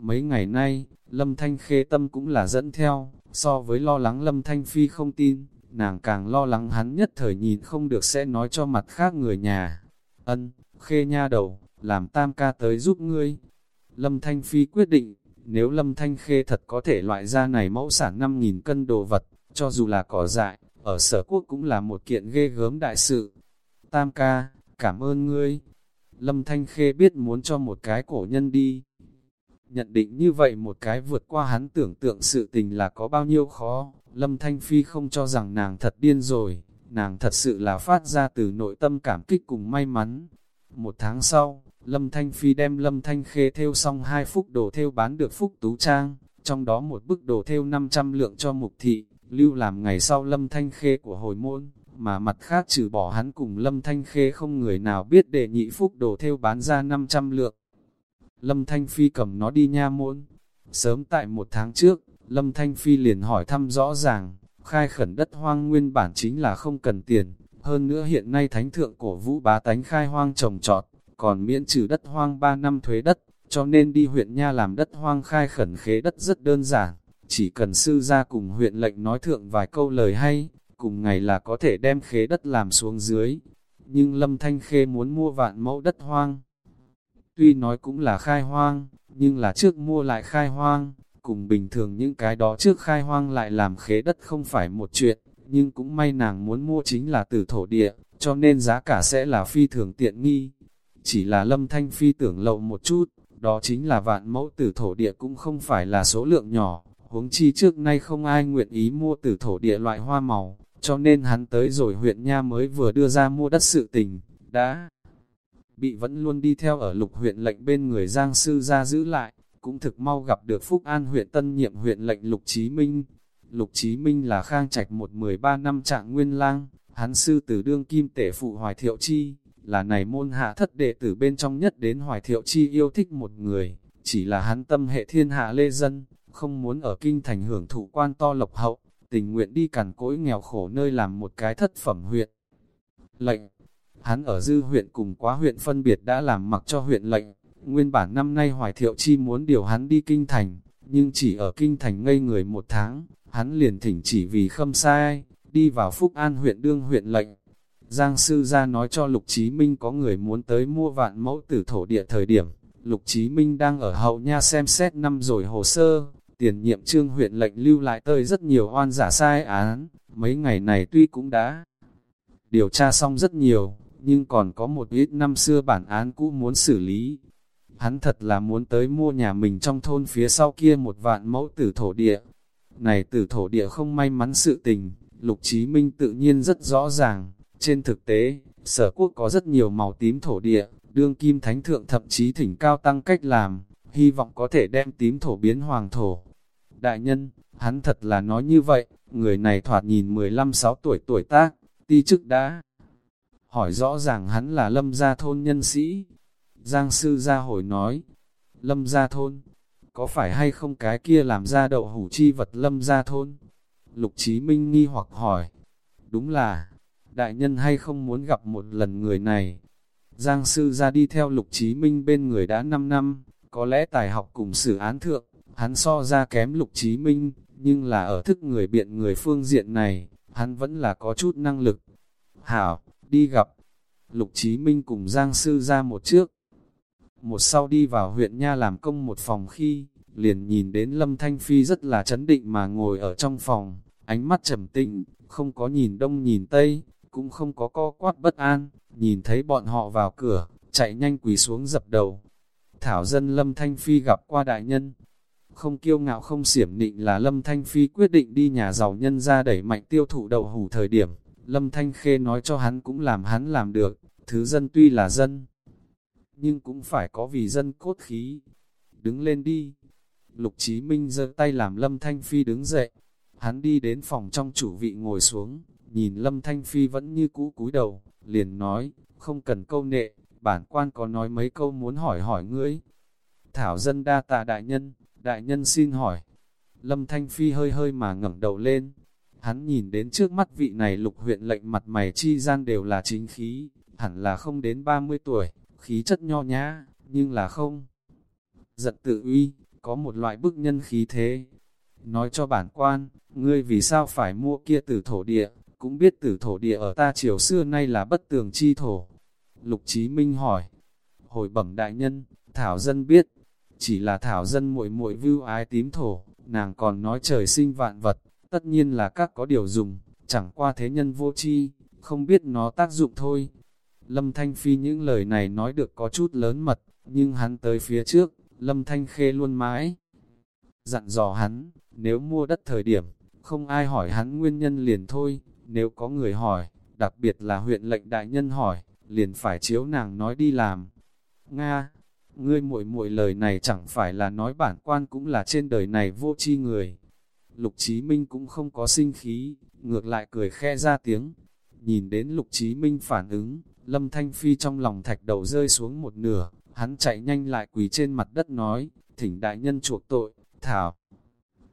Mấy ngày nay, Lâm Thanh Khê tâm cũng là dẫn theo, so với lo lắng Lâm Thanh Phi không tin, nàng càng lo lắng hắn nhất thời nhìn không được sẽ nói cho mặt khác người nhà. Ân, Khê nha đầu, làm tam ca tới giúp ngươi. Lâm Thanh Phi quyết định, nếu Lâm Thanh Khê thật có thể loại ra này mẫu sản 5.000 cân đồ vật, cho dù là cỏ dại, ở sở quốc cũng là một kiện ghê gớm đại sự. Tam ca, cảm ơn ngươi. Lâm Thanh Khê biết muốn cho một cái cổ nhân đi. Nhận định như vậy một cái vượt qua hắn tưởng tượng sự tình là có bao nhiêu khó, Lâm Thanh Phi không cho rằng nàng thật điên rồi, nàng thật sự là phát ra từ nội tâm cảm kích cùng may mắn. Một tháng sau, Lâm Thanh Phi đem Lâm Thanh Khê theo xong hai phúc đồ theo bán được phúc tú trang, trong đó một bức đồ theo 500 lượng cho mục thị, lưu làm ngày sau Lâm Thanh Khê của hồi môn, mà mặt khác trừ bỏ hắn cùng Lâm Thanh Khê không người nào biết để nhị phúc đồ theo bán ra 500 lượng. Lâm Thanh Phi cầm nó đi nha môn. Sớm tại một tháng trước, Lâm Thanh Phi liền hỏi thăm rõ ràng, khai khẩn đất hoang nguyên bản chính là không cần tiền, hơn nữa hiện nay thánh thượng cổ vũ bá tánh khai hoang trồng trọt, còn miễn trừ đất hoang 3 năm thuế đất, cho nên đi huyện nha làm đất hoang khai khẩn khế đất rất đơn giản, chỉ cần sư ra cùng huyện lệnh nói thượng vài câu lời hay, cùng ngày là có thể đem khế đất làm xuống dưới. Nhưng Lâm Thanh Khê muốn mua vạn mẫu đất hoang. Tuy nói cũng là khai hoang, nhưng là trước mua lại khai hoang, cùng bình thường những cái đó trước khai hoang lại làm khế đất không phải một chuyện, nhưng cũng may nàng muốn mua chính là từ thổ địa, cho nên giá cả sẽ là phi thường tiện nghi. Chỉ là lâm thanh phi tưởng lậu một chút, đó chính là vạn mẫu từ thổ địa cũng không phải là số lượng nhỏ, huống chi trước nay không ai nguyện ý mua từ thổ địa loại hoa màu, cho nên hắn tới rồi huyện Nha mới vừa đưa ra mua đất sự tình, đã bị vẫn luôn đi theo ở lục huyện lệnh bên người Giang Sư ra giữ lại, cũng thực mau gặp được Phúc An huyện tân nhiệm huyện lệnh Lục Chí Minh. Lục Chí Minh là khang trạch một 13 năm trạng nguyên lang, hắn sư từ đương kim tể phụ Hoài Thiệu Chi, là này môn hạ thất đệ tử bên trong nhất đến Hoài Thiệu Chi yêu thích một người, chỉ là hắn tâm hệ thiên hạ lê dân, không muốn ở kinh thành hưởng thụ quan to lộc hậu, tình nguyện đi cằn cỗi nghèo khổ nơi làm một cái thất phẩm huyện. Lệnh, hắn ở dư huyện cùng quá huyện phân biệt đã làm mặc cho huyện lệnh, nguyên bản năm nay Hoài Thiệu Chi muốn điều hắn đi kinh thành, nhưng chỉ ở kinh thành ngây người một tháng, hắn liền thỉnh chỉ vì khâm sai, đi vào Phúc An huyện đương huyện lệnh. Giang sư ra nói cho Lục Chí Minh có người muốn tới mua vạn mẫu tử thổ địa thời điểm, Lục Chí Minh đang ở hậu nha xem xét năm rồi hồ sơ, tiền nhiệm trương huyện lệnh lưu lại tơi rất nhiều oan giả sai án, mấy ngày này tuy cũng đã điều tra xong rất nhiều, nhưng còn có một ít năm xưa bản án cũ muốn xử lý. Hắn thật là muốn tới mua nhà mình trong thôn phía sau kia một vạn mẫu tử thổ địa. Này tử thổ địa không may mắn sự tình, Lục Chí Minh tự nhiên rất rõ ràng. Trên thực tế, sở quốc có rất nhiều màu tím thổ địa, đương kim thánh thượng thậm chí thỉnh cao tăng cách làm, hy vọng có thể đem tím thổ biến hoàng thổ. Đại nhân, hắn thật là nói như vậy, người này thoạt nhìn 15-6 tuổi tuổi tác, ti chức đã. Hỏi rõ ràng hắn là lâm gia thôn nhân sĩ. Giang sư gia hồi nói, lâm gia thôn, có phải hay không cái kia làm ra đậu hủ chi vật lâm gia thôn? Lục Chí Minh nghi hoặc hỏi, đúng là, đại nhân hay không muốn gặp một lần người này? Giang sư ra đi theo Lục Chí Minh bên người đã 5 năm, có lẽ tài học cùng xử án thượng, hắn so ra kém Lục Chí Minh, nhưng là ở thức người biện người phương diện này, hắn vẫn là có chút năng lực. Hảo, đi gặp. Lục Chí Minh cùng Giang Sư ra một trước. Một sau đi vào huyện Nha làm công một phòng khi, liền nhìn đến Lâm Thanh Phi rất là chấn định mà ngồi ở trong phòng, ánh mắt trầm tĩnh, không có nhìn đông nhìn tây, cũng không có co quát bất an, nhìn thấy bọn họ vào cửa, chạy nhanh quỳ xuống dập đầu. Thảo dân Lâm Thanh Phi gặp qua đại nhân, không kiêu ngạo không xiểm nịnh là Lâm Thanh Phi quyết định đi nhà giàu nhân ra đẩy mạnh tiêu thụ đậu hủ thời điểm. Lâm Thanh Khê nói cho hắn cũng làm hắn làm được, thứ dân tuy là dân, nhưng cũng phải có vì dân cốt khí. Đứng lên đi. Lục Chí Minh giơ tay làm Lâm Thanh Phi đứng dậy. Hắn đi đến phòng trong chủ vị ngồi xuống, nhìn Lâm Thanh Phi vẫn như cũ cúi đầu, liền nói, không cần câu nệ, bản quan có nói mấy câu muốn hỏi hỏi ngươi. Thảo dân đa tạ đại nhân, đại nhân xin hỏi. Lâm Thanh Phi hơi hơi mà ngẩng đầu lên. Hắn nhìn đến trước mắt vị này lục huyện lệnh mặt mày chi gian đều là chính khí, hẳn là không đến 30 tuổi, khí chất nho nhã, nhưng là không. Giật tự uy, có một loại bức nhân khí thế. Nói cho bản quan, ngươi vì sao phải mua kia tử thổ địa, cũng biết tử thổ địa ở ta chiều xưa nay là bất tường chi thổ. Lục Chí Minh hỏi, hồi bẩm đại nhân, Thảo Dân biết, chỉ là Thảo Dân muội muội vưu ái tím thổ, nàng còn nói trời sinh vạn vật, tất nhiên là các có điều dùng, chẳng qua thế nhân vô chi, không biết nó tác dụng thôi. Lâm Thanh Phi những lời này nói được có chút lớn mật, nhưng hắn tới phía trước, Lâm Thanh Khê luôn mãi. Dặn dò hắn, nếu mua đất thời điểm, không ai hỏi hắn nguyên nhân liền thôi, nếu có người hỏi, đặc biệt là huyện lệnh đại nhân hỏi, liền phải chiếu nàng nói đi làm. Nga, ngươi muội muội lời này chẳng phải là nói bản quan cũng là trên đời này vô chi người. Lục Chí Minh cũng không có sinh khí, ngược lại cười khe ra tiếng. Nhìn đến Lục Chí Minh phản ứng, Lâm Thanh Phi trong lòng thạch đầu rơi xuống một nửa, hắn chạy nhanh lại quỳ trên mặt đất nói, thỉnh đại nhân chuộc tội, thảo.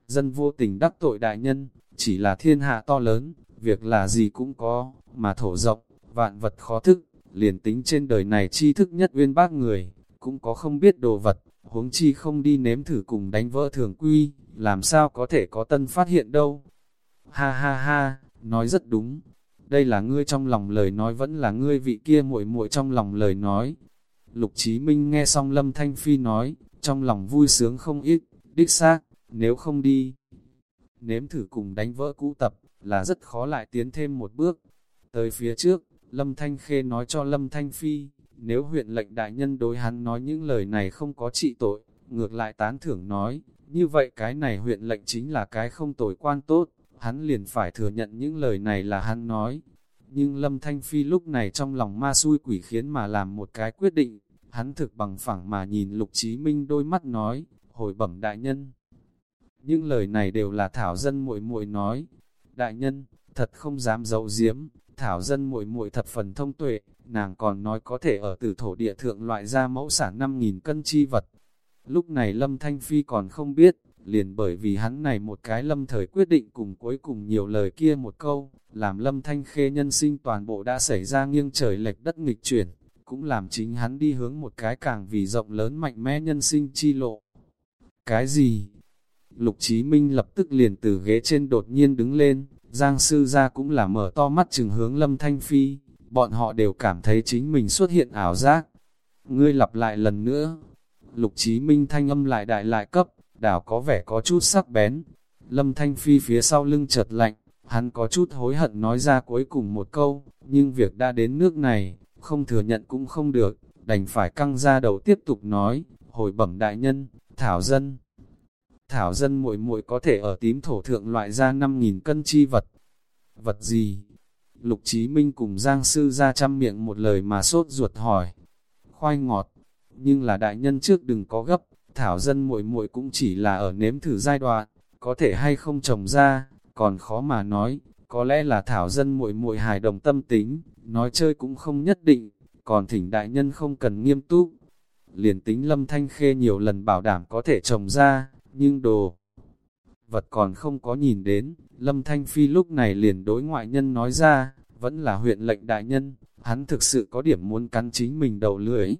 Dân vô tình đắc tội đại nhân, chỉ là thiên hạ to lớn, việc là gì cũng có, mà thổ rộng, vạn vật khó thức, liền tính trên đời này chi thức nhất uyên bác người, cũng có không biết đồ vật, huống chi không đi nếm thử cùng đánh vỡ thường quy, làm sao có thể có tân phát hiện đâu. Ha ha ha, nói rất đúng, đây là ngươi trong lòng lời nói vẫn là ngươi vị kia muội muội trong lòng lời nói. Lục Chí Minh nghe xong Lâm Thanh Phi nói, trong lòng vui sướng không ít, đích xác, nếu không đi, nếm thử cùng đánh vỡ cũ tập, là rất khó lại tiến thêm một bước. Tới phía trước, Lâm Thanh Khê nói cho Lâm Thanh Phi, nếu huyện lệnh đại nhân đối hắn nói những lời này không có trị tội, ngược lại tán thưởng nói, như vậy cái này huyện lệnh chính là cái không tồi quan tốt, hắn liền phải thừa nhận những lời này là hắn nói. Nhưng Lâm Thanh Phi lúc này trong lòng ma xui quỷ khiến mà làm một cái quyết định, hắn thực bằng phẳng mà nhìn Lục Chí Minh đôi mắt nói, hồi bẩm đại nhân. Những lời này đều là Thảo Dân muội muội nói, đại nhân, thật không dám giấu giếm, Thảo Dân muội muội thật phần thông tuệ, nàng còn nói có thể ở từ thổ địa thượng loại ra mẫu sản 5.000 cân chi vật. Lúc này Lâm Thanh Phi còn không biết, liền bởi vì hắn này một cái lâm thời quyết định cùng cuối cùng nhiều lời kia một câu, làm lâm thanh khê nhân sinh toàn bộ đã xảy ra nghiêng trời lệch đất nghịch chuyển, cũng làm chính hắn đi hướng một cái càng vì rộng lớn mạnh mẽ nhân sinh chi lộ. Cái gì? Lục Chí Minh lập tức liền từ ghế trên đột nhiên đứng lên, Giang Sư gia cũng là mở to mắt chừng hướng Lâm Thanh Phi, bọn họ đều cảm thấy chính mình xuất hiện ảo giác. Ngươi lặp lại lần nữa, Lục Chí Minh thanh âm lại đại lại cấp, đảo có vẻ có chút sắc bén. Lâm Thanh Phi phía sau lưng chợt lạnh, hắn có chút hối hận nói ra cuối cùng một câu, nhưng việc đã đến nước này, không thừa nhận cũng không được, đành phải căng ra đầu tiếp tục nói, hồi bẩm đại nhân, thảo dân. Thảo dân muội muội có thể ở tím thổ thượng loại ra 5.000 cân chi vật. Vật gì? Lục Chí Minh cùng Giang Sư ra trăm miệng một lời mà sốt ruột hỏi. Khoai ngọt, nhưng là đại nhân trước đừng có gấp, thảo dân muội muội cũng chỉ là ở nếm thử giai đoạn, có thể hay không trồng ra, còn khó mà nói, có lẽ là thảo dân muội muội hài đồng tâm tính, nói chơi cũng không nhất định, còn thỉnh đại nhân không cần nghiêm túc. Liền tính lâm thanh khê nhiều lần bảo đảm có thể trồng ra, nhưng đồ vật còn không có nhìn đến, lâm thanh phi lúc này liền đối ngoại nhân nói ra, vẫn là huyện lệnh đại nhân, hắn thực sự có điểm muốn cắn chính mình đầu lưỡi,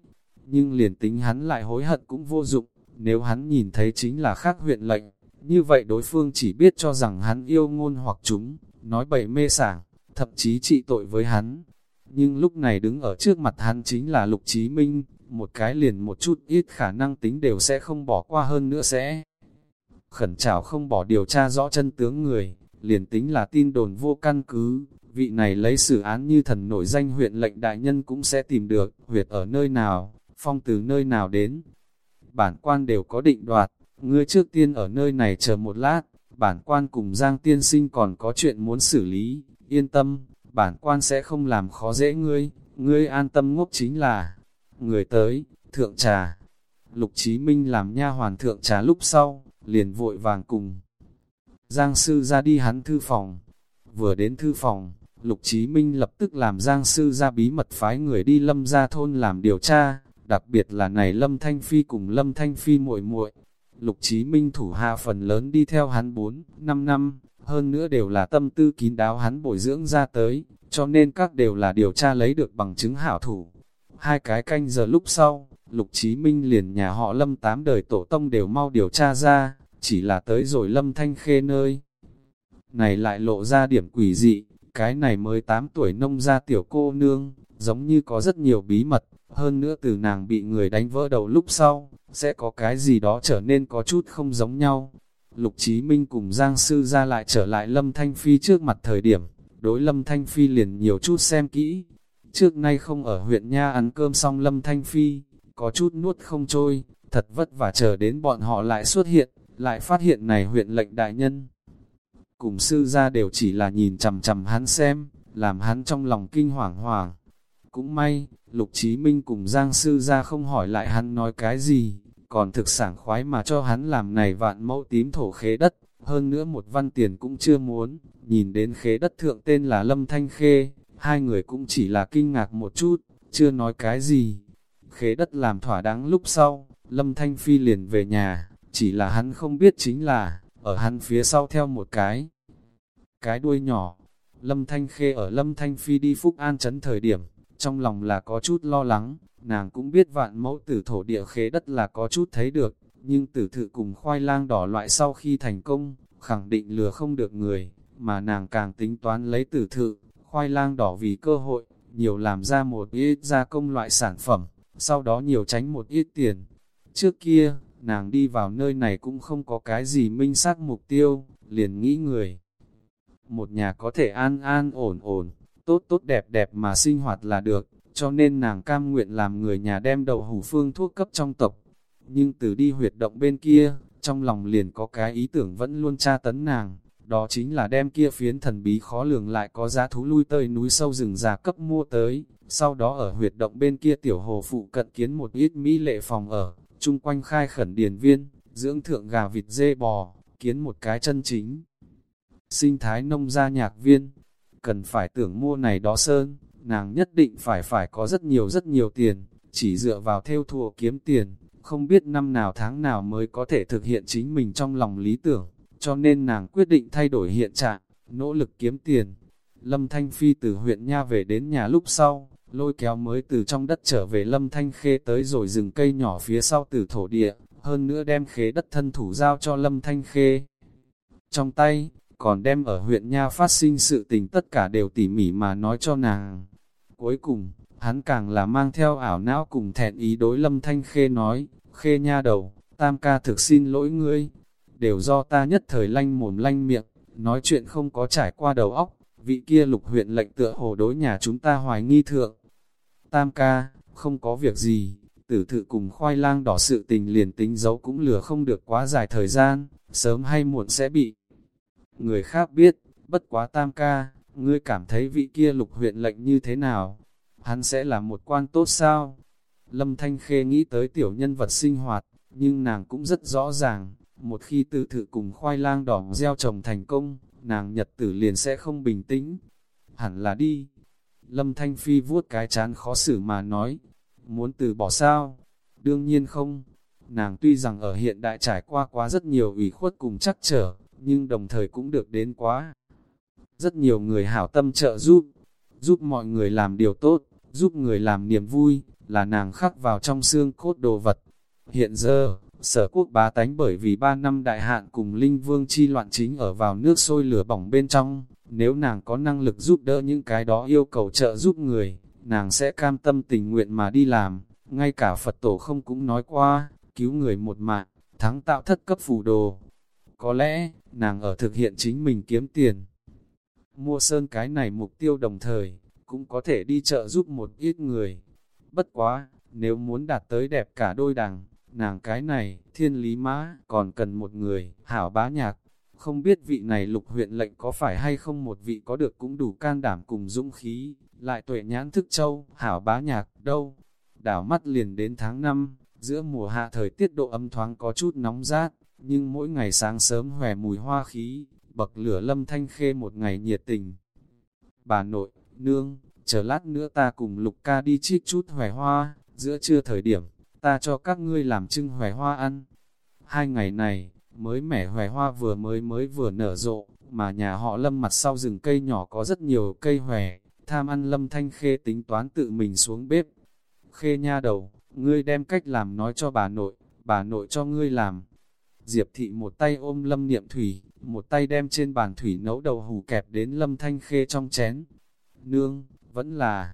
nhưng liền tính hắn lại hối hận cũng vô dụng, nếu hắn nhìn thấy chính là khác huyện lệnh, như vậy đối phương chỉ biết cho rằng hắn yêu ngôn hoặc chúng, nói bậy mê sảng, thậm chí trị tội với hắn. Nhưng lúc này đứng ở trước mặt hắn chính là Lục Chí Minh, một cái liền một chút ít khả năng tính đều sẽ không bỏ qua hơn nữa sẽ. Khẩn trảo không bỏ điều tra rõ chân tướng người, liền tính là tin đồn vô căn cứ, vị này lấy xử án như thần nổi danh huyện lệnh đại nhân cũng sẽ tìm được, huyệt ở nơi nào, phong từ nơi nào đến, bản quan đều có định đoạt, ngươi trước tiên ở nơi này chờ một lát, bản quan cùng Giang tiên sinh còn có chuyện muốn xử lý, yên tâm, bản quan sẽ không làm khó dễ ngươi, ngươi an tâm ngốc chính là, người tới, thượng trà. Lục Chí Minh làm nha hoàn thượng trà lúc sau, liền vội vàng cùng. Giang sư ra đi hắn thư phòng, vừa đến thư phòng, Lục Chí Minh lập tức làm Giang sư ra bí mật phái người đi lâm ra thôn làm điều tra, đặc biệt là này Lâm Thanh Phi cùng Lâm Thanh Phi muội muội Lục Chí Minh thủ hạ phần lớn đi theo hắn 4, 5 năm, hơn nữa đều là tâm tư kín đáo hắn bồi dưỡng ra tới, cho nên các đều là điều tra lấy được bằng chứng hảo thủ. Hai cái canh giờ lúc sau, Lục Chí Minh liền nhà họ Lâm tám đời tổ tông đều mau điều tra ra, chỉ là tới rồi Lâm Thanh Khê nơi. Này lại lộ ra điểm quỷ dị, cái này mới 8 tuổi nông ra tiểu cô nương, giống như có rất nhiều bí mật, hơn nữa từ nàng bị người đánh vỡ đầu lúc sau, sẽ có cái gì đó trở nên có chút không giống nhau. Lục Chí Minh cùng Giang Sư ra lại trở lại Lâm Thanh Phi trước mặt thời điểm, đối Lâm Thanh Phi liền nhiều chút xem kỹ. Trước nay không ở huyện Nha ăn cơm xong Lâm Thanh Phi, có chút nuốt không trôi, thật vất vả chờ đến bọn họ lại xuất hiện, lại phát hiện này huyện lệnh đại nhân. Cùng sư ra đều chỉ là nhìn chầm chầm hắn xem, làm hắn trong lòng kinh hoàng hoàng. Cũng may, Lục Chí Minh cùng Giang Sư ra không hỏi lại hắn nói cái gì, còn thực sảng khoái mà cho hắn làm này vạn mẫu tím thổ khế đất, hơn nữa một văn tiền cũng chưa muốn, nhìn đến khế đất thượng tên là Lâm Thanh Khê, hai người cũng chỉ là kinh ngạc một chút, chưa nói cái gì. Khế đất làm thỏa đáng lúc sau, Lâm Thanh Phi liền về nhà, chỉ là hắn không biết chính là, ở hắn phía sau theo một cái, cái đuôi nhỏ. Lâm Thanh Khê ở Lâm Thanh Phi đi Phúc An chấn thời điểm, trong lòng là có chút lo lắng, nàng cũng biết vạn mẫu tử thổ địa khế đất là có chút thấy được, nhưng tử thự cùng khoai lang đỏ loại sau khi thành công, khẳng định lừa không được người, mà nàng càng tính toán lấy tử thự, khoai lang đỏ vì cơ hội, nhiều làm ra một ít gia công loại sản phẩm, sau đó nhiều tránh một ít tiền. Trước kia, nàng đi vào nơi này cũng không có cái gì minh xác mục tiêu, liền nghĩ người. Một nhà có thể an an ổn ổn, tốt tốt đẹp đẹp mà sinh hoạt là được, cho nên nàng cam nguyện làm người nhà đem đậu hủ phương thuốc cấp trong tộc. Nhưng từ đi huyệt động bên kia, trong lòng liền có cái ý tưởng vẫn luôn tra tấn nàng, đó chính là đem kia phiến thần bí khó lường lại có giá thú lui tơi núi sâu rừng già cấp mua tới, sau đó ở huyệt động bên kia tiểu hồ phụ cận kiến một ít mỹ lệ phòng ở, chung quanh khai khẩn điền viên, dưỡng thượng gà vịt dê bò, kiến một cái chân chính. Sinh thái nông gia nhạc viên, cần phải tưởng mua này đó sơn, nàng nhất định phải phải có rất nhiều rất nhiều tiền, chỉ dựa vào theo thùa kiếm tiền, không biết năm nào tháng nào mới có thể thực hiện chính mình trong lòng lý tưởng, cho nên nàng quyết định thay đổi hiện trạng, nỗ lực kiếm tiền. Lâm Thanh Phi từ huyện Nha về đến nhà lúc sau, lôi kéo mới từ trong đất trở về Lâm Thanh Khê tới rồi rừng cây nhỏ phía sau từ thổ địa, hơn nữa đem khế đất thân thủ giao cho Lâm Thanh Khê. Trong tay, còn đem ở huyện Nha phát sinh sự tình tất cả đều tỉ mỉ mà nói cho nàng. Cuối cùng, hắn càng là mang theo ảo não cùng thẹn ý đối Lâm Thanh Khê nói, Khê Nha đầu, tam ca thực xin lỗi ngươi, đều do ta nhất thời lanh mồm lanh miệng, nói chuyện không có trải qua đầu óc, vị kia lục huyện lệnh tựa hồ đối nhà chúng ta hoài nghi thượng. Tam ca, không có việc gì, tử thự cùng khoai lang đỏ sự tình liền tính giấu cũng lừa không được quá dài thời gian, sớm hay muộn sẽ bị người khác biết, bất quá tam ca, ngươi cảm thấy vị kia lục huyện lệnh như thế nào? Hắn sẽ là một quan tốt sao? Lâm Thanh Khê nghĩ tới tiểu nhân vật sinh hoạt, nhưng nàng cũng rất rõ ràng, một khi tự thự cùng khoai lang đỏ gieo trồng thành công, nàng nhật tử liền sẽ không bình tĩnh. Hẳn là đi. Lâm Thanh Phi vuốt cái chán khó xử mà nói, muốn từ bỏ sao? Đương nhiên không. Nàng tuy rằng ở hiện đại trải qua quá rất nhiều ủy khuất cùng chắc trở, nhưng đồng thời cũng được đến quá. Rất nhiều người hảo tâm trợ giúp, giúp mọi người làm điều tốt, giúp người làm niềm vui, là nàng khắc vào trong xương cốt đồ vật. Hiện giờ, sở quốc bá tánh bởi vì ba năm đại hạn cùng linh vương chi loạn chính ở vào nước sôi lửa bỏng bên trong, nếu nàng có năng lực giúp đỡ những cái đó yêu cầu trợ giúp người, nàng sẽ cam tâm tình nguyện mà đi làm, ngay cả Phật tổ không cũng nói qua, cứu người một mạng, thắng tạo thất cấp phù đồ. Có lẽ, nàng ở thực hiện chính mình kiếm tiền. Mua sơn cái này mục tiêu đồng thời, cũng có thể đi chợ giúp một ít người. Bất quá, nếu muốn đạt tới đẹp cả đôi đằng, nàng cái này, thiên lý mã, còn cần một người, hảo bá nhạc. Không biết vị này lục huyện lệnh có phải hay không một vị có được cũng đủ can đảm cùng dũng khí, lại tuệ nhãn thức châu, hảo bá nhạc, đâu. Đảo mắt liền đến tháng 5, giữa mùa hạ thời tiết độ âm thoáng có chút nóng rát, nhưng mỗi ngày sáng sớm hòe mùi hoa khí, bậc lửa lâm thanh khê một ngày nhiệt tình. Bà nội, nương, chờ lát nữa ta cùng lục ca đi trích chút hòe hoa, giữa trưa thời điểm, ta cho các ngươi làm trưng hòe hoa ăn. Hai ngày này, mới mẻ hòe hoa vừa mới mới vừa nở rộ, mà nhà họ lâm mặt sau rừng cây nhỏ có rất nhiều cây hòe, tham ăn lâm thanh khê tính toán tự mình xuống bếp. Khê nha đầu, ngươi đem cách làm nói cho bà nội, bà nội cho ngươi làm. Diệp thị một tay ôm lâm niệm thủy, một tay đem trên bàn thủy nấu đầu hủ kẹp đến lâm thanh khê trong chén. Nương, vẫn là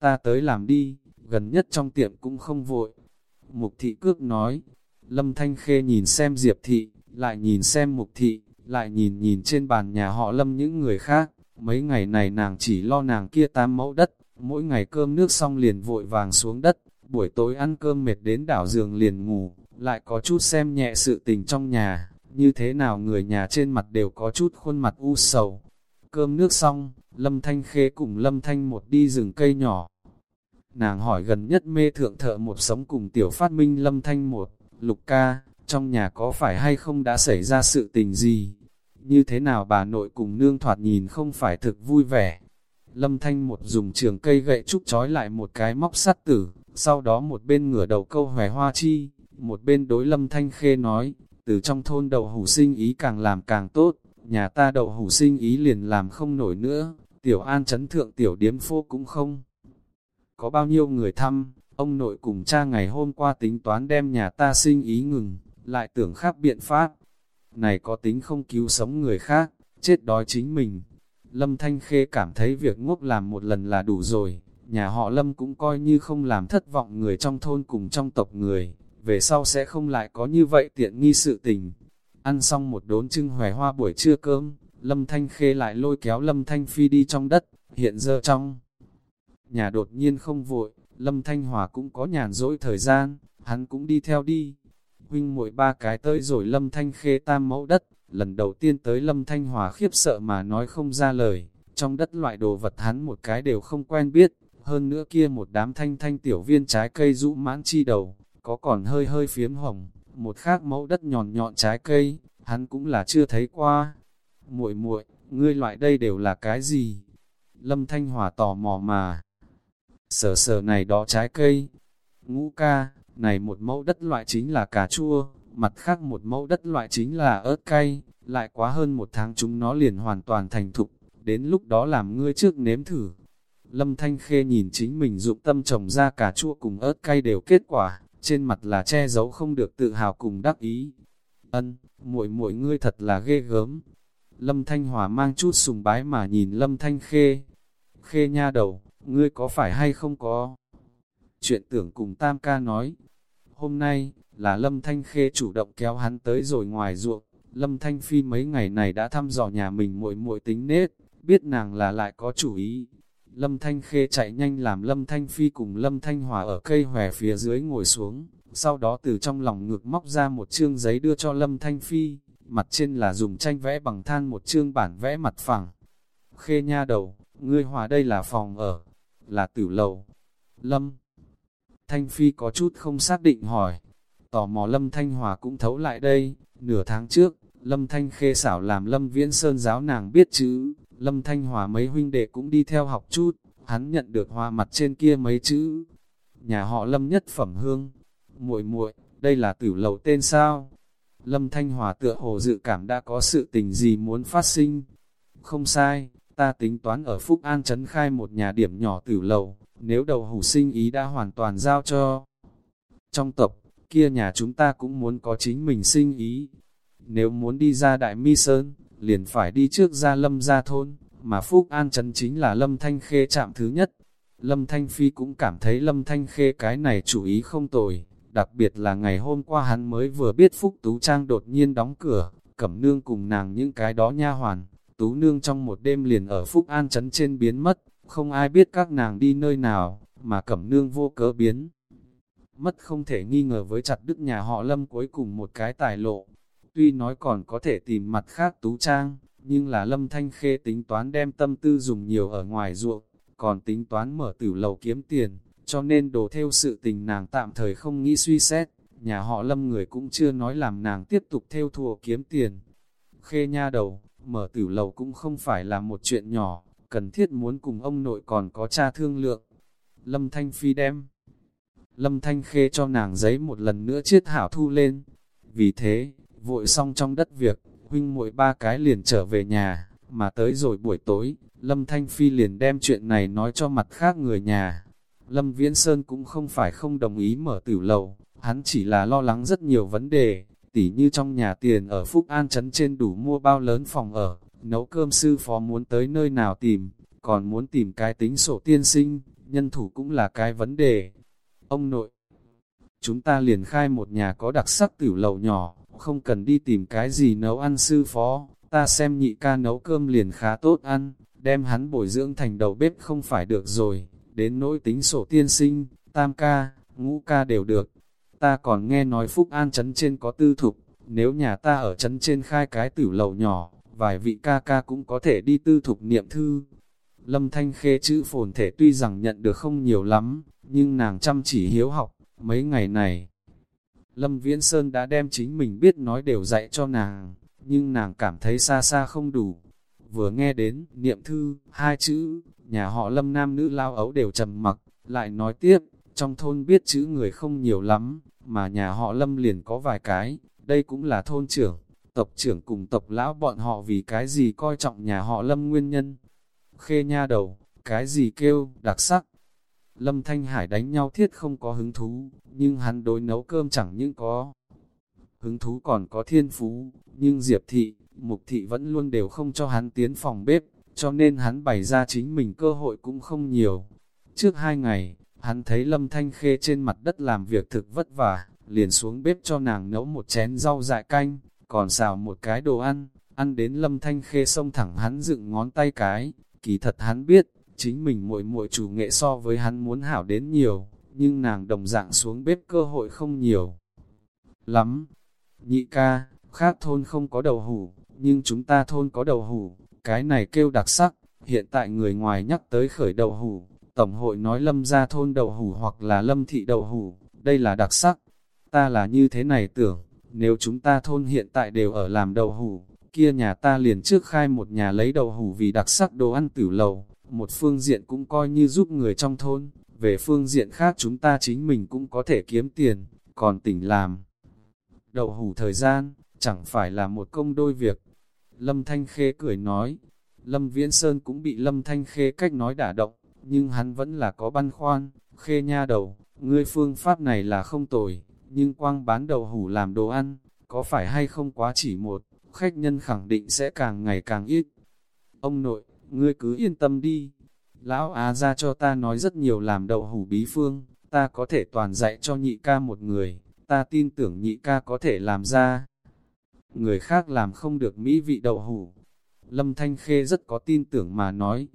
ta tới làm đi, gần nhất trong tiệm cũng không vội. Mục thị cước nói, lâm thanh khê nhìn xem diệp thị, lại nhìn xem mục thị, lại nhìn nhìn trên bàn nhà họ lâm những người khác. Mấy ngày này nàng chỉ lo nàng kia tam mẫu đất, mỗi ngày cơm nước xong liền vội vàng xuống đất, buổi tối ăn cơm mệt đến đảo giường liền ngủ, lại có chút xem nhẹ sự tình trong nhà, như thế nào người nhà trên mặt đều có chút khuôn mặt u sầu. Cơm nước xong, Lâm Thanh Khê cùng Lâm Thanh một đi rừng cây nhỏ. Nàng hỏi gần nhất mê thượng thợ một sống cùng tiểu phát minh Lâm Thanh một, lục ca, trong nhà có phải hay không đã xảy ra sự tình gì? Như thế nào bà nội cùng nương thoạt nhìn không phải thực vui vẻ? Lâm Thanh một dùng trường cây gậy trúc trói lại một cái móc sắt tử, sau đó một bên ngửa đầu câu hòe hoa chi, một bên đối Lâm Thanh Khê nói, từ trong thôn đậu hủ sinh ý càng làm càng tốt, nhà ta đậu hủ sinh ý liền làm không nổi nữa, tiểu an chấn thượng tiểu điếm phố cũng không. Có bao nhiêu người thăm, ông nội cùng cha ngày hôm qua tính toán đem nhà ta sinh ý ngừng, lại tưởng khác biện pháp. Này có tính không cứu sống người khác, chết đói chính mình. Lâm Thanh Khê cảm thấy việc ngốc làm một lần là đủ rồi, nhà họ Lâm cũng coi như không làm thất vọng người trong thôn cùng trong tộc người, về sau sẽ không lại có như vậy tiện nghi sự tình. Ăn xong một đốn trưng hòe hoa buổi trưa cơm, Lâm Thanh Khê lại lôi kéo Lâm Thanh Phi đi trong đất, hiện giờ trong. Nhà đột nhiên không vội, Lâm Thanh Hòa cũng có nhàn rỗi thời gian, hắn cũng đi theo đi. Huynh muội ba cái tới rồi Lâm Thanh Khê tam mẫu đất, Lần đầu tiên tới Lâm Thanh Hòa khiếp sợ mà nói không ra lời, trong đất loại đồ vật hắn một cái đều không quen biết, hơn nữa kia một đám thanh thanh tiểu viên trái cây rũ mãn chi đầu, có còn hơi hơi phiếm hồng, một khác mẫu đất nhọn nhọn trái cây, hắn cũng là chưa thấy qua. Muội muội, ngươi loại đây đều là cái gì? Lâm Thanh Hòa tò mò mà. sở sở này đó trái cây. Ngũ ca, này một mẫu đất loại chính là cà chua, mặt khác một mẫu đất loại chính là ớt cay, lại quá hơn một tháng chúng nó liền hoàn toàn thành thục, đến lúc đó làm ngươi trước nếm thử. Lâm Thanh Khê nhìn chính mình dụng tâm trồng ra cà chua cùng ớt cay đều kết quả, trên mặt là che giấu không được tự hào cùng đắc ý. Ân, muội muội ngươi thật là ghê gớm. Lâm Thanh Hòa mang chút sùng bái mà nhìn Lâm Thanh Khê. Khê nha đầu, ngươi có phải hay không có? Chuyện tưởng cùng Tam ca nói. Hôm nay, là Lâm Thanh Khê chủ động kéo hắn tới rồi ngoài ruộng. Lâm Thanh Phi mấy ngày này đã thăm dò nhà mình muội muội tính nết, biết nàng là lại có chủ ý. Lâm Thanh Khê chạy nhanh làm Lâm Thanh Phi cùng Lâm Thanh Hòa ở cây hòe phía dưới ngồi xuống, sau đó từ trong lòng ngược móc ra một chương giấy đưa cho Lâm Thanh Phi, mặt trên là dùng tranh vẽ bằng than một chương bản vẽ mặt phẳng. Khê nha đầu, ngươi hòa đây là phòng ở, là tử lầu. Lâm Thanh Phi có chút không xác định hỏi, tò mò Lâm Thanh Hòa cũng thấu lại đây, nửa tháng trước, Lâm Thanh Khê xảo làm Lâm Viễn Sơn giáo nàng biết chữ, Lâm Thanh Hòa mấy huynh đệ cũng đi theo học chút, hắn nhận được hoa mặt trên kia mấy chữ. Nhà họ Lâm nhất phẩm hương, muội muội đây là tử lầu tên sao? Lâm Thanh Hòa tựa hồ dự cảm đã có sự tình gì muốn phát sinh. Không sai, ta tính toán ở Phúc An Trấn khai một nhà điểm nhỏ tử lầu, nếu đầu hủ sinh ý đã hoàn toàn giao cho. Trong tộc, kia nhà chúng ta cũng muốn có chính mình sinh ý. Nếu muốn đi ra Đại Mi Sơn, liền phải đi trước ra Lâm gia thôn, mà Phúc An Trấn chính là Lâm Thanh Khê chạm thứ nhất. Lâm Thanh Phi cũng cảm thấy Lâm Thanh Khê cái này chủ ý không tồi, đặc biệt là ngày hôm qua hắn mới vừa biết Phúc Tú Trang đột nhiên đóng cửa, cẩm nương cùng nàng những cái đó nha hoàn, Tú Nương trong một đêm liền ở Phúc An Trấn trên biến mất, không ai biết các nàng đi nơi nào, mà cẩm nương vô cớ biến. Mất không thể nghi ngờ với chặt đức nhà họ Lâm cuối cùng một cái tài lộ, tuy nói còn có thể tìm mặt khác Tú Trang, nhưng là Lâm Thanh Khê tính toán đem tâm tư dùng nhiều ở ngoài ruộng, còn tính toán mở tử lầu kiếm tiền, cho nên đồ theo sự tình nàng tạm thời không nghĩ suy xét, nhà họ lâm người cũng chưa nói làm nàng tiếp tục theo thùa kiếm tiền. Khê nha đầu, mở tử lầu cũng không phải là một chuyện nhỏ, cần thiết muốn cùng ông nội còn có cha thương lượng. Lâm Thanh Phi đem. Lâm Thanh Khê cho nàng giấy một lần nữa chiết hảo thu lên. Vì thế, vội xong trong đất việc, huynh muội ba cái liền trở về nhà, mà tới rồi buổi tối, Lâm Thanh Phi liền đem chuyện này nói cho mặt khác người nhà. Lâm Viễn Sơn cũng không phải không đồng ý mở tử lầu, hắn chỉ là lo lắng rất nhiều vấn đề, tỉ như trong nhà tiền ở Phúc An Trấn trên đủ mua bao lớn phòng ở, nấu cơm sư phó muốn tới nơi nào tìm, còn muốn tìm cái tính sổ tiên sinh, nhân thủ cũng là cái vấn đề. Ông nội, chúng ta liền khai một nhà có đặc sắc tử lầu nhỏ, không cần đi tìm cái gì nấu ăn sư phó, ta xem nhị ca nấu cơm liền khá tốt ăn, đem hắn bồi dưỡng thành đầu bếp không phải được rồi đến nỗi tính sổ tiên sinh, tam ca, ngũ ca đều được. Ta còn nghe nói Phúc An trấn trên có tư thục, nếu nhà ta ở trấn trên khai cái tử lầu nhỏ, vài vị ca ca cũng có thể đi tư thục niệm thư. Lâm Thanh Khê chữ phồn thể tuy rằng nhận được không nhiều lắm, nhưng nàng chăm chỉ hiếu học, mấy ngày này. Lâm Viễn Sơn đã đem chính mình biết nói đều dạy cho nàng, nhưng nàng cảm thấy xa xa không đủ. Vừa nghe đến, niệm thư, hai chữ, nhà họ lâm nam nữ lao ấu đều trầm mặc, lại nói tiếp, trong thôn biết chữ người không nhiều lắm, mà nhà họ lâm liền có vài cái, đây cũng là thôn trưởng, tộc trưởng cùng tộc lão bọn họ vì cái gì coi trọng nhà họ lâm nguyên nhân. Khê nha đầu, cái gì kêu, đặc sắc. Lâm Thanh Hải đánh nhau thiết không có hứng thú, nhưng hắn đối nấu cơm chẳng những có. Hứng thú còn có thiên phú, nhưng Diệp Thị, Mục Thị vẫn luôn đều không cho hắn tiến phòng bếp, cho nên hắn bày ra chính mình cơ hội cũng không nhiều. Trước hai ngày, hắn thấy Lâm Thanh Khê trên mặt đất làm việc thực vất vả, liền xuống bếp cho nàng nấu một chén rau dại canh, còn xào một cái đồ ăn, ăn đến Lâm Thanh Khê xông thẳng hắn dựng ngón tay cái, kỳ thật hắn biết, chính mình muội muội chủ nghệ so với hắn muốn hảo đến nhiều, nhưng nàng đồng dạng xuống bếp cơ hội không nhiều. Lắm, nhị ca, khác thôn không có đầu hủ, nhưng chúng ta thôn có đầu hủ, cái này kêu đặc sắc, hiện tại người ngoài nhắc tới khởi đầu hủ, Tổng hội nói lâm gia thôn đầu hủ hoặc là lâm thị đầu hủ, đây là đặc sắc. Ta là như thế này tưởng, nếu chúng ta thôn hiện tại đều ở làm đầu hủ, kia nhà ta liền trước khai một nhà lấy đầu hủ vì đặc sắc đồ ăn tử lầu, một phương diện cũng coi như giúp người trong thôn, về phương diện khác chúng ta chính mình cũng có thể kiếm tiền, còn tỉnh làm. Đậu hủ thời gian, chẳng phải là một công đôi việc. Lâm Thanh Khê cười nói, Lâm Viễn Sơn cũng bị Lâm Thanh Khê cách nói đả động, nhưng hắn vẫn là có băn khoan, Khê nha đầu, ngươi phương pháp này là không tồi, nhưng quang bán đậu hủ làm đồ ăn, có phải hay không quá chỉ một, khách nhân khẳng định sẽ càng ngày càng ít. Ông nội, ngươi cứ yên tâm đi, lão á ra cho ta nói rất nhiều làm đậu hủ bí phương, ta có thể toàn dạy cho nhị ca một người, ta tin tưởng nhị ca có thể làm ra. Người khác làm không được mỹ vị đậu hủ. Lâm Thanh Khê rất có tin tưởng mà nói.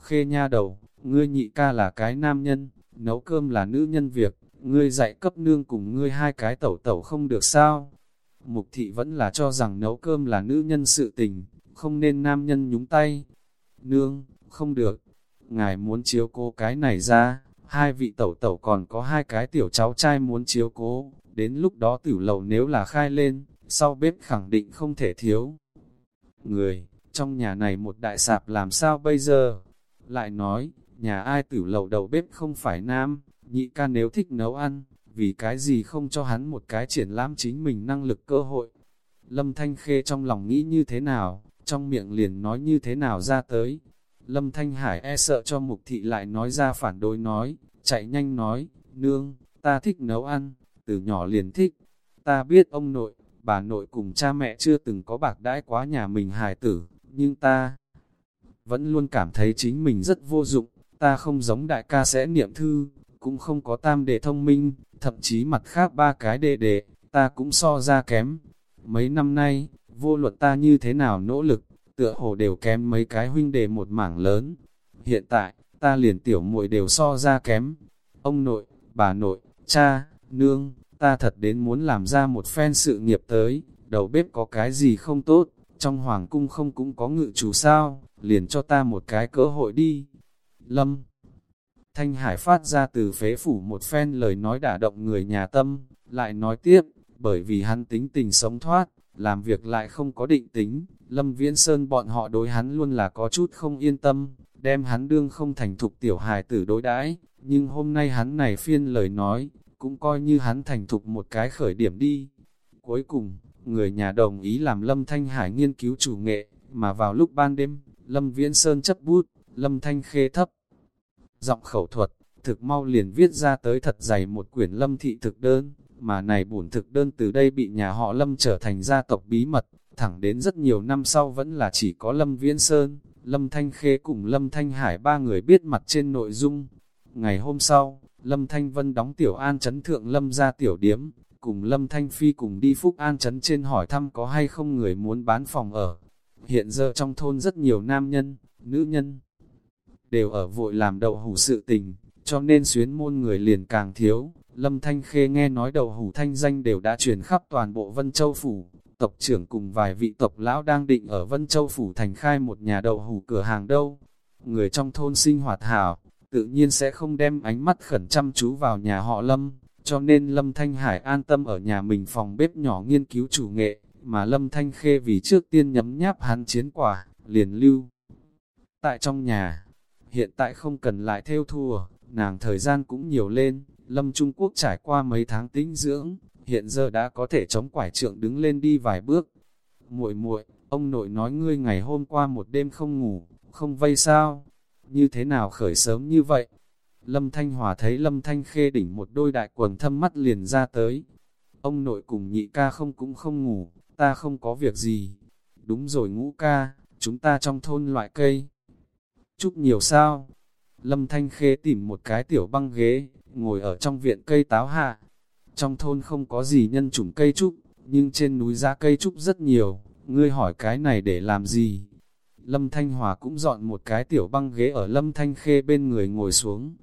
Khê nha đầu, ngươi nhị ca là cái nam nhân, nấu cơm là nữ nhân việc, ngươi dạy cấp nương cùng ngươi hai cái tẩu tẩu không được sao. Mục thị vẫn là cho rằng nấu cơm là nữ nhân sự tình, không nên nam nhân nhúng tay. Nương, không được, ngài muốn chiếu cố cái này ra, hai vị tẩu tẩu còn có hai cái tiểu cháu trai muốn chiếu cố, đến lúc đó tử lầu nếu là khai lên, sau bếp khẳng định không thể thiếu. Người, trong nhà này một đại sạp làm sao bây giờ? Lại nói, nhà ai tử lầu đầu bếp không phải nam, nhị ca nếu thích nấu ăn, vì cái gì không cho hắn một cái triển lãm chính mình năng lực cơ hội. Lâm Thanh Khê trong lòng nghĩ như thế nào, trong miệng liền nói như thế nào ra tới. Lâm Thanh Hải e sợ cho mục thị lại nói ra phản đối nói, chạy nhanh nói, nương, ta thích nấu ăn, từ nhỏ liền thích. Ta biết ông nội, bà nội cùng cha mẹ chưa từng có bạc đãi quá nhà mình hài tử, nhưng ta vẫn luôn cảm thấy chính mình rất vô dụng, ta không giống đại ca sẽ niệm thư, cũng không có tam đệ thông minh, thậm chí mặt khác ba cái đệ đệ, ta cũng so ra kém. Mấy năm nay, vô luật ta như thế nào nỗ lực, tựa hồ đều kém mấy cái huynh đệ một mảng lớn. Hiện tại, ta liền tiểu muội đều so ra kém. Ông nội, bà nội, cha, nương, ta thật đến muốn làm ra một phen sự nghiệp tới, đầu bếp có cái gì không tốt, trong hoàng cung không cũng có ngự chủ sao, liền cho ta một cái cơ hội đi. Lâm Thanh Hải phát ra từ phế phủ một phen lời nói đả động người nhà tâm, lại nói tiếp, bởi vì hắn tính tình sống thoát, làm việc lại không có định tính, Lâm Viễn Sơn bọn họ đối hắn luôn là có chút không yên tâm, đem hắn đương không thành thục tiểu hài tử đối đãi nhưng hôm nay hắn này phiên lời nói, cũng coi như hắn thành thục một cái khởi điểm đi. Cuối cùng, người nhà đồng ý làm Lâm Thanh Hải nghiên cứu chủ nghệ, mà vào lúc ban đêm, Lâm Viễn Sơn chấp bút, Lâm Thanh khê thấp. Giọng khẩu thuật, thực mau liền viết ra tới thật dày một quyển Lâm thị thực đơn, mà này bổn thực đơn từ đây bị nhà họ Lâm trở thành gia tộc bí mật, thẳng đến rất nhiều năm sau vẫn là chỉ có Lâm Viễn Sơn, Lâm Thanh Khê cùng Lâm Thanh Hải ba người biết mặt trên nội dung. Ngày hôm sau, Lâm Thanh Vân đóng tiểu an chấn thượng Lâm ra tiểu điếm, cùng Lâm Thanh Phi cùng đi Phúc An chấn trên hỏi thăm có hay không người muốn bán phòng ở. Hiện giờ trong thôn rất nhiều nam nhân, nữ nhân, đều ở vội làm đậu hủ sự tình, cho nên xuyến môn người liền càng thiếu. Lâm Thanh Khê nghe nói đầu hủ thanh danh đều đã truyền khắp toàn bộ Vân Châu Phủ, tộc trưởng cùng vài vị tộc lão đang định ở Vân Châu Phủ thành khai một nhà đậu hủ cửa hàng đâu. Người trong thôn sinh hoạt hảo, tự nhiên sẽ không đem ánh mắt khẩn chăm chú vào nhà họ Lâm, cho nên Lâm Thanh Hải an tâm ở nhà mình phòng bếp nhỏ nghiên cứu chủ nghệ, mà Lâm Thanh Khê vì trước tiên nhấm nháp hắn chiến quả, liền lưu. Tại trong nhà, hiện tại không cần lại theo thua, nàng thời gian cũng nhiều lên, Lâm Trung Quốc trải qua mấy tháng tĩnh dưỡng, hiện giờ đã có thể chống quải trượng đứng lên đi vài bước. Muội muội, ông nội nói ngươi ngày hôm qua một đêm không ngủ, không vây sao? Như thế nào khởi sớm như vậy? Lâm Thanh Hòa thấy Lâm Thanh Khê đỉnh một đôi đại quần thâm mắt liền ra tới. Ông nội cùng nhị ca không cũng không ngủ, ta không có việc gì. Đúng rồi ngũ ca, chúng ta trong thôn loại cây. Chúc nhiều sao? Lâm Thanh Khê tìm một cái tiểu băng ghế, ngồi ở trong viện cây táo hạ. Trong thôn không có gì nhân chủng cây trúc, nhưng trên núi ra cây trúc rất nhiều, ngươi hỏi cái này để làm gì? Lâm Thanh Hòa cũng dọn một cái tiểu băng ghế ở Lâm Thanh Khê bên người ngồi xuống.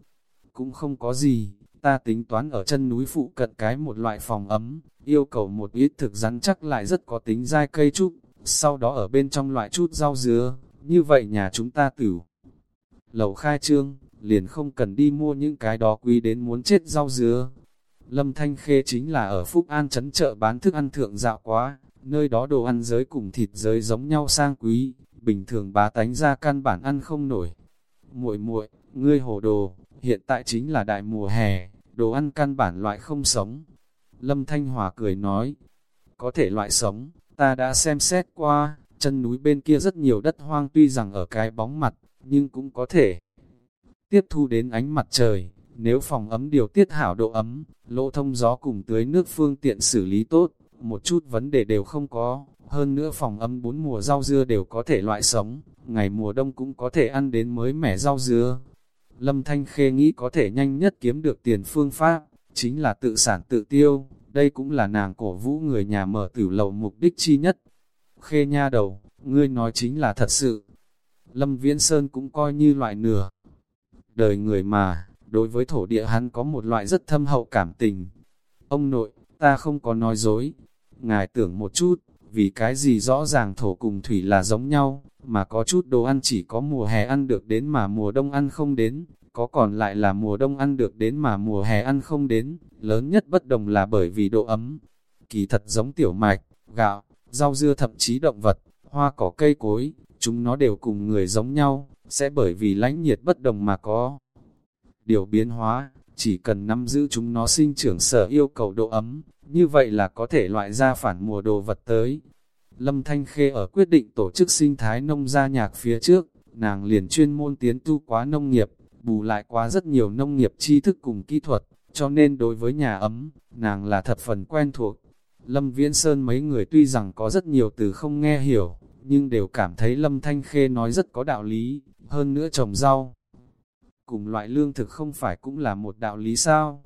Cũng không có gì, ta tính toán ở chân núi phụ cận cái một loại phòng ấm, yêu cầu một ít thực rắn chắc lại rất có tính dai cây trúc, sau đó ở bên trong loại chút rau dứa, như vậy nhà chúng ta tử. Lầu khai trương, liền không cần đi mua những cái đó quý đến muốn chết rau dứa. Lâm Thanh Khê chính là ở Phúc An trấn chợ bán thức ăn thượng dạo quá, nơi đó đồ ăn giới cùng thịt giới giống nhau sang quý, bình thường bá tánh ra căn bản ăn không nổi. muội muội ngươi hồ đồ, hiện tại chính là đại mùa hè, đồ ăn căn bản loại không sống. Lâm Thanh Hòa cười nói, có thể loại sống, ta đã xem xét qua, chân núi bên kia rất nhiều đất hoang tuy rằng ở cái bóng mặt, nhưng cũng có thể tiếp thu đến ánh mặt trời. Nếu phòng ấm điều tiết hảo độ ấm, lỗ thông gió cùng tưới nước phương tiện xử lý tốt, một chút vấn đề đều không có. Hơn nữa phòng ấm bốn mùa rau dưa đều có thể loại sống, ngày mùa đông cũng có thể ăn đến mới mẻ rau dưa. Lâm Thanh Khê nghĩ có thể nhanh nhất kiếm được tiền phương pháp, chính là tự sản tự tiêu, đây cũng là nàng cổ vũ người nhà mở tử lầu mục đích chi nhất. Khê nha đầu, ngươi nói chính là thật sự. Lâm Viễn Sơn cũng coi như loại nửa. Đời người mà, đối với thổ địa hắn có một loại rất thâm hậu cảm tình. Ông nội, ta không có nói dối. Ngài tưởng một chút, vì cái gì rõ ràng thổ cùng thủy là giống nhau, mà có chút đồ ăn chỉ có mùa hè ăn được đến mà mùa đông ăn không đến, có còn lại là mùa đông ăn được đến mà mùa hè ăn không đến, lớn nhất bất đồng là bởi vì độ ấm. Kỳ thật giống tiểu mạch, gạo, rau dưa thậm chí động vật, hoa cỏ cây cối, chúng nó đều cùng người giống nhau, sẽ bởi vì lãnh nhiệt bất đồng mà có. Điều biến hóa, chỉ cần nắm giữ chúng nó sinh trưởng sở yêu cầu độ ấm, như vậy là có thể loại ra phản mùa đồ vật tới. Lâm Thanh Khê ở quyết định tổ chức sinh thái nông gia nhạc phía trước, nàng liền chuyên môn tiến tu quá nông nghiệp, bù lại quá rất nhiều nông nghiệp tri thức cùng kỹ thuật, cho nên đối với nhà ấm, nàng là thập phần quen thuộc. Lâm Viễn Sơn mấy người tuy rằng có rất nhiều từ không nghe hiểu, nhưng đều cảm thấy Lâm Thanh Khê nói rất có đạo lý, hơn nữa trồng rau. Cùng loại lương thực không phải cũng là một đạo lý sao?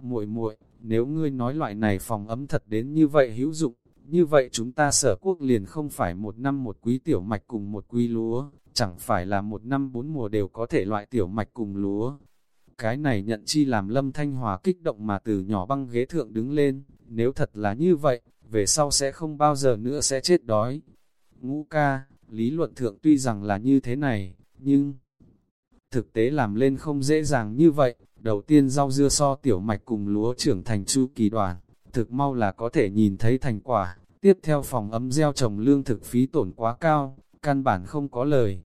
muội muội nếu ngươi nói loại này phòng ấm thật đến như vậy hữu dụng, như vậy chúng ta sở quốc liền không phải một năm một quý tiểu mạch cùng một quý lúa, chẳng phải là một năm bốn mùa đều có thể loại tiểu mạch cùng lúa. Cái này nhận chi làm lâm thanh hòa kích động mà từ nhỏ băng ghế thượng đứng lên, nếu thật là như vậy, về sau sẽ không bao giờ nữa sẽ chết đói. Ngũ ca, lý luận thượng tuy rằng là như thế này, nhưng thực tế làm lên không dễ dàng như vậy. Đầu tiên rau dưa so tiểu mạch cùng lúa trưởng thành chu kỳ đoàn, thực mau là có thể nhìn thấy thành quả. Tiếp theo phòng ấm gieo trồng lương thực phí tổn quá cao, căn bản không có lời.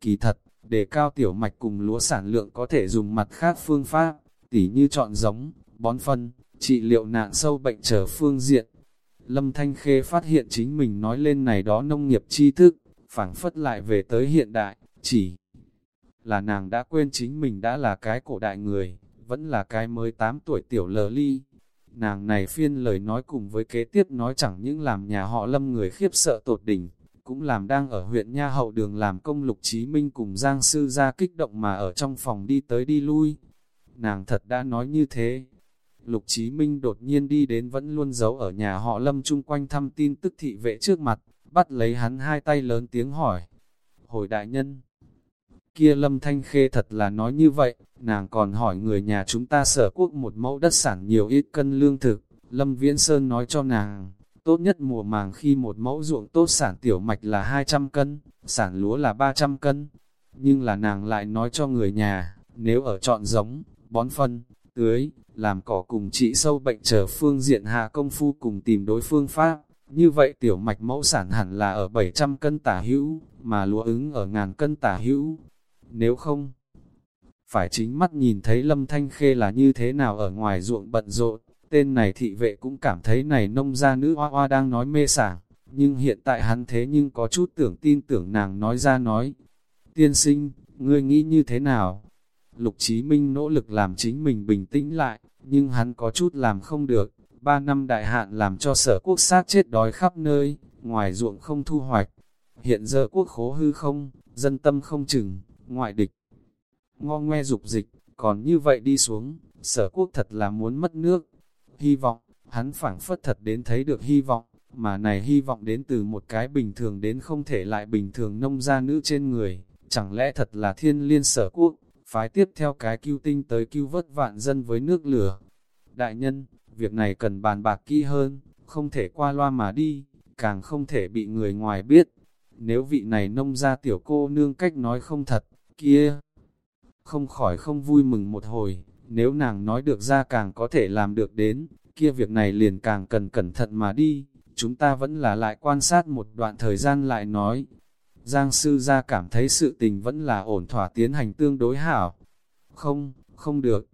Kỳ thật, để cao tiểu mạch cùng lúa sản lượng có thể dùng mặt khác phương pháp, tỉ như chọn giống, bón phân, trị liệu nạn sâu bệnh trở phương diện. Lâm Thanh Khê phát hiện chính mình nói lên này đó nông nghiệp tri thức, phảng phất lại về tới hiện đại, chỉ là nàng đã quên chính mình đã là cái cổ đại người, vẫn là cái mới 8 tuổi tiểu lờ ly. Nàng này phiên lời nói cùng với kế tiếp nói chẳng những làm nhà họ lâm người khiếp sợ tột đỉnh, cũng làm đang ở huyện Nha Hậu Đường làm công Lục Chí Minh cùng Giang Sư ra kích động mà ở trong phòng đi tới đi lui. Nàng thật đã nói như thế. Lục Chí Minh đột nhiên đi đến vẫn luôn giấu ở nhà họ Lâm chung quanh thăm tin tức thị vệ trước mặt, bắt lấy hắn hai tay lớn tiếng hỏi. Hồi đại nhân, kia Lâm Thanh Khê thật là nói như vậy, nàng còn hỏi người nhà chúng ta sở quốc một mẫu đất sản nhiều ít cân lương thực, Lâm Viễn Sơn nói cho nàng, tốt nhất mùa màng khi một mẫu ruộng tốt sản tiểu mạch là 200 cân, sản lúa là 300 cân, nhưng là nàng lại nói cho người nhà, nếu ở chọn giống, bón phân, tưới, làm cỏ cùng trị sâu bệnh chờ phương diện hạ công phu cùng tìm đối phương pháp, như vậy tiểu mạch mẫu sản hẳn là ở 700 cân tả hữu, mà lúa ứng ở ngàn cân tả hữu, nếu không, phải chính mắt nhìn thấy Lâm Thanh Khê là như thế nào ở ngoài ruộng bận rộn, tên này thị vệ cũng cảm thấy này nông gia nữ hoa hoa đang nói mê sảng, nhưng hiện tại hắn thế nhưng có chút tưởng tin tưởng nàng nói ra nói. Tiên sinh, ngươi nghĩ như thế nào? Lục Chí Minh nỗ lực làm chính mình bình tĩnh lại, nhưng hắn có chút làm không được. Ba năm đại hạn làm cho sở quốc sát chết đói khắp nơi, ngoài ruộng không thu hoạch. Hiện giờ quốc khố hư không, dân tâm không chừng, ngoại địch. Ngo ngoe dục dịch, còn như vậy đi xuống, sở quốc thật là muốn mất nước. Hy vọng, hắn phảng phất thật đến thấy được hy vọng, mà này hy vọng đến từ một cái bình thường đến không thể lại bình thường nông gia nữ trên người, chẳng lẽ thật là thiên liên sở quốc, phái tiếp theo cái cứu tinh tới cứu vớt vạn dân với nước lửa. Đại nhân, việc này cần bàn bạc kỹ hơn, không thể qua loa mà đi, càng không thể bị người ngoài biết. Nếu vị này nông ra tiểu cô nương cách nói không thật, kia, không khỏi không vui mừng một hồi, nếu nàng nói được ra càng có thể làm được đến, kia việc này liền càng cần cẩn thận mà đi, chúng ta vẫn là lại quan sát một đoạn thời gian lại nói. Giang sư gia cảm thấy sự tình vẫn là ổn thỏa tiến hành tương đối hảo. Không, không được.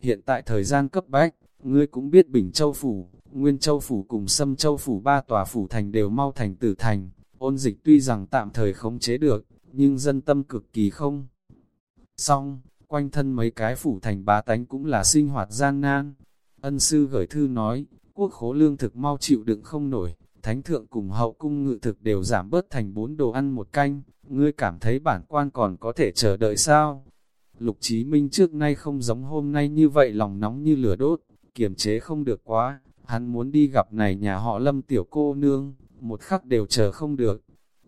Hiện tại thời gian cấp bách, ngươi cũng biết Bình Châu Phủ, Nguyên Châu Phủ cùng Sâm Châu Phủ ba tòa phủ thành đều mau thành tử thành. Ôn dịch tuy rằng tạm thời khống chế được, nhưng dân tâm cực kỳ không. Xong, quanh thân mấy cái phủ thành bá tánh cũng là sinh hoạt gian nan. Ân sư gửi thư nói, quốc khố lương thực mau chịu đựng không nổi, thánh thượng cùng hậu cung ngự thực đều giảm bớt thành bốn đồ ăn một canh, ngươi cảm thấy bản quan còn có thể chờ đợi sao? Lục Chí Minh trước nay không giống hôm nay như vậy lòng nóng như lửa đốt, kiềm chế không được quá, hắn muốn đi gặp này nhà họ lâm tiểu cô nương, một khắc đều chờ không được.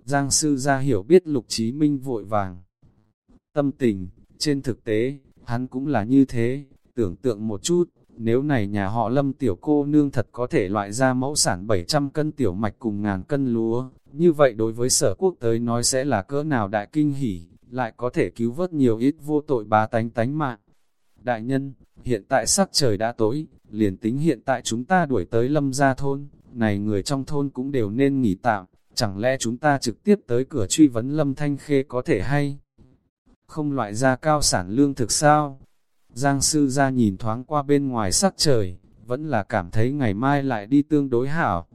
Giang sư ra hiểu biết Lục Chí Minh vội vàng. Tâm tình, trên thực tế, hắn cũng là như thế, tưởng tượng một chút, nếu này nhà họ lâm tiểu cô nương thật có thể loại ra mẫu sản 700 cân tiểu mạch cùng ngàn cân lúa, như vậy đối với sở quốc tới nói sẽ là cỡ nào đại kinh hỉ, lại có thể cứu vớt nhiều ít vô tội bá tánh tánh mạng. Đại nhân, hiện tại sắc trời đã tối, liền tính hiện tại chúng ta đuổi tới lâm gia thôn, này người trong thôn cũng đều nên nghỉ tạm, chẳng lẽ chúng ta trực tiếp tới cửa truy vấn lâm thanh khê có thể hay? Không loại ra cao sản lương thực sao? Giang sư ra nhìn thoáng qua bên ngoài sắc trời, vẫn là cảm thấy ngày mai lại đi tương đối hảo.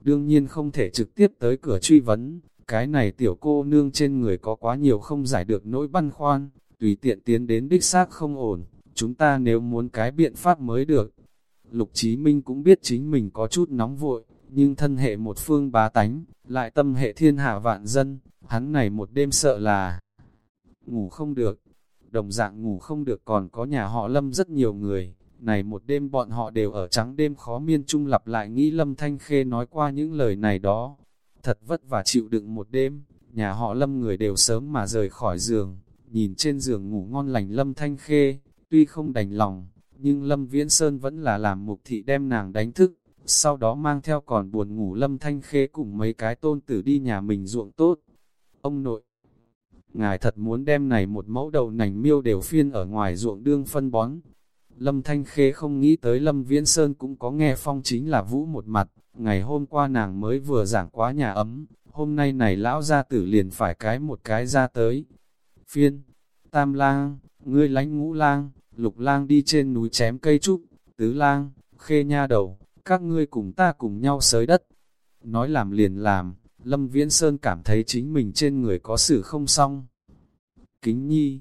Đương nhiên không thể trực tiếp tới cửa truy vấn, cái này tiểu cô nương trên người có quá nhiều không giải được nỗi băn khoăn, tùy tiện tiến đến đích xác không ổn, chúng ta nếu muốn cái biện pháp mới được. Lục Chí Minh cũng biết chính mình có chút nóng vội, nhưng thân hệ một phương bá tánh, lại tâm hệ thiên hạ vạn dân, hắn này một đêm sợ là ngủ không được, đồng dạng ngủ không được còn có nhà họ Lâm rất nhiều người, này một đêm bọn họ đều ở trắng đêm khó miên trung lặp lại nghĩ Lâm Thanh Khê nói qua những lời này đó. Thật vất vả chịu đựng một đêm, nhà họ Lâm người đều sớm mà rời khỏi giường, nhìn trên giường ngủ ngon lành Lâm Thanh Khê, tuy không đành lòng, nhưng Lâm Viễn Sơn vẫn là làm mục thị đem nàng đánh thức, sau đó mang theo còn buồn ngủ Lâm Thanh Khê cùng mấy cái tôn tử đi nhà mình ruộng tốt. Ông nội, ngài thật muốn đem này một mẫu đầu nành miêu đều phiên ở ngoài ruộng đương phân bón. Lâm Thanh Khê không nghĩ tới Lâm Viễn Sơn cũng có nghe phong chính là vũ một mặt, ngày hôm qua nàng mới vừa giảng quá nhà ấm, hôm nay này lão gia tử liền phải cái một cái ra tới. Phiên, tam lang, ngươi lánh ngũ lang, lục lang đi trên núi chém cây trúc, tứ lang, khê nha đầu, các ngươi cùng ta cùng nhau sới đất. Nói làm liền làm, Lâm Viễn Sơn cảm thấy chính mình trên người có sự không xong. Kính nhi,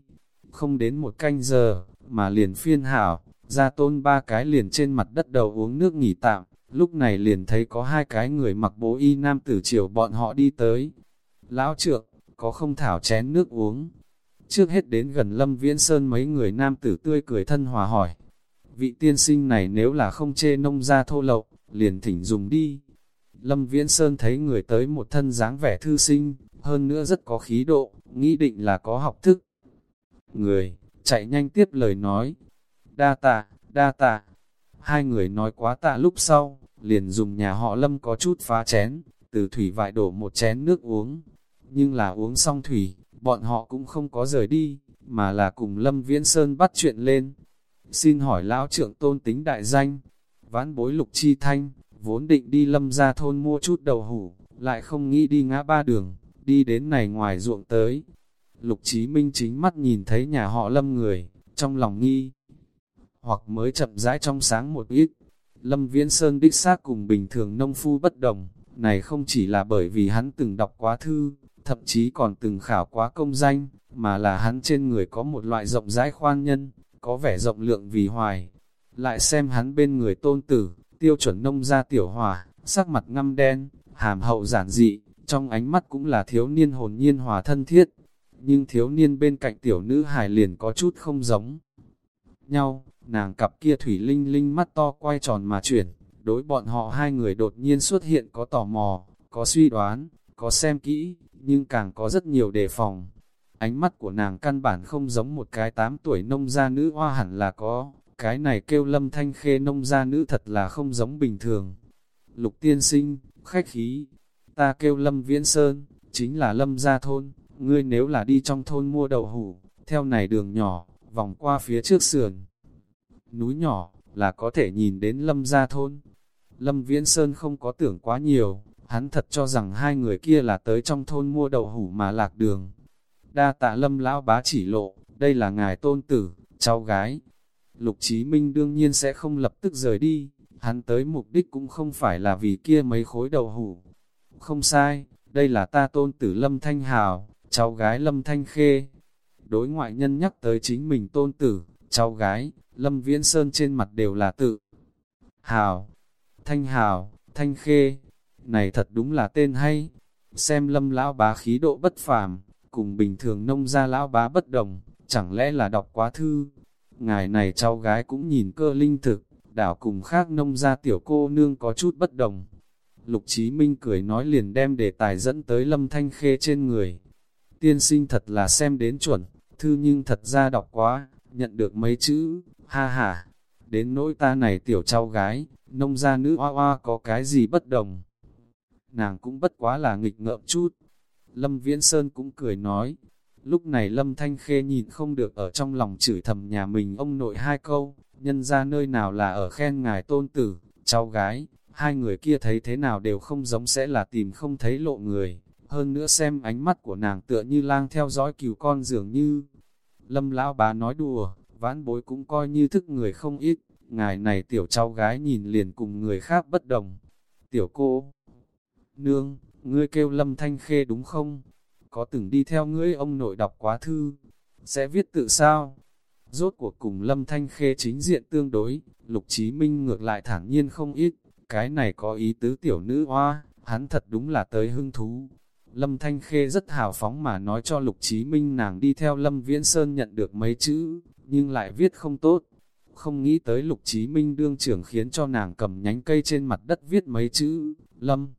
không đến một canh giờ, mà liền phiên hảo, ra tôn ba cái liền trên mặt đất đầu uống nước nghỉ tạm, lúc này liền thấy có hai cái người mặc bố y nam tử chiều bọn họ đi tới. Lão trượng, có không thảo chén nước uống. Trước hết đến gần Lâm Viễn Sơn mấy người nam tử tươi cười thân hòa hỏi. Vị tiên sinh này nếu là không chê nông ra thô lậu, liền thỉnh dùng đi. Lâm Viễn Sơn thấy người tới một thân dáng vẻ thư sinh, hơn nữa rất có khí độ, nghĩ định là có học thức. Người, chạy nhanh tiếp lời nói, đa tạ, đa tạ. Hai người nói quá tạ lúc sau, liền dùng nhà họ Lâm có chút phá chén, từ thủy vại đổ một chén nước uống. Nhưng là uống xong thủy, bọn họ cũng không có rời đi, mà là cùng Lâm Viễn Sơn bắt chuyện lên. Xin hỏi lão trưởng tôn tính đại danh, vãn bối lục chi thanh, vốn định đi lâm ra thôn mua chút đầu hủ, lại không nghĩ đi ngã ba đường, đi đến này ngoài ruộng tới. Lục Chí Minh chính mắt nhìn thấy nhà họ lâm người, trong lòng nghi, hoặc mới chậm rãi trong sáng một ít. Lâm Viễn Sơn đích xác cùng bình thường nông phu bất đồng, này không chỉ là bởi vì hắn từng đọc quá thư, thậm chí còn từng khảo quá công danh, mà là hắn trên người có một loại rộng rãi khoan nhân, có vẻ rộng lượng vì hoài. Lại xem hắn bên người tôn tử, tiêu chuẩn nông gia tiểu hòa, sắc mặt ngăm đen, hàm hậu giản dị, trong ánh mắt cũng là thiếu niên hồn nhiên hòa thân thiết. Nhưng thiếu niên bên cạnh tiểu nữ hài liền có chút không giống nhau, nàng cặp kia thủy linh linh mắt to quay tròn mà chuyển, đối bọn họ hai người đột nhiên xuất hiện có tò mò, có suy đoán, có xem kỹ, nhưng càng có rất nhiều đề phòng. Ánh mắt của nàng căn bản không giống một cái tám tuổi nông gia nữ hoa hẳn là có, cái này kêu lâm thanh khê nông gia nữ thật là không giống bình thường. Lục tiên sinh, khách khí, ta kêu Lâm Viễn Sơn, chính là Lâm gia thôn, ngươi nếu là đi trong thôn mua đậu hủ, theo này đường nhỏ, vòng qua phía trước sườn. Núi nhỏ, là có thể nhìn đến Lâm gia thôn. Lâm Viễn Sơn không có tưởng quá nhiều, hắn thật cho rằng hai người kia là tới trong thôn mua đậu hủ mà lạc đường. Đa tạ Lâm lão bá chỉ lộ, đây là ngài tôn tử, cháu gái. Lục Chí Minh đương nhiên sẽ không lập tức rời đi, hắn tới mục đích cũng không phải là vì kia mấy khối đầu hủ. Không sai, đây là ta tôn tử Lâm Thanh Hào, cháu gái Lâm Thanh Khê. Đối ngoại nhân nhắc tới chính mình tôn tử, cháu gái, Lâm Viễn Sơn trên mặt đều là tự. Hào, Thanh Hào, Thanh Khê, này thật đúng là tên hay. Xem Lâm lão bá khí độ bất phàm, cùng bình thường nông gia lão bá bất đồng, chẳng lẽ là đọc quá thư. Ngài này cháu gái cũng nhìn cơ linh thực, đảo cùng khác nông gia tiểu cô nương có chút bất đồng. Lục Chí Minh cười nói liền đem đề tài dẫn tới Lâm Thanh Khê trên người. Tiên sinh thật là xem đến chuẩn, thư nhưng thật ra đọc quá, nhận được mấy chữ, ha ha. Đến nỗi ta này tiểu cháu gái, nông gia nữ oa oa có cái gì bất đồng. Nàng cũng bất quá là nghịch ngợm chút. Lâm Viễn Sơn cũng cười nói. Lúc này Lâm Thanh Khê nhìn không được ở trong lòng chửi thầm nhà mình ông nội hai câu, nhân ra nơi nào là ở khen ngài tôn tử, cháu gái, hai người kia thấy thế nào đều không giống sẽ là tìm không thấy lộ người, hơn nữa xem ánh mắt của nàng tựa như lang theo dõi cừu con dường như. Lâm lão bá nói đùa, vãn bối cũng coi như thức người không ít, ngài này tiểu cháu gái nhìn liền cùng người khác bất đồng. Tiểu cô, nương, ngươi kêu lâm thanh khê đúng không? Có từng đi theo ngươi ông nội đọc quá thư, sẽ viết tự sao? Rốt cuộc cùng lâm thanh khê chính diện tương đối, lục chí minh ngược lại thản nhiên không ít, cái này có ý tứ tiểu nữ hoa, hắn thật đúng là tới hưng thú. Lâm Thanh Khê rất hào phóng mà nói cho Lục Chí Minh nàng đi theo Lâm Viễn Sơn nhận được mấy chữ, nhưng lại viết không tốt. Không nghĩ tới Lục Chí Minh đương trưởng khiến cho nàng cầm nhánh cây trên mặt đất viết mấy chữ, Lâm.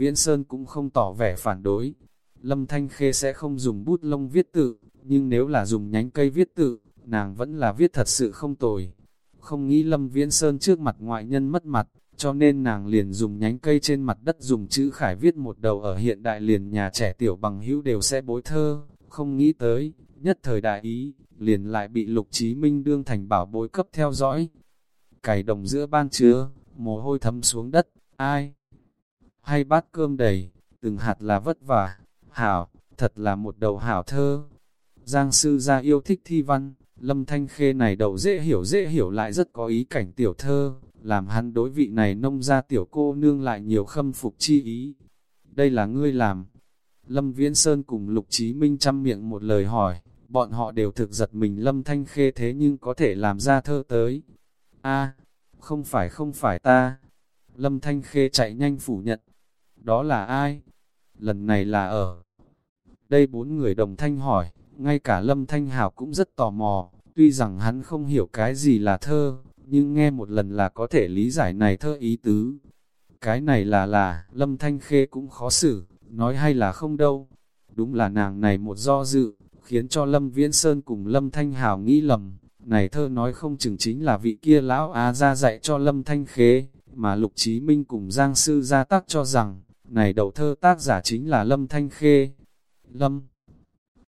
Viễn Sơn cũng không tỏ vẻ phản đối. Lâm Thanh Khê sẽ không dùng bút lông viết tự, nhưng nếu là dùng nhánh cây viết tự, nàng vẫn là viết thật sự không tồi. Không nghĩ Lâm Viễn Sơn trước mặt ngoại nhân mất mặt, cho nên nàng liền dùng nhánh cây trên mặt đất dùng chữ khải viết một đầu ở hiện đại liền nhà trẻ tiểu bằng hữu đều sẽ bối thơ, không nghĩ tới, nhất thời đại ý, liền lại bị lục chí minh đương thành bảo bối cấp theo dõi. Cày đồng giữa ban chứa, mồ hôi thấm xuống đất, ai? Hay bát cơm đầy, từng hạt là vất vả, hảo, thật là một đầu hảo thơ. Giang sư gia yêu thích thi văn, lâm thanh khê này đầu dễ hiểu dễ hiểu lại rất có ý cảnh tiểu thơ, làm hắn đối vị này nông ra tiểu cô nương lại nhiều khâm phục chi ý. Đây là ngươi làm. Lâm Viễn Sơn cùng Lục Chí Minh chăm miệng một lời hỏi, bọn họ đều thực giật mình Lâm Thanh Khê thế nhưng có thể làm ra thơ tới. a không phải không phải ta. Lâm Thanh Khê chạy nhanh phủ nhận. Đó là ai? Lần này là ở. Đây bốn người đồng thanh hỏi, ngay cả Lâm Thanh Hảo cũng rất tò mò, tuy rằng hắn không hiểu cái gì là thơ, nhưng nghe một lần là có thể lý giải này thơ ý tứ. Cái này là là, Lâm Thanh Khê cũng khó xử, nói hay là không đâu. Đúng là nàng này một do dự, khiến cho Lâm Viễn Sơn cùng Lâm Thanh Hào nghĩ lầm. Này thơ nói không chừng chính là vị kia lão Á ra dạy cho Lâm Thanh Khê, mà Lục Chí Minh cùng Giang Sư ra tác cho rằng, này đầu thơ tác giả chính là Lâm Thanh Khê. Lâm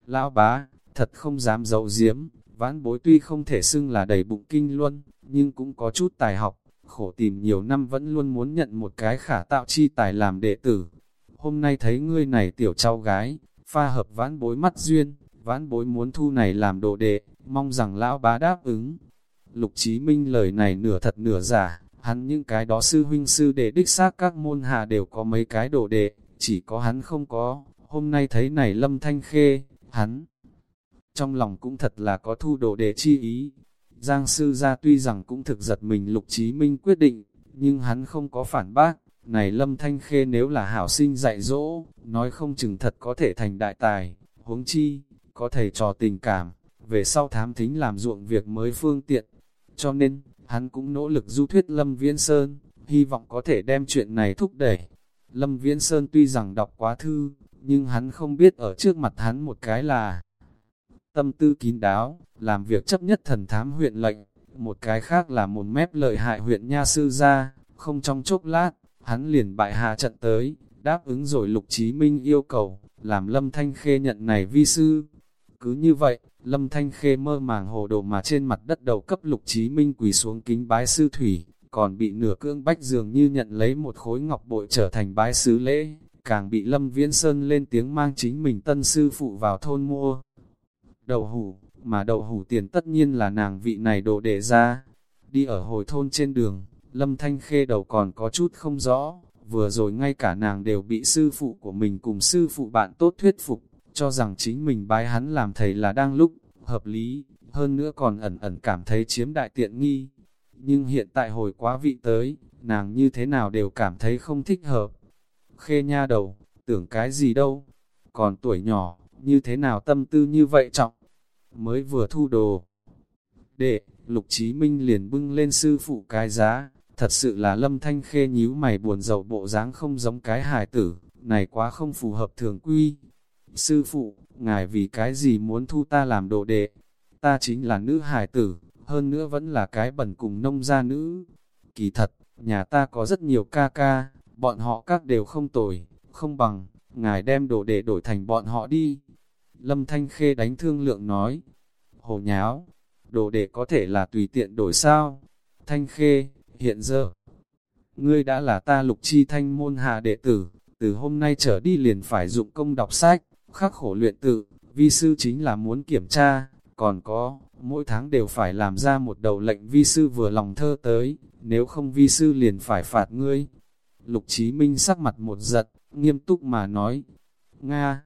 Lão bá, thật không dám giấu giếm, vãn bối tuy không thể xưng là đầy bụng kinh luân, nhưng cũng có chút tài học, khổ tìm nhiều năm vẫn luôn muốn nhận một cái khả tạo chi tài làm đệ tử. Hôm nay thấy ngươi này tiểu cháu gái, pha hợp vãn bối mắt duyên, vãn bối muốn thu này làm đồ đệ, mong rằng lão bá đáp ứng. Lục Chí Minh lời này nửa thật nửa giả, hắn những cái đó sư huynh sư đệ đích xác các môn hạ đều có mấy cái đồ đệ, chỉ có hắn không có, hôm nay thấy này lâm thanh khê, hắn trong lòng cũng thật là có thu đồ đệ chi ý, Giang sư gia tuy rằng cũng thực giật mình Lục trí Minh quyết định, nhưng hắn không có phản bác, này Lâm Thanh Khê nếu là hảo sinh dạy dỗ, nói không chừng thật có thể thành đại tài, huống chi, có thể trò tình cảm, về sau thám thính làm ruộng việc mới phương tiện. Cho nên, hắn cũng nỗ lực du thuyết Lâm Viễn Sơn, hy vọng có thể đem chuyện này thúc đẩy. Lâm Viễn Sơn tuy rằng đọc quá thư, nhưng hắn không biết ở trước mặt hắn một cái là tâm tư kín đáo, làm việc chấp nhất thần thám huyện lệnh, một cái khác là một mép lợi hại huyện nha sư gia, không trong chốc lát, hắn liền bại hạ trận tới, đáp ứng rồi Lục Chí Minh yêu cầu, làm Lâm Thanh Khê nhận này vi sư. Cứ như vậy, Lâm Thanh Khê mơ màng hồ đồ mà trên mặt đất đầu cấp Lục Chí Minh quỳ xuống kính bái sư thủy, còn bị nửa cưỡng bách dường như nhận lấy một khối ngọc bội trở thành bái sứ lễ, càng bị Lâm Viễn Sơn lên tiếng mang chính mình tân sư phụ vào thôn mua. Đậu hủ, mà đậu hủ tiền tất nhiên là nàng vị này đồ để ra. Đi ở hồi thôn trên đường, Lâm Thanh Khê đầu còn có chút không rõ, vừa rồi ngay cả nàng đều bị sư phụ của mình cùng sư phụ bạn tốt thuyết phục, cho rằng chính mình bái hắn làm thầy là đang lúc, hợp lý, hơn nữa còn ẩn ẩn cảm thấy chiếm đại tiện nghi. Nhưng hiện tại hồi quá vị tới, nàng như thế nào đều cảm thấy không thích hợp. Khê nha đầu, tưởng cái gì đâu, còn tuổi nhỏ, như thế nào tâm tư như vậy trọng, mới vừa thu đồ. Đệ, Lục Chí Minh liền bưng lên sư phụ cái giá, thật sự là lâm thanh khê nhíu mày buồn rầu bộ dáng không giống cái hài tử, này quá không phù hợp thường quy. Sư phụ, ngài vì cái gì muốn thu ta làm đồ đệ? Ta chính là nữ hài tử, hơn nữa vẫn là cái bẩn cùng nông gia nữ. Kỳ thật, nhà ta có rất nhiều ca ca, bọn họ các đều không tồi, không bằng, ngài đem đồ đệ đổi thành bọn họ đi. Lâm Thanh Khê đánh thương lượng nói, hồ nháo, đồ đệ có thể là tùy tiện đổi sao? Thanh Khê, hiện giờ, ngươi đã là ta lục chi thanh môn hạ đệ tử, từ hôm nay trở đi liền phải dụng công đọc sách, khắc khổ luyện tự, vi sư chính là muốn kiểm tra, còn có, mỗi tháng đều phải làm ra một đầu lệnh vi sư vừa lòng thơ tới, nếu không vi sư liền phải phạt ngươi. Lục Chí Minh sắc mặt một giật, nghiêm túc mà nói, Nga,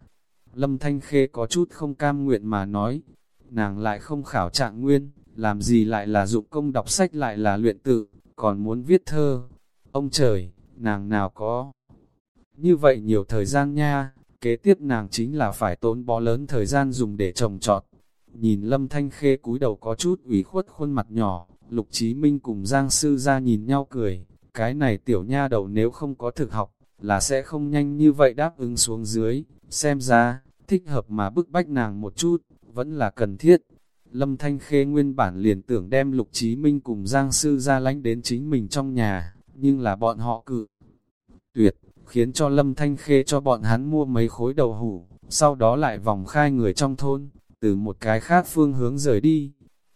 Lâm Thanh Khê có chút không cam nguyện mà nói, nàng lại không khảo trạng nguyên, làm gì lại là dụng công đọc sách lại là luyện tự, còn muốn viết thơ. Ông trời, nàng nào có. Như vậy nhiều thời gian nha, kế tiếp nàng chính là phải tốn bó lớn thời gian dùng để trồng trọt. Nhìn Lâm Thanh Khê cúi đầu có chút ủy khuất khuôn mặt nhỏ, Lục Chí Minh cùng Giang Sư ra nhìn nhau cười, cái này tiểu nha đầu nếu không có thực học, là sẽ không nhanh như vậy đáp ứng xuống dưới, xem ra, thích hợp mà bức bách nàng một chút, vẫn là cần thiết. Lâm Thanh Khê nguyên bản liền tưởng đem Lục Chí Minh cùng Giang Sư ra lánh đến chính mình trong nhà, nhưng là bọn họ cự. Tuyệt, khiến cho Lâm Thanh Khê cho bọn hắn mua mấy khối đầu hủ, sau đó lại vòng khai người trong thôn, từ một cái khác phương hướng rời đi.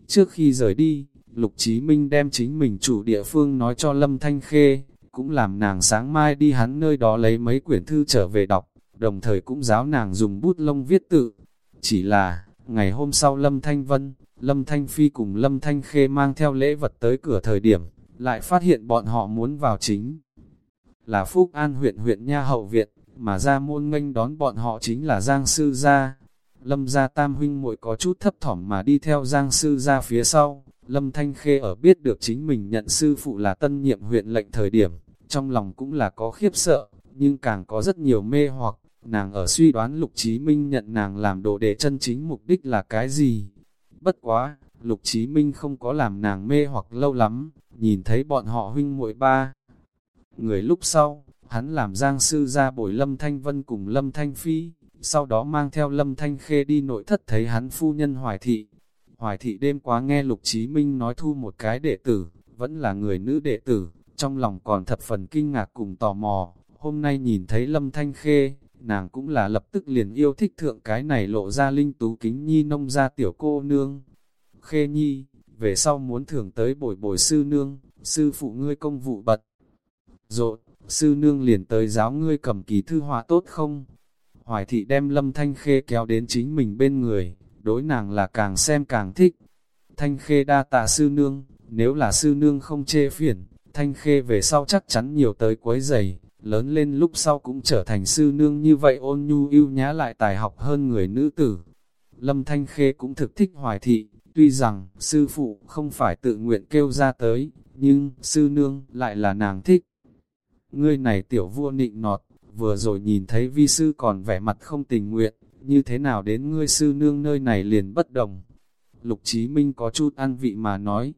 Trước khi rời đi, Lục Chí Minh đem chính mình chủ địa phương nói cho Lâm Thanh Khê, cũng làm nàng sáng mai đi hắn nơi đó lấy mấy quyển thư trở về đọc, đồng thời cũng giáo nàng dùng bút lông viết tự. Chỉ là, Ngày hôm sau Lâm Thanh Vân, Lâm Thanh Phi cùng Lâm Thanh Khê mang theo lễ vật tới cửa thời điểm, lại phát hiện bọn họ muốn vào chính. Là Phúc An huyện huyện Nha Hậu Viện, mà ra môn nghênh đón bọn họ chính là Giang Sư Gia. Lâm gia tam huynh muội có chút thấp thỏm mà đi theo Giang Sư Gia phía sau. Lâm Thanh Khê ở biết được chính mình nhận sư phụ là tân nhiệm huyện lệnh thời điểm, trong lòng cũng là có khiếp sợ, nhưng càng có rất nhiều mê hoặc. Nàng ở suy đoán Lục Chí Minh nhận nàng làm đồ để chân chính mục đích là cái gì? Bất quá, Lục Chí Minh không có làm nàng mê hoặc lâu lắm, nhìn thấy bọn họ huynh muội ba. Người lúc sau, hắn làm giang sư ra bồi Lâm Thanh Vân cùng Lâm Thanh Phi, sau đó mang theo Lâm Thanh Khê đi nội thất thấy hắn phu nhân Hoài Thị. Hoài Thị đêm quá nghe Lục Chí Minh nói thu một cái đệ tử, vẫn là người nữ đệ tử, trong lòng còn thập phần kinh ngạc cùng tò mò, hôm nay nhìn thấy Lâm Thanh Khê, nàng cũng là lập tức liền yêu thích thượng cái này lộ ra linh tú kính nhi nông ra tiểu cô nương. Khê nhi, về sau muốn thưởng tới bồi bồi sư nương, sư phụ ngươi công vụ bật. Rộn, sư nương liền tới giáo ngươi cầm ký thư họa tốt không? Hoài thị đem lâm thanh khê kéo đến chính mình bên người, đối nàng là càng xem càng thích. Thanh khê đa tạ sư nương, nếu là sư nương không chê phiền, thanh khê về sau chắc chắn nhiều tới quấy giày, lớn lên lúc sau cũng trở thành sư nương như vậy ôn nhu yêu nhã lại tài học hơn người nữ tử. Lâm Thanh Khê cũng thực thích hoài thị, tuy rằng sư phụ không phải tự nguyện kêu ra tới, nhưng sư nương lại là nàng thích. Ngươi này tiểu vua nịnh nọt, vừa rồi nhìn thấy vi sư còn vẻ mặt không tình nguyện, như thế nào đến ngươi sư nương nơi này liền bất đồng. Lục Chí Minh có chút ăn vị mà nói,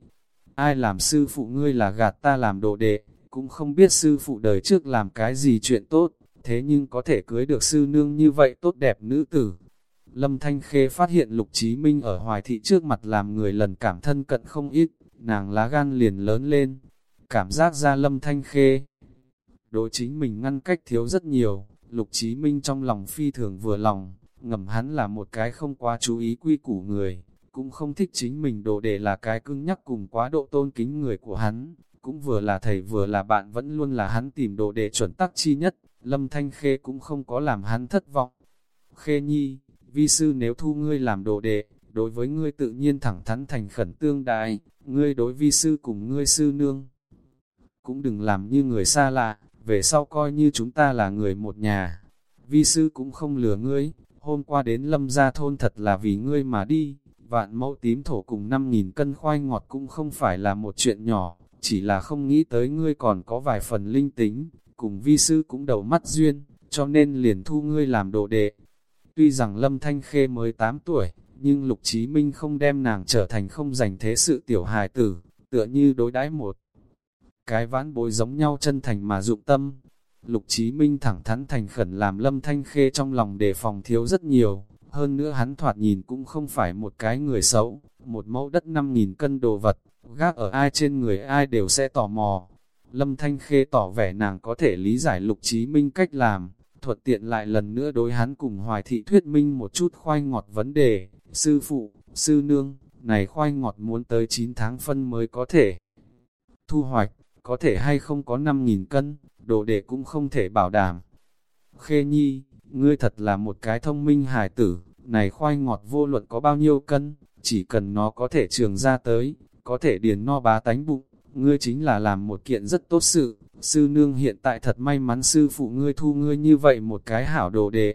ai làm sư phụ ngươi là gạt ta làm đồ đệ, cũng không biết sư phụ đời trước làm cái gì chuyện tốt, thế nhưng có thể cưới được sư nương như vậy tốt đẹp nữ tử. Lâm Thanh Khê phát hiện Lục Chí Minh ở hoài thị trước mặt làm người lần cảm thân cận không ít, nàng lá gan liền lớn lên, cảm giác ra Lâm Thanh Khê đối chính mình ngăn cách thiếu rất nhiều, Lục Chí Minh trong lòng phi thường vừa lòng, ngầm hắn là một cái không quá chú ý quy củ người, cũng không thích chính mình đồ để là cái cưng nhắc cùng quá độ tôn kính người của hắn, cũng vừa là thầy vừa là bạn vẫn luôn là hắn tìm đồ để chuẩn tắc chi nhất, Lâm Thanh Khê cũng không có làm hắn thất vọng. Khê Nhi, vi sư nếu thu ngươi làm đồ đệ, đối với ngươi tự nhiên thẳng thắn thành khẩn tương đại, ngươi đối vi sư cùng ngươi sư nương. Cũng đừng làm như người xa lạ, về sau coi như chúng ta là người một nhà. Vi sư cũng không lừa ngươi, hôm qua đến lâm gia thôn thật là vì ngươi mà đi, vạn mẫu tím thổ cùng 5.000 cân khoai ngọt cũng không phải là một chuyện nhỏ, chỉ là không nghĩ tới ngươi còn có vài phần linh tính, cùng vi sư cũng đầu mắt duyên, cho nên liền thu ngươi làm đồ đệ. Tuy rằng Lâm Thanh Khê mới 8 tuổi, nhưng Lục Chí Minh không đem nàng trở thành không dành thế sự tiểu hài tử, tựa như đối đãi một. Cái vãn bối giống nhau chân thành mà dụng tâm. Lục Chí Minh thẳng thắn thành khẩn làm Lâm Thanh Khê trong lòng đề phòng thiếu rất nhiều, hơn nữa hắn thoạt nhìn cũng không phải một cái người xấu, một mẫu đất 5.000 cân đồ vật, gác ở ai trên người ai đều sẽ tò mò. Lâm Thanh Khê tỏ vẻ nàng có thể lý giải Lục Chí Minh cách làm, thuận tiện lại lần nữa đối hắn cùng Hoài Thị thuyết minh một chút khoai ngọt vấn đề, sư phụ, sư nương, này khoai ngọt muốn tới 9 tháng phân mới có thể thu hoạch, có thể hay không có 5.000 cân, đồ đệ cũng không thể bảo đảm. Khê Nhi, ngươi thật là một cái thông minh hài tử, này khoai ngọt vô luận có bao nhiêu cân, chỉ cần nó có thể trường ra tới, có thể điền no bá tánh bụng, ngươi chính là làm một kiện rất tốt sự, sư nương hiện tại thật may mắn sư phụ ngươi thu ngươi như vậy một cái hảo đồ đệ.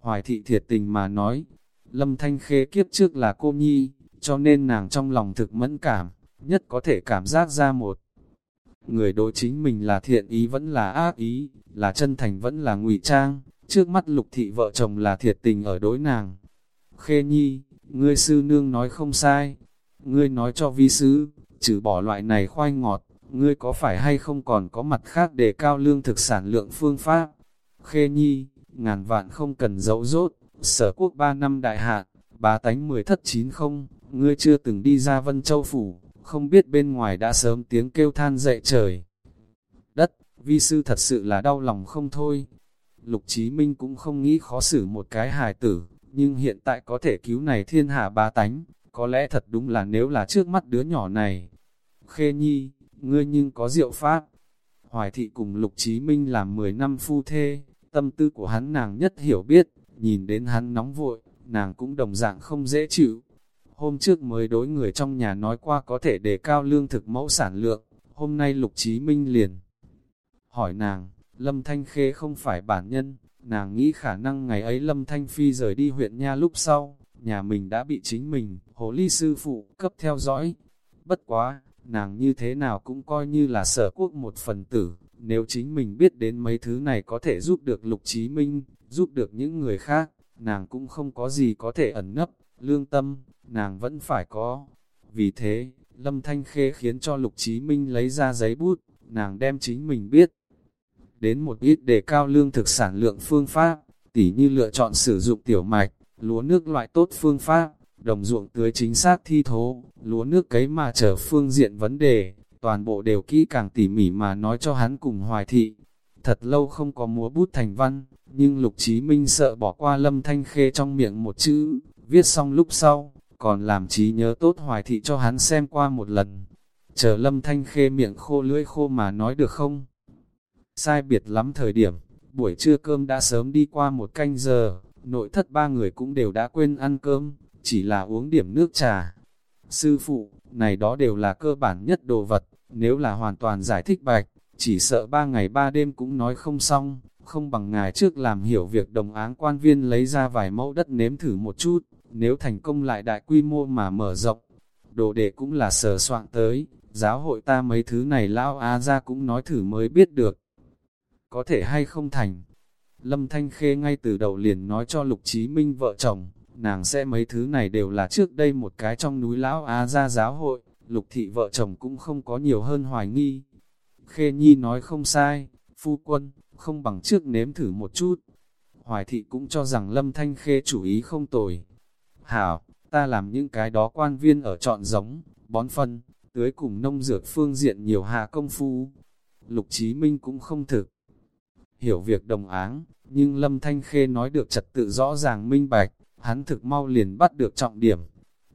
Hoài thị thiệt tình mà nói, lâm thanh khê kiếp trước là cô nhi, cho nên nàng trong lòng thực mẫn cảm, nhất có thể cảm giác ra một. Người đối chính mình là thiện ý vẫn là ác ý, là chân thành vẫn là ngụy trang, trước mắt lục thị vợ chồng là thiệt tình ở đối nàng. Khê nhi, ngươi sư nương nói không sai, ngươi nói cho vi sư, trừ bỏ loại này khoai ngọt, ngươi có phải hay không còn có mặt khác để cao lương thực sản lượng phương pháp? Khê nhi, ngàn vạn không cần dấu rốt, sở quốc ba năm đại hạn, bá tánh mười thất chín không, ngươi chưa từng đi ra Vân Châu Phủ, không biết bên ngoài đã sớm tiếng kêu than dậy trời. Đất, vi sư thật sự là đau lòng không thôi. Lục Chí Minh cũng không nghĩ khó xử một cái hài tử, nhưng hiện tại có thể cứu này thiên hạ ba tánh, có lẽ thật đúng là nếu là trước mắt đứa nhỏ này. Khê Nhi, ngươi nhưng có diệu pháp. Hoài thị cùng Lục Chí Minh làm 10 năm phu thê, tâm tư của hắn nàng nhất hiểu biết, nhìn đến hắn nóng vội, nàng cũng đồng dạng không dễ chịu. Hôm trước mới đối người trong nhà nói qua có thể đề cao lương thực mẫu sản lượng, hôm nay Lục Chí Minh liền. Hỏi nàng, Lâm Thanh Khê không phải bản nhân, nàng nghĩ khả năng ngày ấy Lâm Thanh Phi rời đi huyện Nha lúc sau, nhà mình đã bị chính mình, hồ ly sư phụ, cấp theo dõi. Bất quá, nàng như thế nào cũng coi như là sở quốc một phần tử, nếu chính mình biết đến mấy thứ này có thể giúp được Lục Chí Minh, giúp được những người khác, nàng cũng không có gì có thể ẩn nấp, lương tâm, nàng vẫn phải có. Vì thế, Lâm Thanh Khê khiến cho Lục Chí Minh lấy ra giấy bút, nàng đem chính mình biết. Đến một ít để cao lương thực sản lượng phương pháp, tỉ như lựa chọn sử dụng tiểu mạch, lúa nước loại tốt phương pháp, đồng ruộng tưới chính xác thi thố, lúa nước cấy mà trở phương diện vấn đề, toàn bộ đều kỹ càng tỉ mỉ mà nói cho hắn cùng hoài thị. Thật lâu không có múa bút thành văn, nhưng Lục Chí Minh sợ bỏ qua lâm thanh khê trong miệng một chữ, viết xong lúc sau, còn làm trí nhớ tốt hoài thị cho hắn xem qua một lần. Chờ lâm thanh khê miệng khô lưỡi khô mà nói được không? Sai biệt lắm thời điểm, buổi trưa cơm đã sớm đi qua một canh giờ, nội thất ba người cũng đều đã quên ăn cơm, chỉ là uống điểm nước trà. Sư phụ, này đó đều là cơ bản nhất đồ vật, nếu là hoàn toàn giải thích bạch, chỉ sợ ba ngày ba đêm cũng nói không xong, không bằng ngài trước làm hiểu việc đồng áng quan viên lấy ra vài mẫu đất nếm thử một chút, nếu thành công lại đại quy mô mà mở rộng. Đồ đệ cũng là sờ soạn tới, giáo hội ta mấy thứ này lão á ra cũng nói thử mới biết được. Có thể hay không thành. Lâm Thanh Khê ngay từ đầu liền nói cho Lục Chí Minh vợ chồng, nàng sẽ mấy thứ này đều là trước đây một cái trong núi lão Á ra giáo hội, Lục Thị vợ chồng cũng không có nhiều hơn hoài nghi. Khê Nhi nói không sai, phu quân, không bằng trước nếm thử một chút. Hoài Thị cũng cho rằng Lâm Thanh Khê chủ ý không tồi. Hảo, ta làm những cái đó quan viên ở chọn giống, bón phân, tưới cùng nông dược phương diện nhiều hạ công phu. Lục Chí Minh cũng không thực hiểu việc đồng áng, nhưng Lâm Thanh Khê nói được trật tự rõ ràng minh bạch, hắn thực mau liền bắt được trọng điểm.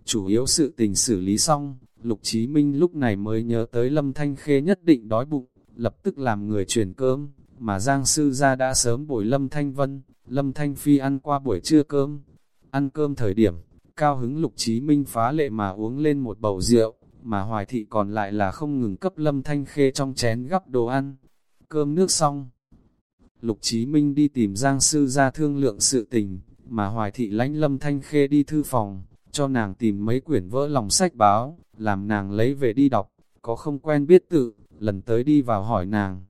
Chủ yếu sự tình xử lý xong, Lục Chí Minh lúc này mới nhớ tới Lâm Thanh Khê nhất định đói bụng, lập tức làm người truyền cơm, mà Giang Sư gia đã sớm bồi Lâm Thanh Vân, Lâm Thanh Phi ăn qua buổi trưa cơm. Ăn cơm thời điểm, cao hứng Lục Chí Minh phá lệ mà uống lên một bầu rượu, mà Hoài Thị còn lại là không ngừng cấp Lâm Thanh Khê trong chén gắp đồ ăn. Cơm nước xong, Lục Chí Minh đi tìm Giang Sư gia thương lượng sự tình, mà Hoài Thị lãnh Lâm Thanh Khê đi thư phòng, cho nàng tìm mấy quyển vỡ lòng sách báo, làm nàng lấy về đi đọc, có không quen biết tự, lần tới đi vào hỏi nàng.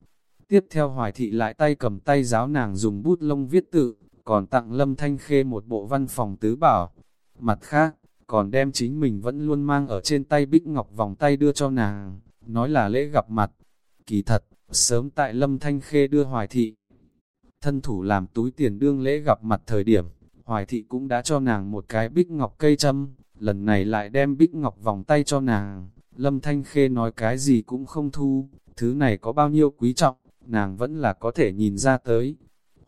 Tiếp theo Hoài Thị lại tay cầm tay giáo nàng dùng bút lông viết tự, còn tặng Lâm Thanh Khê một bộ văn phòng tứ bảo. Mặt khác, còn đem chính mình vẫn luôn mang ở trên tay bích ngọc vòng tay đưa cho nàng, nói là lễ gặp mặt. Kỳ thật, sớm tại Lâm Thanh Khê đưa Hoài Thị, thân thủ làm túi tiền đương lễ gặp mặt thời điểm, Hoài Thị cũng đã cho nàng một cái bích ngọc cây châm, lần này lại đem bích ngọc vòng tay cho nàng. Lâm Thanh Khê nói cái gì cũng không thu, thứ này có bao nhiêu quý trọng, nàng vẫn là có thể nhìn ra tới.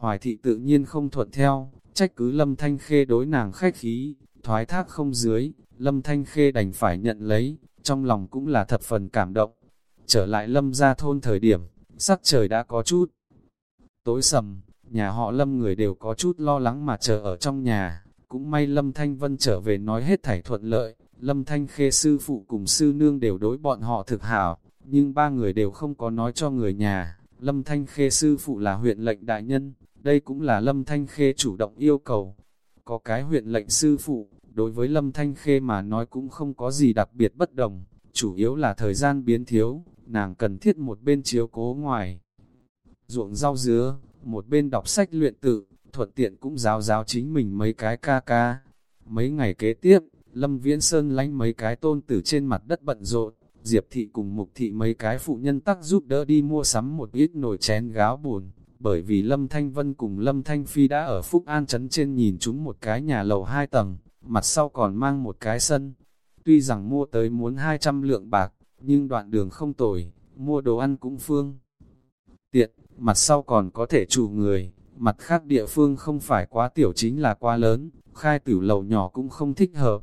Hoài Thị tự nhiên không thuận theo, trách cứ Lâm Thanh Khê đối nàng khách khí, thoái thác không dưới, Lâm Thanh Khê đành phải nhận lấy, trong lòng cũng là thập phần cảm động. Trở lại Lâm ra thôn thời điểm, sắc trời đã có chút tối sầm, nhà họ Lâm người đều có chút lo lắng mà chờ ở trong nhà, cũng may Lâm Thanh Vân trở về nói hết thảy thuận lợi, Lâm Thanh Khê sư phụ cùng sư nương đều đối bọn họ thực hảo, nhưng ba người đều không có nói cho người nhà, Lâm Thanh Khê sư phụ là huyện lệnh đại nhân, đây cũng là Lâm Thanh Khê chủ động yêu cầu. Có cái huyện lệnh sư phụ, đối với Lâm Thanh Khê mà nói cũng không có gì đặc biệt bất đồng, chủ yếu là thời gian biến thiếu, nàng cần thiết một bên chiếu cố ngoài. Ruộng rau dứa, một bên đọc sách luyện tự, thuận tiện cũng giáo giáo chính mình mấy cái ca ca. Mấy ngày kế tiếp, Lâm Viễn Sơn lánh mấy cái tôn tử trên mặt đất bận rộn, Diệp Thị cùng Mục Thị mấy cái phụ nhân tắc giúp đỡ đi mua sắm một ít nồi chén gáo buồn, bởi vì Lâm Thanh Vân cùng Lâm Thanh Phi đã ở Phúc An Trấn trên nhìn chúng một cái nhà lầu hai tầng, mặt sau còn mang một cái sân. Tuy rằng mua tới muốn 200 lượng bạc, nhưng đoạn đường không tồi, mua đồ ăn cũng phương. Tiện, mặt sau còn có thể chủ người, mặt khác địa phương không phải quá tiểu chính là quá lớn, khai tử lầu nhỏ cũng không thích hợp.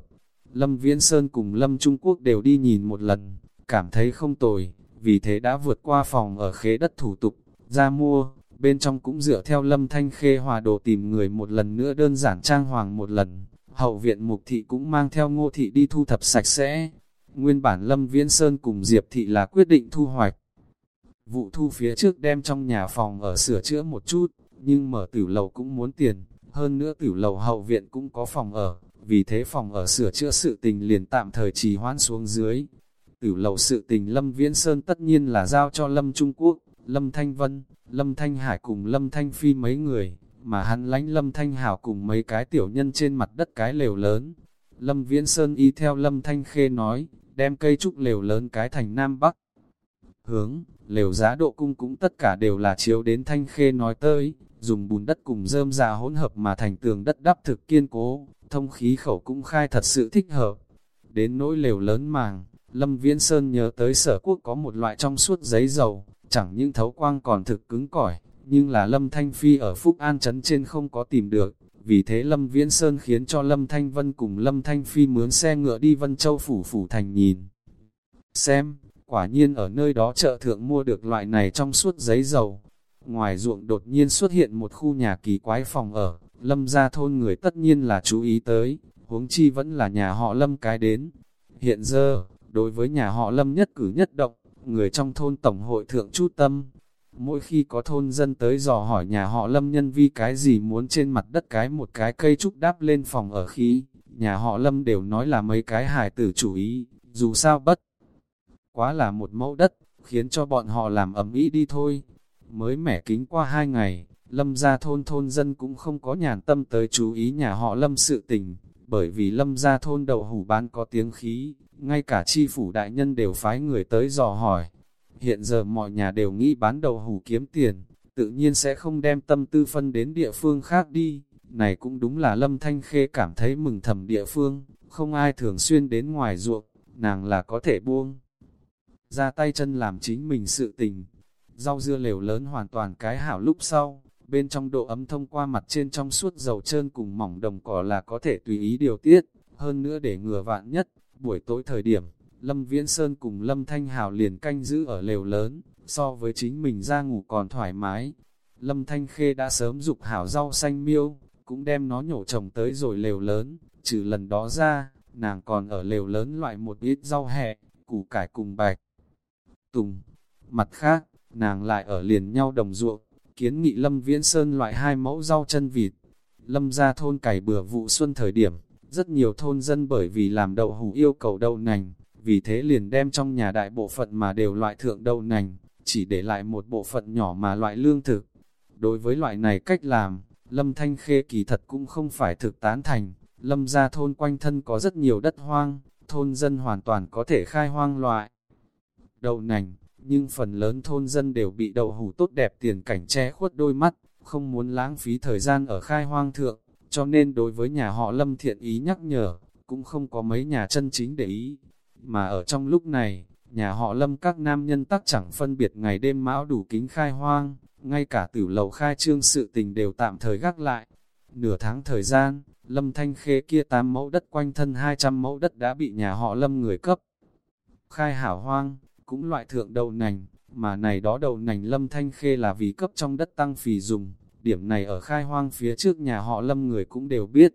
Lâm Viễn Sơn cùng Lâm Trung Quốc đều đi nhìn một lần, cảm thấy không tồi, vì thế đã vượt qua phòng ở khế đất thủ tục, ra mua, bên trong cũng dựa theo Lâm Thanh Khê hòa đồ tìm người một lần nữa đơn giản trang hoàng một lần. Hậu viện Mục Thị cũng mang theo Ngô Thị đi thu thập sạch sẽ. Nguyên bản Lâm Viễn Sơn cùng Diệp Thị là quyết định thu hoạch, vụ thu phía trước đem trong nhà phòng ở sửa chữa một chút, nhưng mở tử lầu cũng muốn tiền, hơn nữa tử lầu hậu viện cũng có phòng ở, vì thế phòng ở sửa chữa sự tình liền tạm thời trì hoãn xuống dưới. Tử lầu sự tình Lâm Viễn Sơn tất nhiên là giao cho Lâm Trung Quốc, Lâm Thanh Vân, Lâm Thanh Hải cùng Lâm Thanh Phi mấy người, mà hắn lánh Lâm Thanh Hảo cùng mấy cái tiểu nhân trên mặt đất cái lều lớn. Lâm Viễn Sơn y theo Lâm Thanh Khê nói, đem cây trúc lều lớn cái thành Nam Bắc. Hướng, lều giá độ cung cũng tất cả đều là chiếu đến thanh khê nói tới, dùng bùn đất cùng rơm già hỗn hợp mà thành tường đất đắp thực kiên cố, thông khí khẩu cũng khai thật sự thích hợp. Đến nỗi lều lớn màng, Lâm Viễn Sơn nhớ tới sở quốc có một loại trong suốt giấy dầu, chẳng những thấu quang còn thực cứng cỏi, nhưng là Lâm Thanh Phi ở Phúc An Trấn trên không có tìm được, vì thế Lâm Viễn Sơn khiến cho Lâm Thanh Vân cùng Lâm Thanh Phi mướn xe ngựa đi Vân Châu Phủ Phủ Thành nhìn. Xem, Quả nhiên ở nơi đó chợ thượng mua được loại này trong suốt giấy dầu. Ngoài ruộng đột nhiên xuất hiện một khu nhà kỳ quái phòng ở, lâm gia thôn người tất nhiên là chú ý tới, huống chi vẫn là nhà họ lâm cái đến. Hiện giờ, đối với nhà họ lâm nhất cử nhất động, người trong thôn tổng hội thượng chút tâm. Mỗi khi có thôn dân tới dò hỏi nhà họ lâm nhân vi cái gì muốn trên mặt đất cái một cái cây trúc đáp lên phòng ở khí, nhà họ lâm đều nói là mấy cái hài tử chủ ý, dù sao bất quá là một mẫu đất, khiến cho bọn họ làm ấm ý đi thôi. Mới mẻ kính qua hai ngày, lâm gia thôn thôn dân cũng không có nhàn tâm tới chú ý nhà họ lâm sự tình, bởi vì lâm gia thôn đậu hủ bán có tiếng khí, ngay cả chi phủ đại nhân đều phái người tới dò hỏi. Hiện giờ mọi nhà đều nghĩ bán đầu hủ kiếm tiền, tự nhiên sẽ không đem tâm tư phân đến địa phương khác đi. Này cũng đúng là lâm thanh khê cảm thấy mừng thầm địa phương, không ai thường xuyên đến ngoài ruộng, nàng là có thể buông ra tay chân làm chính mình sự tình. Rau dưa lều lớn hoàn toàn cái hảo lúc sau, bên trong độ ấm thông qua mặt trên trong suốt dầu trơn cùng mỏng đồng cỏ là có thể tùy ý điều tiết, hơn nữa để ngừa vạn nhất, buổi tối thời điểm, Lâm Viễn Sơn cùng Lâm Thanh Hào liền canh giữ ở lều lớn, so với chính mình ra ngủ còn thoải mái. Lâm Thanh Khê đã sớm dục hảo rau xanh miêu, cũng đem nó nhổ trồng tới rồi lều lớn, trừ lần đó ra, nàng còn ở lều lớn loại một ít rau hẹ, củ cải cùng bạch. Tùng, mặt khác, nàng lại ở liền nhau đồng ruộng, kiến nghị Lâm Viễn Sơn loại hai mẫu rau chân vịt. Lâm ra thôn cày bừa vụ xuân thời điểm, rất nhiều thôn dân bởi vì làm đậu hủ yêu cầu đậu nành, vì thế liền đem trong nhà đại bộ phận mà đều loại thượng đậu nành, chỉ để lại một bộ phận nhỏ mà loại lương thực. Đối với loại này cách làm, Lâm Thanh Khê kỳ thật cũng không phải thực tán thành, Lâm ra thôn quanh thân có rất nhiều đất hoang, thôn dân hoàn toàn có thể khai hoang loại. Đậu nành, nhưng phần lớn thôn dân đều bị đậu hủ tốt đẹp tiền cảnh che khuất đôi mắt, không muốn lãng phí thời gian ở khai hoang thượng, cho nên đối với nhà họ Lâm thiện ý nhắc nhở, cũng không có mấy nhà chân chính để ý. Mà ở trong lúc này, nhà họ Lâm các nam nhân tắc chẳng phân biệt ngày đêm mão đủ kính khai hoang, ngay cả tử lầu khai trương sự tình đều tạm thời gác lại. Nửa tháng thời gian, Lâm Thanh Khê kia 8 mẫu đất quanh thân 200 mẫu đất đã bị nhà họ Lâm người cấp. Khai hảo hoang, cũng loại thượng đầu nành, mà này đó đầu nành Lâm Thanh Khê là vì cấp trong đất tăng phì dùng, điểm này ở khai hoang phía trước nhà họ Lâm người cũng đều biết.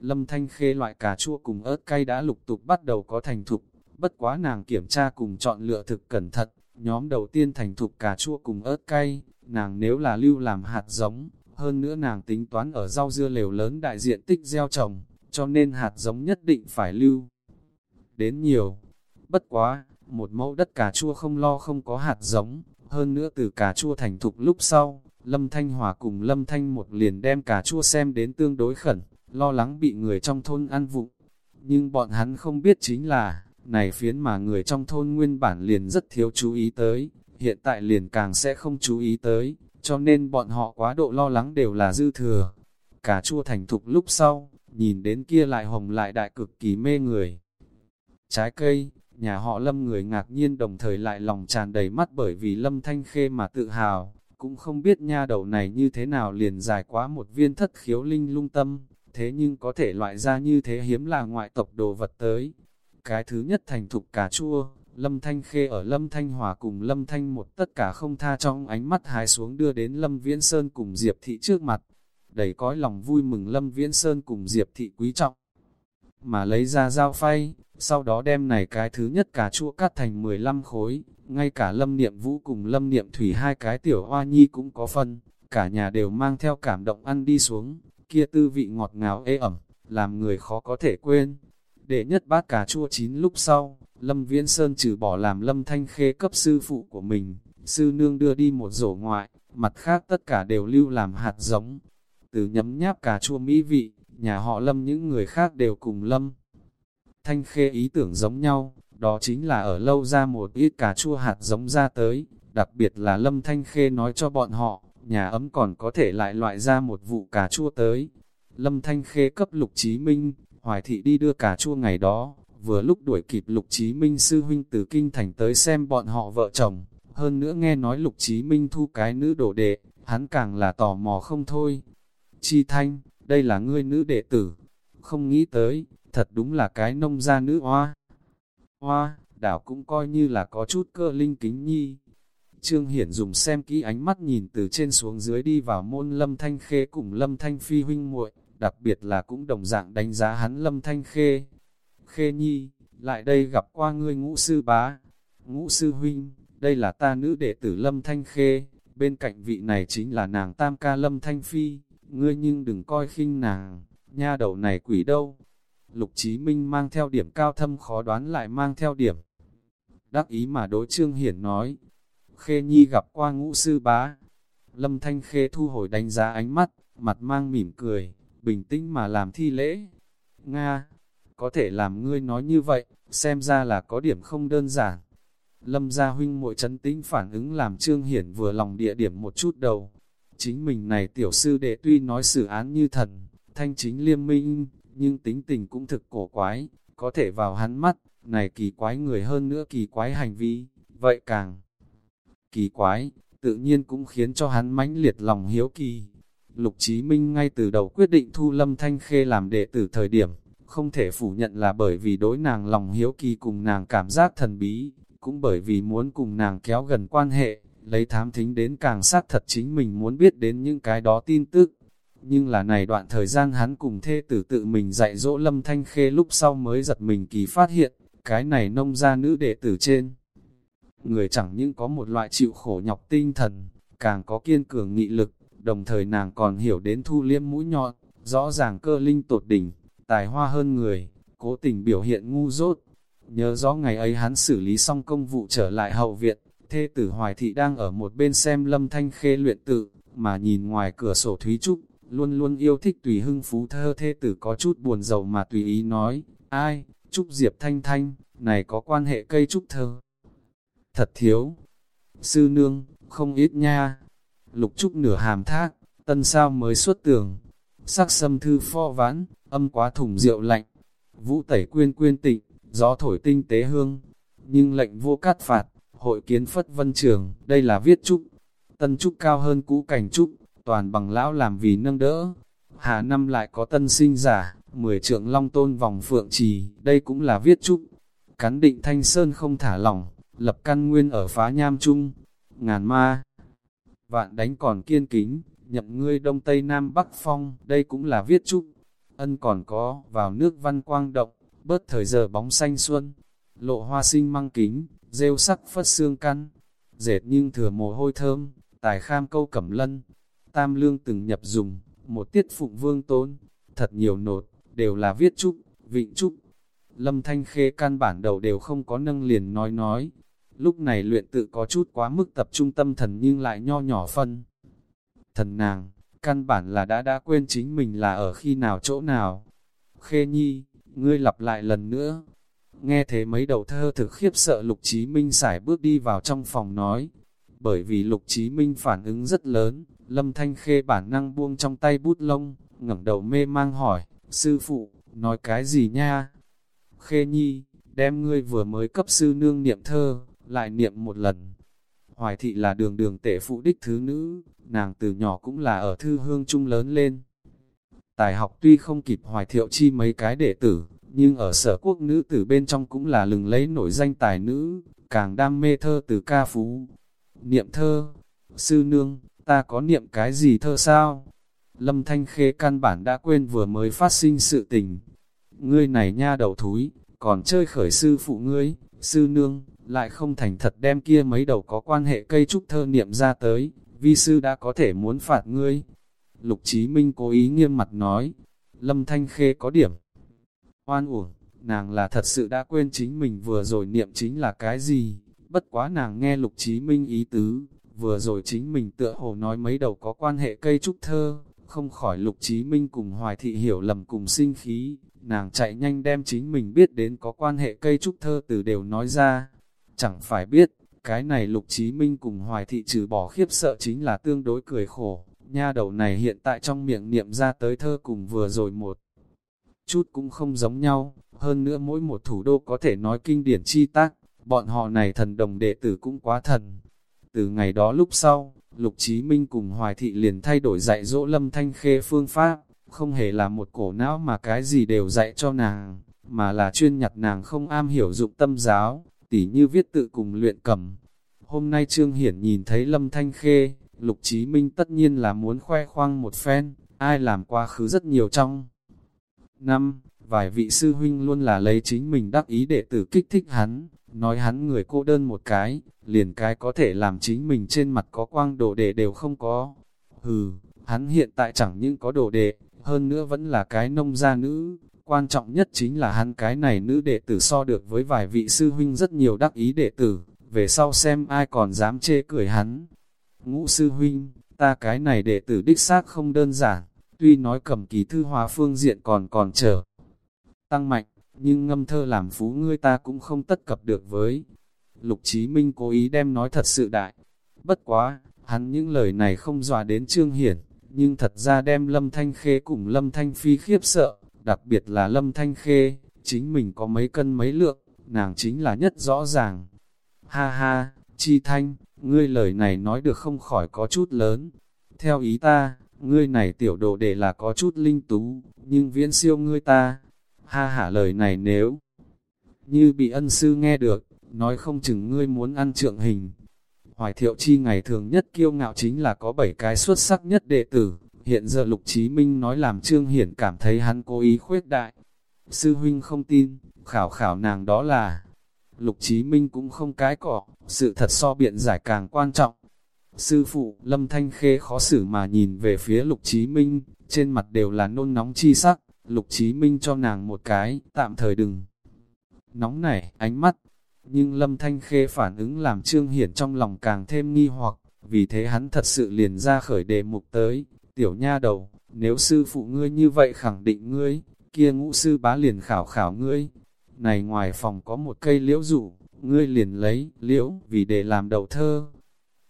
Lâm Thanh Khê loại cà chua cùng ớt cay đã lục tục bắt đầu có thành thục, bất quá nàng kiểm tra cùng chọn lựa thực cẩn thận, nhóm đầu tiên thành thục cà chua cùng ớt cay, nàng nếu là lưu làm hạt giống, hơn nữa nàng tính toán ở rau dưa lều lớn đại diện tích gieo trồng, cho nên hạt giống nhất định phải lưu. Đến nhiều, bất quá, một mẫu đất cà chua không lo không có hạt giống, hơn nữa từ cà chua thành thục lúc sau, Lâm Thanh Hòa cùng Lâm Thanh một liền đem cà chua xem đến tương đối khẩn, lo lắng bị người trong thôn ăn vụng. Nhưng bọn hắn không biết chính là, này phiến mà người trong thôn nguyên bản liền rất thiếu chú ý tới, hiện tại liền càng sẽ không chú ý tới, cho nên bọn họ quá độ lo lắng đều là dư thừa. Cà chua thành thục lúc sau, nhìn đến kia lại hồng lại đại cực kỳ mê người. Trái cây, nhà họ lâm người ngạc nhiên đồng thời lại lòng tràn đầy mắt bởi vì lâm thanh khê mà tự hào, cũng không biết nha đầu này như thế nào liền dài quá một viên thất khiếu linh lung tâm, thế nhưng có thể loại ra như thế hiếm là ngoại tộc đồ vật tới. Cái thứ nhất thành thục cà chua, Lâm Thanh Khê ở Lâm Thanh Hòa cùng Lâm Thanh một tất cả không tha trong ánh mắt hái xuống đưa đến Lâm Viễn Sơn cùng Diệp Thị trước mặt. Đầy cõi lòng vui mừng Lâm Viễn Sơn cùng Diệp Thị quý trọng. Mà lấy ra dao phay, sau đó đem này cái thứ nhất cà chua cắt thành 15 khối, ngay cả Lâm Niệm Vũ cùng Lâm Niệm Thủy hai cái tiểu hoa nhi cũng có phân, cả nhà đều mang theo cảm động ăn đi xuống, kia tư vị ngọt ngào ê ẩm, làm người khó có thể quên. Để nhất bát cà chua chín lúc sau, Lâm Viễn Sơn trừ bỏ làm Lâm Thanh Khê cấp sư phụ của mình, sư nương đưa đi một rổ ngoại, mặt khác tất cả đều lưu làm hạt giống. Từ nhấm nháp cà chua mỹ vị, nhà họ Lâm những người khác đều cùng Lâm. Thanh Khê ý tưởng giống nhau, đó chính là ở lâu ra một ít cà chua hạt giống ra tới, đặc biệt là Lâm Thanh Khê nói cho bọn họ, nhà ấm còn có thể lại loại ra một vụ cà chua tới. Lâm Thanh Khê cấp Lục Chí Minh, Hoài Thị đi đưa cà chua ngày đó, vừa lúc đuổi kịp Lục Chí Minh sư huynh từ Kinh Thành tới xem bọn họ vợ chồng, hơn nữa nghe nói Lục Chí Minh thu cái nữ đổ đệ, hắn càng là tò mò không thôi. Chi Thanh, đây là ngươi nữ đệ tử, không nghĩ tới, thật đúng là cái nông gia nữ hoa. Hoa, đảo cũng coi như là có chút cơ linh kính nhi. Trương Hiển dùng xem kỹ ánh mắt nhìn từ trên xuống dưới đi vào môn Lâm Thanh Khê cùng Lâm Thanh Phi huynh muội, đặc biệt là cũng đồng dạng đánh giá hắn Lâm Thanh Khê. Khê Nhi, lại đây gặp qua ngươi ngũ sư bá. Ngũ sư huynh, đây là ta nữ đệ tử Lâm Thanh Khê, bên cạnh vị này chính là nàng tam ca Lâm Thanh Phi, ngươi nhưng đừng coi khinh nàng, nha đầu này quỷ đâu. Lục Chí Minh mang theo điểm cao thâm khó đoán lại mang theo điểm. Đắc ý mà đối Trương Hiển nói, Khê Nhi gặp qua ngũ sư bá. Lâm Thanh Khê thu hồi đánh giá ánh mắt, mặt mang mỉm cười, bình tĩnh mà làm thi lễ. Nga, có thể làm ngươi nói như vậy, xem ra là có điểm không đơn giản. Lâm gia huynh mỗi chấn tĩnh phản ứng làm Trương Hiển vừa lòng địa điểm một chút đầu. Chính mình này tiểu sư đệ tuy nói xử án như thần, thanh chính liêm minh, nhưng tính tình cũng thực cổ quái, có thể vào hắn mắt, này kỳ quái người hơn nữa kỳ quái hành vi, vậy càng kỳ quái, tự nhiên cũng khiến cho hắn mãnh liệt lòng hiếu kỳ. Lục Chí Minh ngay từ đầu quyết định thu Lâm Thanh Khê làm đệ tử thời điểm, không thể phủ nhận là bởi vì đối nàng lòng hiếu kỳ cùng nàng cảm giác thần bí, cũng bởi vì muốn cùng nàng kéo gần quan hệ, lấy thám thính đến càng sát thật chính mình muốn biết đến những cái đó tin tức. Nhưng là này đoạn thời gian hắn cùng thê tử tự mình dạy dỗ Lâm Thanh Khê lúc sau mới giật mình kỳ phát hiện, cái này nông ra nữ đệ tử trên. Người chẳng những có một loại chịu khổ nhọc tinh thần, càng có kiên cường nghị lực, đồng thời nàng còn hiểu đến thu liêm mũi nhọn, rõ ràng cơ linh tột đỉnh, tài hoa hơn người, cố tình biểu hiện ngu dốt. Nhớ rõ ngày ấy hắn xử lý xong công vụ trở lại hậu viện, thê tử Hoài Thị đang ở một bên xem lâm thanh khê luyện tự, mà nhìn ngoài cửa sổ Thúy Trúc, luôn luôn yêu thích tùy hưng phú thơ thê tử có chút buồn giàu mà tùy ý nói, ai, Trúc Diệp Thanh Thanh, này có quan hệ cây Trúc thơ. Thật thiếu. Sư nương, không ít nha. Lục Trúc nửa hàm thác, tân sao mới xuất tường. Sắc sâm thư pho ván âm quá thùng rượu lạnh. Vũ tẩy quyên quyên tịnh, gió thổi tinh tế hương. Nhưng lệnh vô cát phạt, hội kiến phất vân trường, đây là viết Trúc. Tân Trúc cao hơn cũ cảnh Trúc, toàn bằng lão làm vì nâng đỡ. Hà năm lại có tân sinh giả, mười trượng long tôn vòng phượng trì, đây cũng là viết trúc. Cắn định thanh sơn không thả lỏng, lập căn nguyên ở phá nham trung, ngàn ma. Vạn đánh còn kiên kính, nhậm ngươi đông tây nam bắc phong, đây cũng là viết trúc. Ân còn có, vào nước văn quang động, bớt thời giờ bóng xanh xuân. Lộ hoa sinh mang kính, rêu sắc phất xương căn, dệt nhưng thừa mồ hôi thơm, tài kham câu cẩm lân, tam lương từng nhập dùng, một tiết phụng vương tôn, thật nhiều nột, đều là viết trúc, vịnh trúc. Lâm Thanh Khê căn bản đầu đều không có nâng liền nói nói. Lúc này luyện tự có chút quá mức tập trung tâm thần nhưng lại nho nhỏ phân. Thần nàng, căn bản là đã đã quên chính mình là ở khi nào chỗ nào. Khê nhi, ngươi lặp lại lần nữa. Nghe thế mấy đầu thơ thực khiếp sợ Lục Chí Minh xài bước đi vào trong phòng nói. Bởi vì Lục Chí Minh phản ứng rất lớn, Lâm Thanh Khê bản năng buông trong tay bút lông, ngẩng đầu mê mang hỏi, sư phụ, nói cái gì nha? Khê Nhi, đem ngươi vừa mới cấp sư nương niệm thơ, lại niệm một lần. Hoài thị là đường đường tể phụ đích thứ nữ, nàng từ nhỏ cũng là ở thư hương trung lớn lên. Tài học tuy không kịp hoài thiệu chi mấy cái đệ tử, nhưng ở sở quốc nữ tử bên trong cũng là lừng lấy nổi danh tài nữ, càng đam mê thơ từ ca phú. Niệm thơ, sư nương, ta có niệm cái gì thơ sao? Lâm Thanh Khê căn bản đã quên vừa mới phát sinh sự tình. Ngươi này nha đầu thúi, còn chơi khởi sư phụ ngươi, sư nương, lại không thành thật đem kia mấy đầu có quan hệ cây trúc thơ niệm ra tới, vi sư đã có thể muốn phạt ngươi. Lục Chí Minh cố ý nghiêm mặt nói, Lâm Thanh Khê có điểm. Oan uổng, nàng là thật sự đã quên chính mình vừa rồi niệm chính là cái gì, bất quá nàng nghe Lục Chí Minh ý tứ, vừa rồi chính mình tựa hồ nói mấy đầu có quan hệ cây trúc thơ, không khỏi lục chí minh cùng hoài thị hiểu lầm cùng sinh khí, nàng chạy nhanh đem chính mình biết đến có quan hệ cây trúc thơ từ đều nói ra. Chẳng phải biết, cái này lục chí minh cùng hoài thị trừ bỏ khiếp sợ chính là tương đối cười khổ, nha đầu này hiện tại trong miệng niệm ra tới thơ cùng vừa rồi một chút cũng không giống nhau, hơn nữa mỗi một thủ đô có thể nói kinh điển chi tác, bọn họ này thần đồng đệ tử cũng quá thần. Từ ngày đó lúc sau, Lục Chí Minh cùng Hoài Thị liền thay đổi dạy dỗ Lâm Thanh Khê phương pháp, không hề là một cổ não mà cái gì đều dạy cho nàng, mà là chuyên nhặt nàng không am hiểu dụng tâm giáo, tỉ như viết tự cùng luyện cầm. Hôm nay Trương Hiển nhìn thấy Lâm Thanh Khê, Lục Chí Minh tất nhiên là muốn khoe khoang một phen, ai làm quá khứ rất nhiều trong. Năm, vài vị sư huynh luôn là lấy chính mình đắc ý để tử kích thích hắn, nói hắn người cô đơn một cái, liền cái có thể làm chính mình trên mặt có quang đồ đệ đều không có. Hừ, hắn hiện tại chẳng những có đồ đệ, hơn nữa vẫn là cái nông gia nữ, quan trọng nhất chính là hắn cái này nữ đệ tử so được với vài vị sư huynh rất nhiều đắc ý đệ tử, về sau xem ai còn dám chê cười hắn. Ngũ sư huynh, ta cái này đệ tử đích xác không đơn giản, tuy nói cầm ký thư hóa phương diện còn còn chờ. Tăng mạnh, nhưng ngâm thơ làm phú ngươi ta cũng không tất cập được với. Lục Chí Minh cố ý đem nói thật sự đại. Bất quá, hắn những lời này không dọa đến Trương Hiển, nhưng thật ra đem Lâm Thanh Khê cùng Lâm Thanh Phi khiếp sợ, đặc biệt là Lâm Thanh Khê, chính mình có mấy cân mấy lượng, nàng chính là nhất rõ ràng. Ha ha, Chi Thanh, ngươi lời này nói được không khỏi có chút lớn. Theo ý ta, ngươi này tiểu đồ để là có chút linh tú, nhưng viễn siêu ngươi ta. Ha hả lời này nếu như bị ân sư nghe được, nói không chừng ngươi muốn ăn trượng hình. Hoài thiệu chi ngày thường nhất kiêu ngạo chính là có bảy cái xuất sắc nhất đệ tử, hiện giờ Lục Chí Minh nói làm Trương Hiển cảm thấy hắn cố ý khuyết đại. Sư huynh không tin, khảo khảo nàng đó là, Lục Chí Minh cũng không cái cỏ, sự thật so biện giải càng quan trọng. Sư phụ, Lâm Thanh Khê khó xử mà nhìn về phía Lục Chí Minh, trên mặt đều là nôn nóng chi sắc, Lục Chí Minh cho nàng một cái, tạm thời đừng. Nóng nảy, ánh mắt, nhưng Lâm Thanh Khê phản ứng làm Trương Hiển trong lòng càng thêm nghi hoặc, vì thế hắn thật sự liền ra khởi đề mục tới, tiểu nha đầu, nếu sư phụ ngươi như vậy khẳng định ngươi, kia ngũ sư bá liền khảo khảo ngươi, này ngoài phòng có một cây liễu rủ, ngươi liền lấy liễu vì để làm đầu thơ.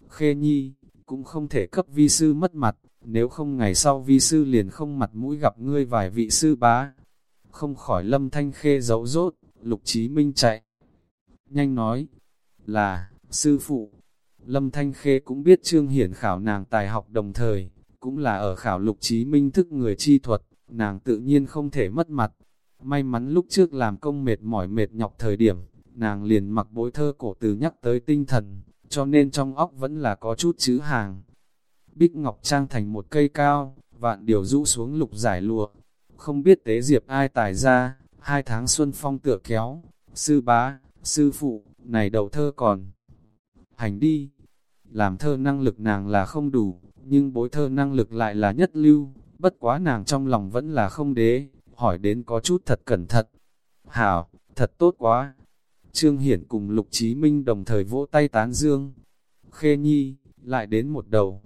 Khê nhi, cũng không thể cấp vi sư mất mặt, nếu không ngày sau vi sư liền không mặt mũi gặp ngươi vài vị sư bá. Không khỏi lâm thanh khê giấu rốt, lục trí minh chạy. Nhanh nói, là, sư phụ, lâm thanh khê cũng biết trương hiển khảo nàng tài học đồng thời, cũng là ở khảo lục trí minh thức người chi thuật, nàng tự nhiên không thể mất mặt, May mắn lúc trước làm công mệt mỏi mệt nhọc thời điểm, nàng liền mặc bối thơ cổ từ nhắc tới tinh thần, cho nên trong óc vẫn là có chút chữ hàng. Bích Ngọc Trang thành một cây cao, vạn điều rũ xuống lục giải lụa. Không biết tế diệp ai tài ra, hai tháng xuân phong tựa kéo, sư bá, sư phụ, này đầu thơ còn. Hành đi, làm thơ năng lực nàng là không đủ, nhưng bối thơ năng lực lại là nhất lưu, bất quá nàng trong lòng vẫn là không đế, hỏi đến có chút thật cẩn thận. Hảo, thật tốt quá. Trương Hiển cùng Lục Chí Minh đồng thời vỗ tay tán dương. Khê Nhi, lại đến một đầu.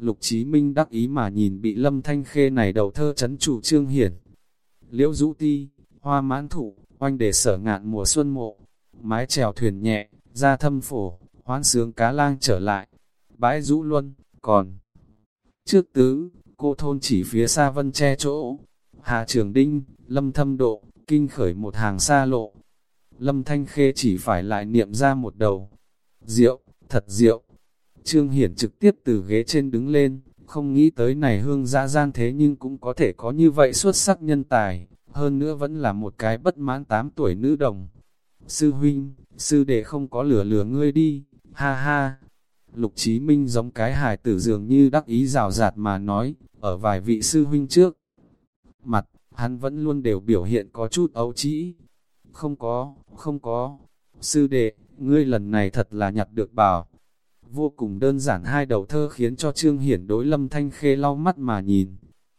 Lục Chí Minh đắc ý mà nhìn bị lâm thanh khê này đầu thơ chấn chủ Trương Hiển. Liễu Dũ Ti, Hoa Mãn Thụ, oanh để sở ngạn mùa xuân mộ, mái chèo thuyền nhẹ, ra thâm phổ, hoán sướng cá lang trở lại, bãi rũ luân, còn trước tứ, cô thôn chỉ phía xa vân che chỗ, Hạ Trường Đinh, Lâm Thâm Độ, kinh khởi một hàng xa lộ. Lâm Thanh Khê chỉ phải lại niệm ra một đầu. Rượu, thật rượu. Trương Hiển trực tiếp từ ghế trên đứng lên, không nghĩ tới này hương dã gian thế nhưng cũng có thể có như vậy xuất sắc nhân tài, hơn nữa vẫn là một cái bất mãn 8 tuổi nữ đồng. Sư huynh, sư đệ không có lửa lửa ngươi đi, ha ha. Lục Chí Minh giống cái hài tử dường như đắc ý rào rạt mà nói, ở vài vị sư huynh trước, mặt, hắn vẫn luôn đều biểu hiện có chút ấu trĩ. Không có, không có. Sư đệ, ngươi lần này thật là nhặt được bảo. Vô cùng đơn giản hai đầu thơ khiến cho Trương Hiển đối lâm thanh khê lau mắt mà nhìn.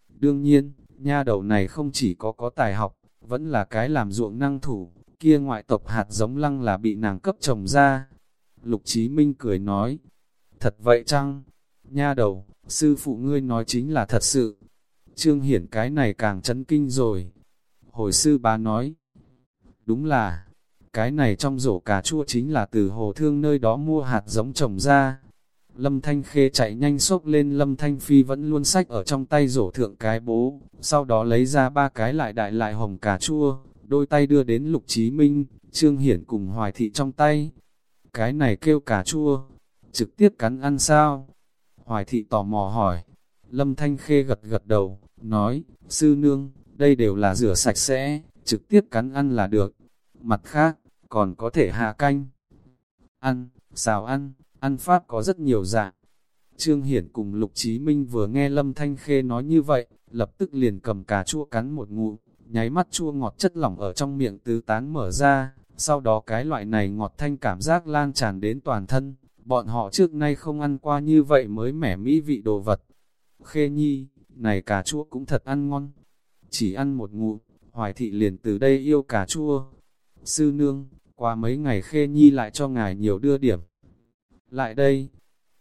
Đương nhiên, nha đầu này không chỉ có có tài học, vẫn là cái làm ruộng năng thủ, kia ngoại tộc hạt giống lăng là bị nàng cấp trồng ra. Lục Chí Minh cười nói, thật vậy chăng? Nha đầu, sư phụ ngươi nói chính là thật sự. Trương Hiển cái này càng chấn kinh rồi. Hồi sư bà nói, đúng là, cái này trong rổ cà chua chính là từ hồ thương nơi đó mua hạt giống trồng ra. Lâm Thanh Khê chạy nhanh xốc lên Lâm Thanh Phi vẫn luôn sách ở trong tay rổ thượng cái bố, sau đó lấy ra ba cái lại đại lại hồng cà chua, đôi tay đưa đến Lục Chí Minh, Trương Hiển cùng Hoài Thị trong tay. Cái này kêu cà chua, trực tiếp cắn ăn sao? Hoài Thị tò mò hỏi. Lâm Thanh Khê gật gật đầu, nói, sư nương, đây đều là rửa sạch sẽ, trực tiếp cắn ăn là được. Mặt khác, còn có thể hạ canh. Ăn, xào ăn, ăn pháp có rất nhiều dạng. Trương Hiển cùng Lục Chí Minh vừa nghe Lâm Thanh Khê nói như vậy, lập tức liền cầm cà chua cắn một ngụm, nháy mắt chua ngọt chất lỏng ở trong miệng tứ tán mở ra, sau đó cái loại này ngọt thanh cảm giác lan tràn đến toàn thân, bọn họ trước nay không ăn qua như vậy mới mẻ mỹ vị đồ vật. Khê Nhi, này cà chua cũng thật ăn ngon. Chỉ ăn một ngụm, hoài thị liền từ đây yêu cà chua. Sư nương, qua mấy ngày khê nhi lại cho ngài nhiều đưa điểm. Lại đây,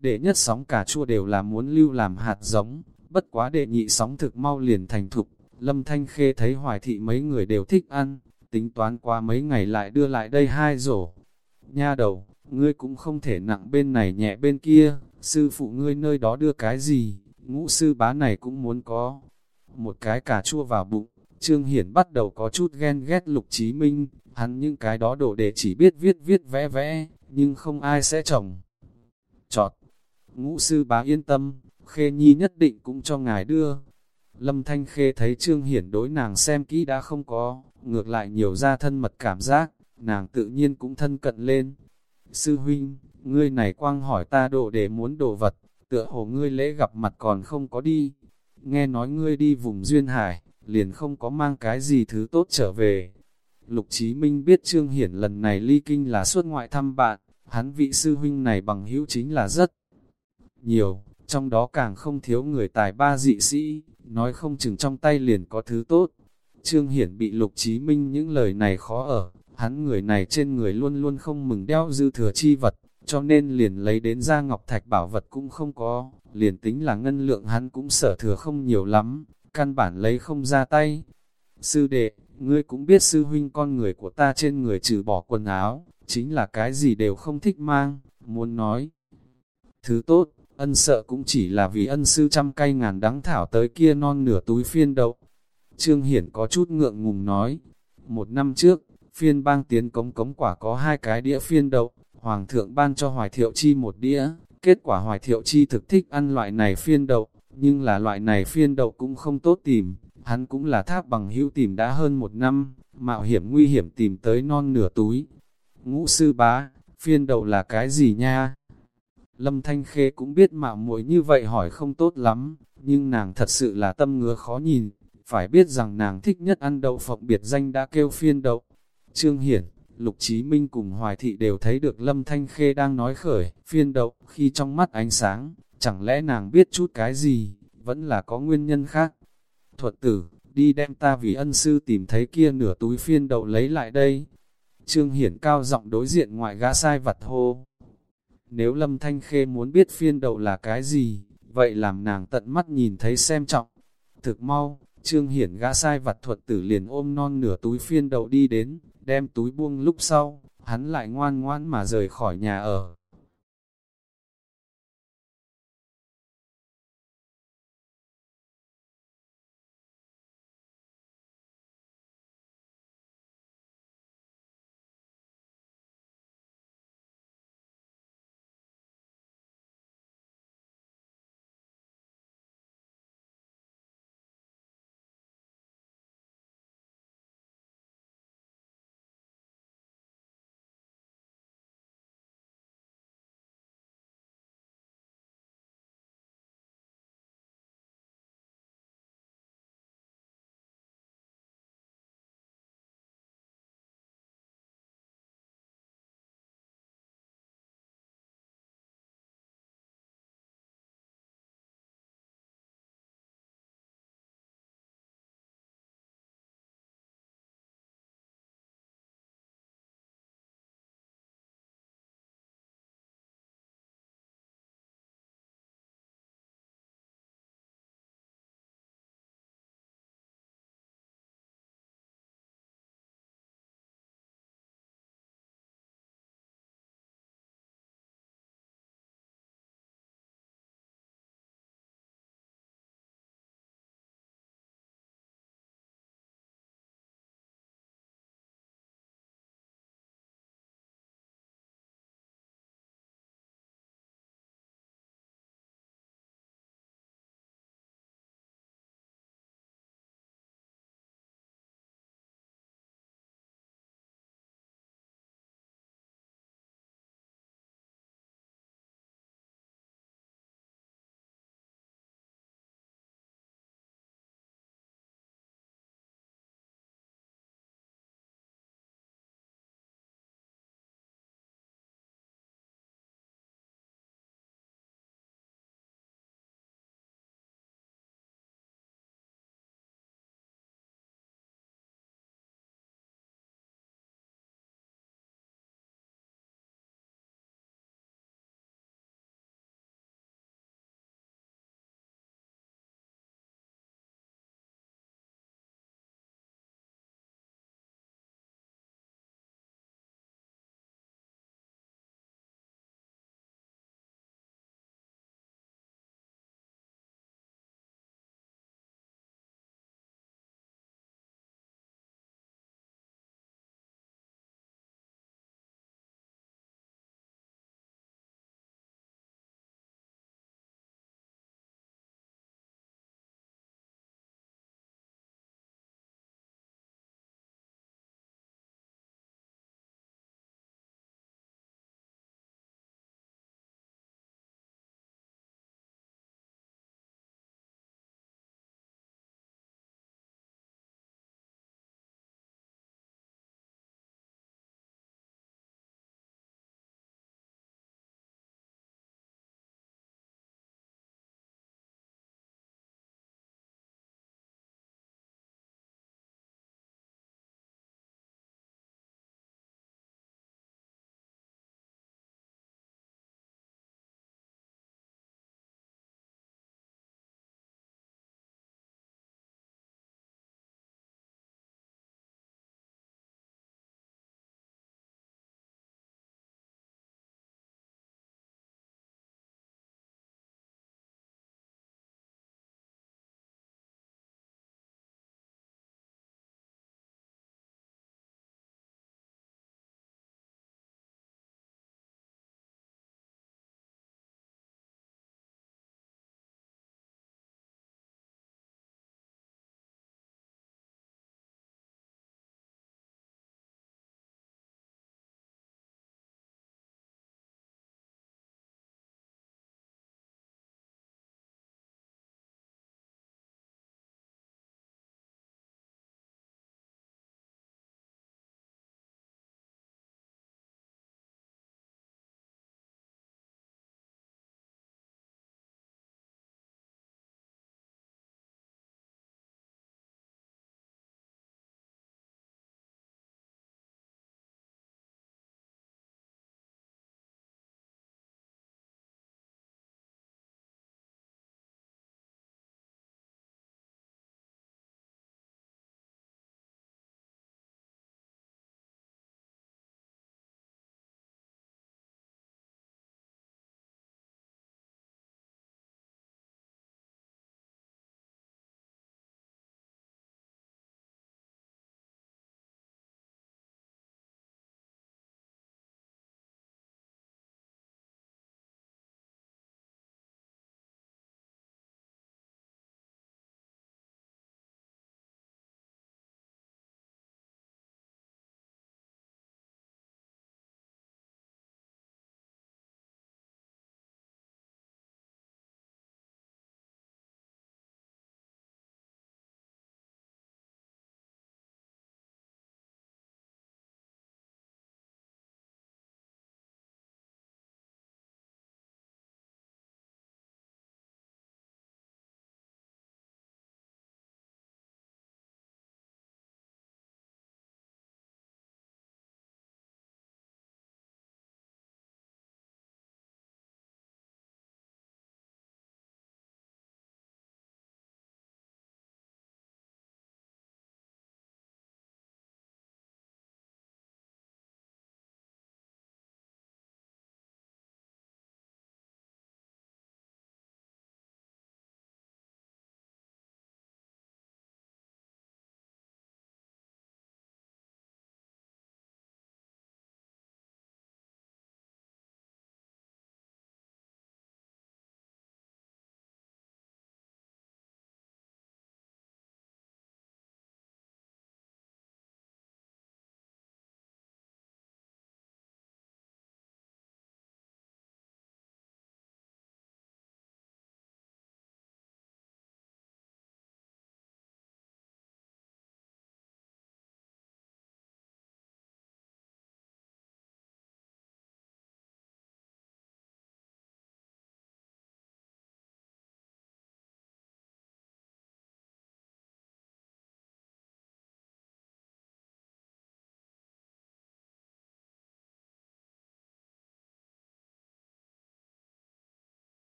đệ nhất sóng cà chua đều là muốn lưu làm hạt giống, bất quá đệ nhị sóng thực mau liền thành thục. Lâm Thanh Khê thấy hoài thị mấy người đều thích ăn, tính toán qua mấy ngày lại đưa lại đây hai rổ. Nha đầu, ngươi cũng không thể nặng bên này nhẹ bên kia, sư phụ ngươi nơi đó đưa cái gì, ngũ sư bá này cũng muốn có. Một cái cà chua vào bụng, Trương Hiển bắt đầu có chút ghen ghét Lục Chí Minh, hắn những cái đó đổ để chỉ biết viết viết vẽ vẽ, nhưng không ai sẽ trồng. Chọt, ngũ sư bá yên tâm, khê nhi nhất định cũng cho ngài đưa. Lâm Thanh Khê thấy Trương Hiển đối nàng xem kỹ đã không có, ngược lại nhiều ra thân mật cảm giác, nàng tự nhiên cũng thân cận lên. Sư huynh, ngươi này quang hỏi ta đồ để muốn đồ vật, tựa hồ ngươi lễ gặp mặt còn không có đi. Nghe nói ngươi đi vùng Duyên Hải, liền không có mang cái gì thứ tốt trở về. Lục Chí Minh biết Trương Hiển lần này ly kinh là xuất ngoại thăm bạn, hắn vị sư huynh này bằng hữu chính là rất nhiều, trong đó càng không thiếu người tài ba dị sĩ, nói không chừng trong tay liền có thứ tốt. Trương Hiển bị Lục Chí Minh những lời này khó ở, hắn người này trên người luôn luôn không mừng đeo dư thừa chi vật, cho nên liền lấy đến ra ngọc thạch bảo vật cũng không có, liền tính là ngân lượng hắn cũng sở thừa không nhiều lắm, căn bản lấy không ra tay. Sư đệ, ngươi cũng biết sư huynh con người của ta trên người trừ bỏ quần áo, chính là cái gì đều không thích mang, muốn nói. Thứ tốt, ân sợ cũng chỉ là vì ân sư trăm cây ngàn đắng thảo tới kia non nửa túi phiên đậu. Trương Hiển có chút ngượng ngùng nói, một năm trước, phiên bang tiến cống cống quả có hai cái đĩa phiên đậu, Hoàng thượng ban cho Hoài Thiệu Chi một đĩa, kết quả Hoài Thiệu Chi thực thích ăn loại này phiên đậu, nhưng là loại này phiên đậu cũng không tốt tìm, hắn cũng là tháp bằng hữu tìm đã hơn một năm, mạo hiểm nguy hiểm tìm tới non nửa túi. Ngũ sư bá, phiên đậu là cái gì nha? Lâm Thanh Khê cũng biết mạo muội như vậy hỏi không tốt lắm, nhưng nàng thật sự là tâm ngứa khó nhìn, phải biết rằng nàng thích nhất ăn đậu phộng biệt danh đã kêu phiên đậu. Trương Hiển, Lục Chí Minh cùng Hoài Thị đều thấy được Lâm Thanh Khê đang nói khởi, phiên đậu, khi trong mắt ánh sáng, chẳng lẽ nàng biết chút cái gì, vẫn là có nguyên nhân khác. Thuật tử, đi đem ta vì ân sư tìm thấy kia nửa túi phiên đậu lấy lại đây. Trương Hiển cao giọng đối diện ngoại gã sai vặt hô. Nếu Lâm Thanh Khê muốn biết phiên đậu là cái gì, vậy làm nàng tận mắt nhìn thấy xem trọng. Thực mau, Trương Hiển gã sai vặt thuật tử liền ôm non nửa túi phiên đậu đi đến, đem túi buông lúc sau, hắn lại ngoan ngoan mà rời khỏi nhà ở.